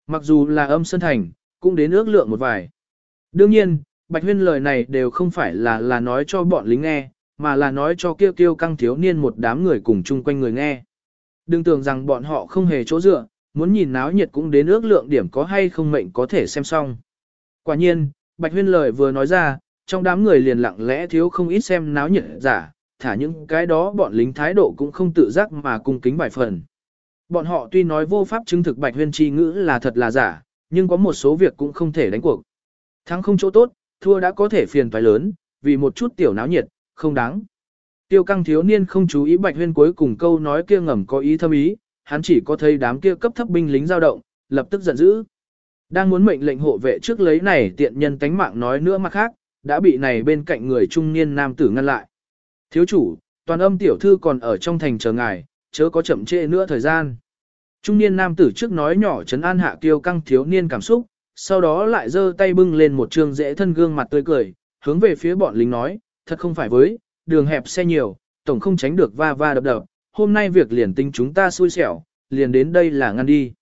Mặc dù là âm sân thành, cũng đến ước lượng một vài. Đương nhiên, Bạch Huyên lời này đều không phải là là nói cho bọn lính nghe, mà là nói cho kêu kêu căng thiếu niên một đám người cùng chung quanh người nghe. Đừng tưởng rằng bọn họ không hề chỗ dựa, muốn nhìn náo nhiệt cũng đến ước lượng điểm có hay không mệnh có thể xem xong. Quả nhiên, Bạch Huyên lời vừa nói ra, trong đám người liền lặng lẽ thiếu không ít xem náo nhiệt giả, thả những cái đó bọn lính thái độ cũng không tự giác mà cung kính bài phần. Bọn họ tuy nói vô pháp chứng thực Bạch Huyên chi ngữ là thật là giả, nhưng có một số việc cũng không thể đánh cuộc. Thắng không chỗ tốt, thua đã có thể phiền phải lớn, vì một chút tiểu náo nhiệt, không đáng. Tiêu căng thiếu niên không chú ý Bạch Huyên cuối cùng câu nói kia ngầm có ý thâm ý, hắn chỉ có thấy đám kia cấp thấp binh lính dao động, lập tức giận dữ. Đang muốn mệnh lệnh hộ vệ trước lấy này tiện nhân tánh mạng nói nữa mà khác, đã bị này bên cạnh người trung niên nam tử ngăn lại. Thiếu chủ, toàn âm tiểu thư còn ở trong thành chờ ngài, chớ có chậm trễ nữa thời gian. Trung niên nam tử trước nói nhỏ chấn an hạ kiêu căng thiếu niên cảm xúc, sau đó lại giơ tay bưng lên một trường dễ thân gương mặt tươi cười, hướng về phía bọn lính nói, thật không phải với, đường hẹp xe nhiều, tổng không tránh được va va đập đập, hôm nay việc liền tinh chúng ta xui xẻo, liền đến đây là ngăn đi.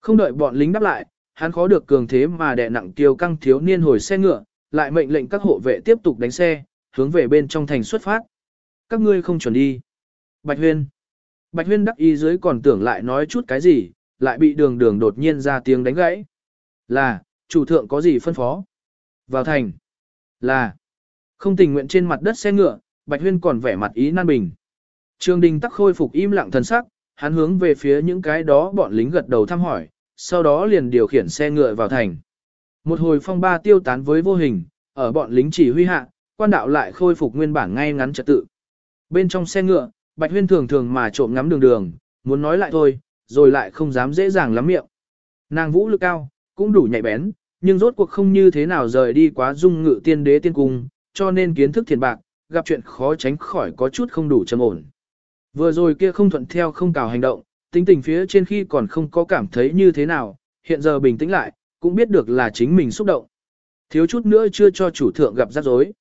Không đợi bọn lính đáp lại, hắn khó được cường thế mà đè nặng kiều căng thiếu niên hồi xe ngựa, lại mệnh lệnh các hộ vệ tiếp tục đánh xe, hướng về bên trong thành xuất phát. Các ngươi không chuẩn đi. Bạch Huyên. Bạch Huyên đắc ý dưới còn tưởng lại nói chút cái gì, lại bị đường đường đột nhiên ra tiếng đánh gãy. Là, chủ thượng có gì phân phó? Vào thành. Là, không tình nguyện trên mặt đất xe ngựa, Bạch Huyên còn vẻ mặt ý nan bình. Trương Đình tắc khôi phục im lặng thần sắc, hắn hướng về phía những cái đó bọn lính gật đầu thăm hỏi, sau đó liền điều khiển xe ngựa vào thành. Một hồi phong ba tiêu tán với vô hình, ở bọn lính chỉ huy hạ, quan đạo lại khôi phục nguyên bản ngay ngắn trật tự. Bên trong xe ngựa, Bạch Huyên thường thường mà trộm ngắm đường đường, muốn nói lại thôi, rồi lại không dám dễ dàng lắm miệng. Nàng vũ lực cao, cũng đủ nhạy bén, nhưng rốt cuộc không như thế nào rời đi quá dung ngự tiên đế tiên cung, cho nên kiến thức thiền bạc, gặp chuyện khó tránh khỏi có chút không đủ trầm ổn. Vừa rồi kia không thuận theo không cào hành động, tính tình phía trên khi còn không có cảm thấy như thế nào, hiện giờ bình tĩnh lại, cũng biết được là chính mình xúc động. Thiếu chút nữa chưa cho chủ thượng gặp rắc rối.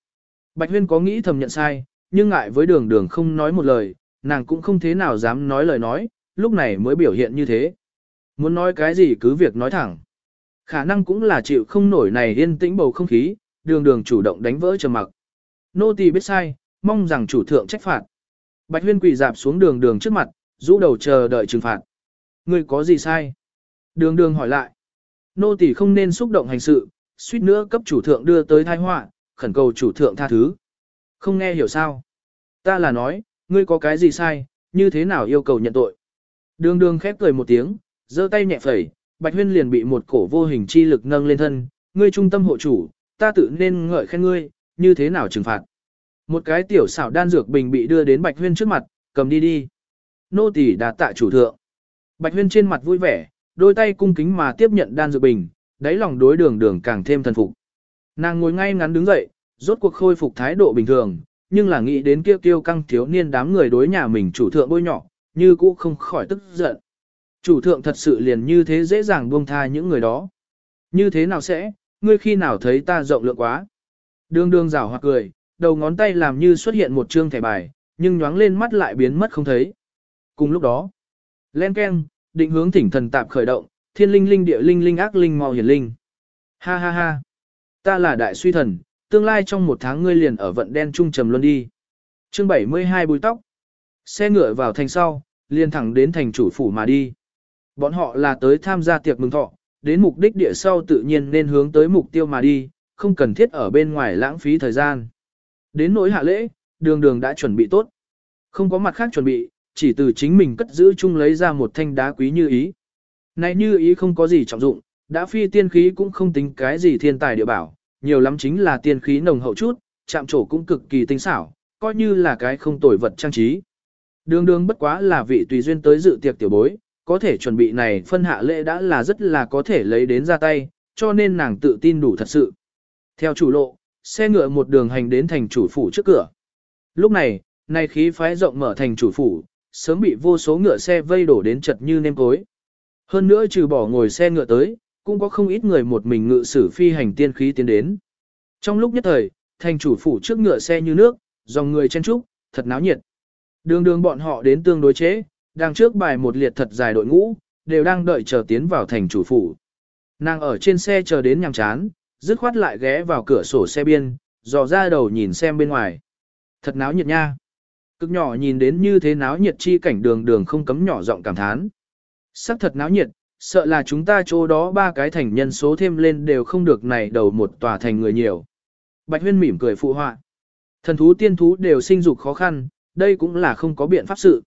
Bạch Huyên có nghĩ thầm nhận sai, nhưng ngại với đường đường không nói một lời, nàng cũng không thế nào dám nói lời nói, lúc này mới biểu hiện như thế. Muốn nói cái gì cứ việc nói thẳng. Khả năng cũng là chịu không nổi này yên tĩnh bầu không khí, đường đường chủ động đánh vỡ trầm mặc. Nô tỳ biết sai, mong rằng chủ thượng trách phạt. Bạch huyên quỳ dạp xuống đường đường trước mặt, rũ đầu chờ đợi trừng phạt. Ngươi có gì sai? Đường đường hỏi lại. Nô tỳ không nên xúc động hành sự, suýt nữa cấp chủ thượng đưa tới tai họa, khẩn cầu chủ thượng tha thứ. Không nghe hiểu sao? Ta là nói, ngươi có cái gì sai, như thế nào yêu cầu nhận tội? Đường đường khép cười một tiếng, giơ tay nhẹ phẩy, Bạch Huyên liền bị một cổ vô hình chi lực nâng lên thân, ngươi trung tâm hộ chủ, ta tự nên ngợi khen ngươi, như thế nào trừng phạt. Một cái tiểu xảo đan dược bình bị đưa đến Bạch Huyên trước mặt, cầm đi đi. Nô tỳ đã tạ chủ thượng. Bạch Huyên trên mặt vui vẻ, đôi tay cung kính mà tiếp nhận đan dược bình, đáy lòng đối đường đường càng thêm thần phục. Nàng ngồi ngay ngắn đứng dậy, rốt cuộc khôi phục thái độ bình thường, nhưng là nghĩ đến kia kiêu căng thiếu niên đám người đối nhà mình chủ thượng bôi nhỏ, như cũ không khỏi tức giận. Chủ thượng thật sự liền như thế dễ dàng buông tha những người đó. Như thế nào sẽ, ngươi khi nào thấy ta rộng lượng quá. Đường đường rảo hoặc cười, đầu ngón tay làm như xuất hiện một chương thẻ bài, nhưng nhoáng lên mắt lại biến mất không thấy. Cùng lúc đó, len keng, định hướng thỉnh thần tạp khởi động, thiên linh linh địa linh linh ác linh mò hiển linh. Ha ha ha, ta là đại suy thần, tương lai trong một tháng ngươi liền ở vận đen trung trầm luôn đi. Chương 72 bùi tóc. Xe ngựa vào thành sau, liền thẳng đến thành chủ phủ mà đi. Bọn họ là tới tham gia tiệc mừng thọ, đến mục đích địa sau tự nhiên nên hướng tới mục tiêu mà đi, không cần thiết ở bên ngoài lãng phí thời gian. Đến nỗi hạ lễ, đường đường đã chuẩn bị tốt. Không có mặt khác chuẩn bị, chỉ từ chính mình cất giữ chung lấy ra một thanh đá quý như ý. Này như ý không có gì trọng dụng, đã phi tiên khí cũng không tính cái gì thiên tài địa bảo, nhiều lắm chính là tiên khí nồng hậu chút, chạm trổ cũng cực kỳ tinh xảo, coi như là cái không tồi vật trang trí. Đường đường bất quá là vị tùy duyên tới dự tiệc tiểu bối, có thể chuẩn bị này phân hạ lễ đã là rất là có thể lấy đến ra tay, cho nên nàng tự tin đủ thật sự. Theo chủ lộ, xe ngựa một đường hành đến thành chủ phủ trước cửa. Lúc này, nay khí phái rộng mở thành chủ phủ, sớm bị vô số ngựa xe vây đổ đến chật như nêm cối. Hơn nữa trừ bỏ ngồi xe ngựa tới, cũng có không ít người một mình ngự sử phi hành tiên khí tiến đến. Trong lúc nhất thời, thành chủ phủ trước ngựa xe như nước, dòng người chen trúc, thật náo nhiệt. Đường đường bọn họ đến tương đối chế, đang trước bài một liệt thật dài đội ngũ, đều đang đợi chờ tiến vào thành chủ phủ. Nàng ở trên xe chờ đến nhằm chán, dứt khoát lại ghé vào cửa sổ xe biên, dò ra đầu nhìn xem bên ngoài. Thật náo nhiệt nha. Cực nhỏ nhìn đến như thế náo nhiệt chi cảnh đường đường không cấm nhỏ giọng cảm thán. Sắc thật náo nhiệt, sợ là chúng ta chỗ đó ba cái thành nhân số thêm lên đều không được này đầu một tòa thành người nhiều. Bạch huyên mỉm cười phụ họa. Thần thú tiên thú đều sinh dục khó khăn, đây cũng là không có biện pháp sự.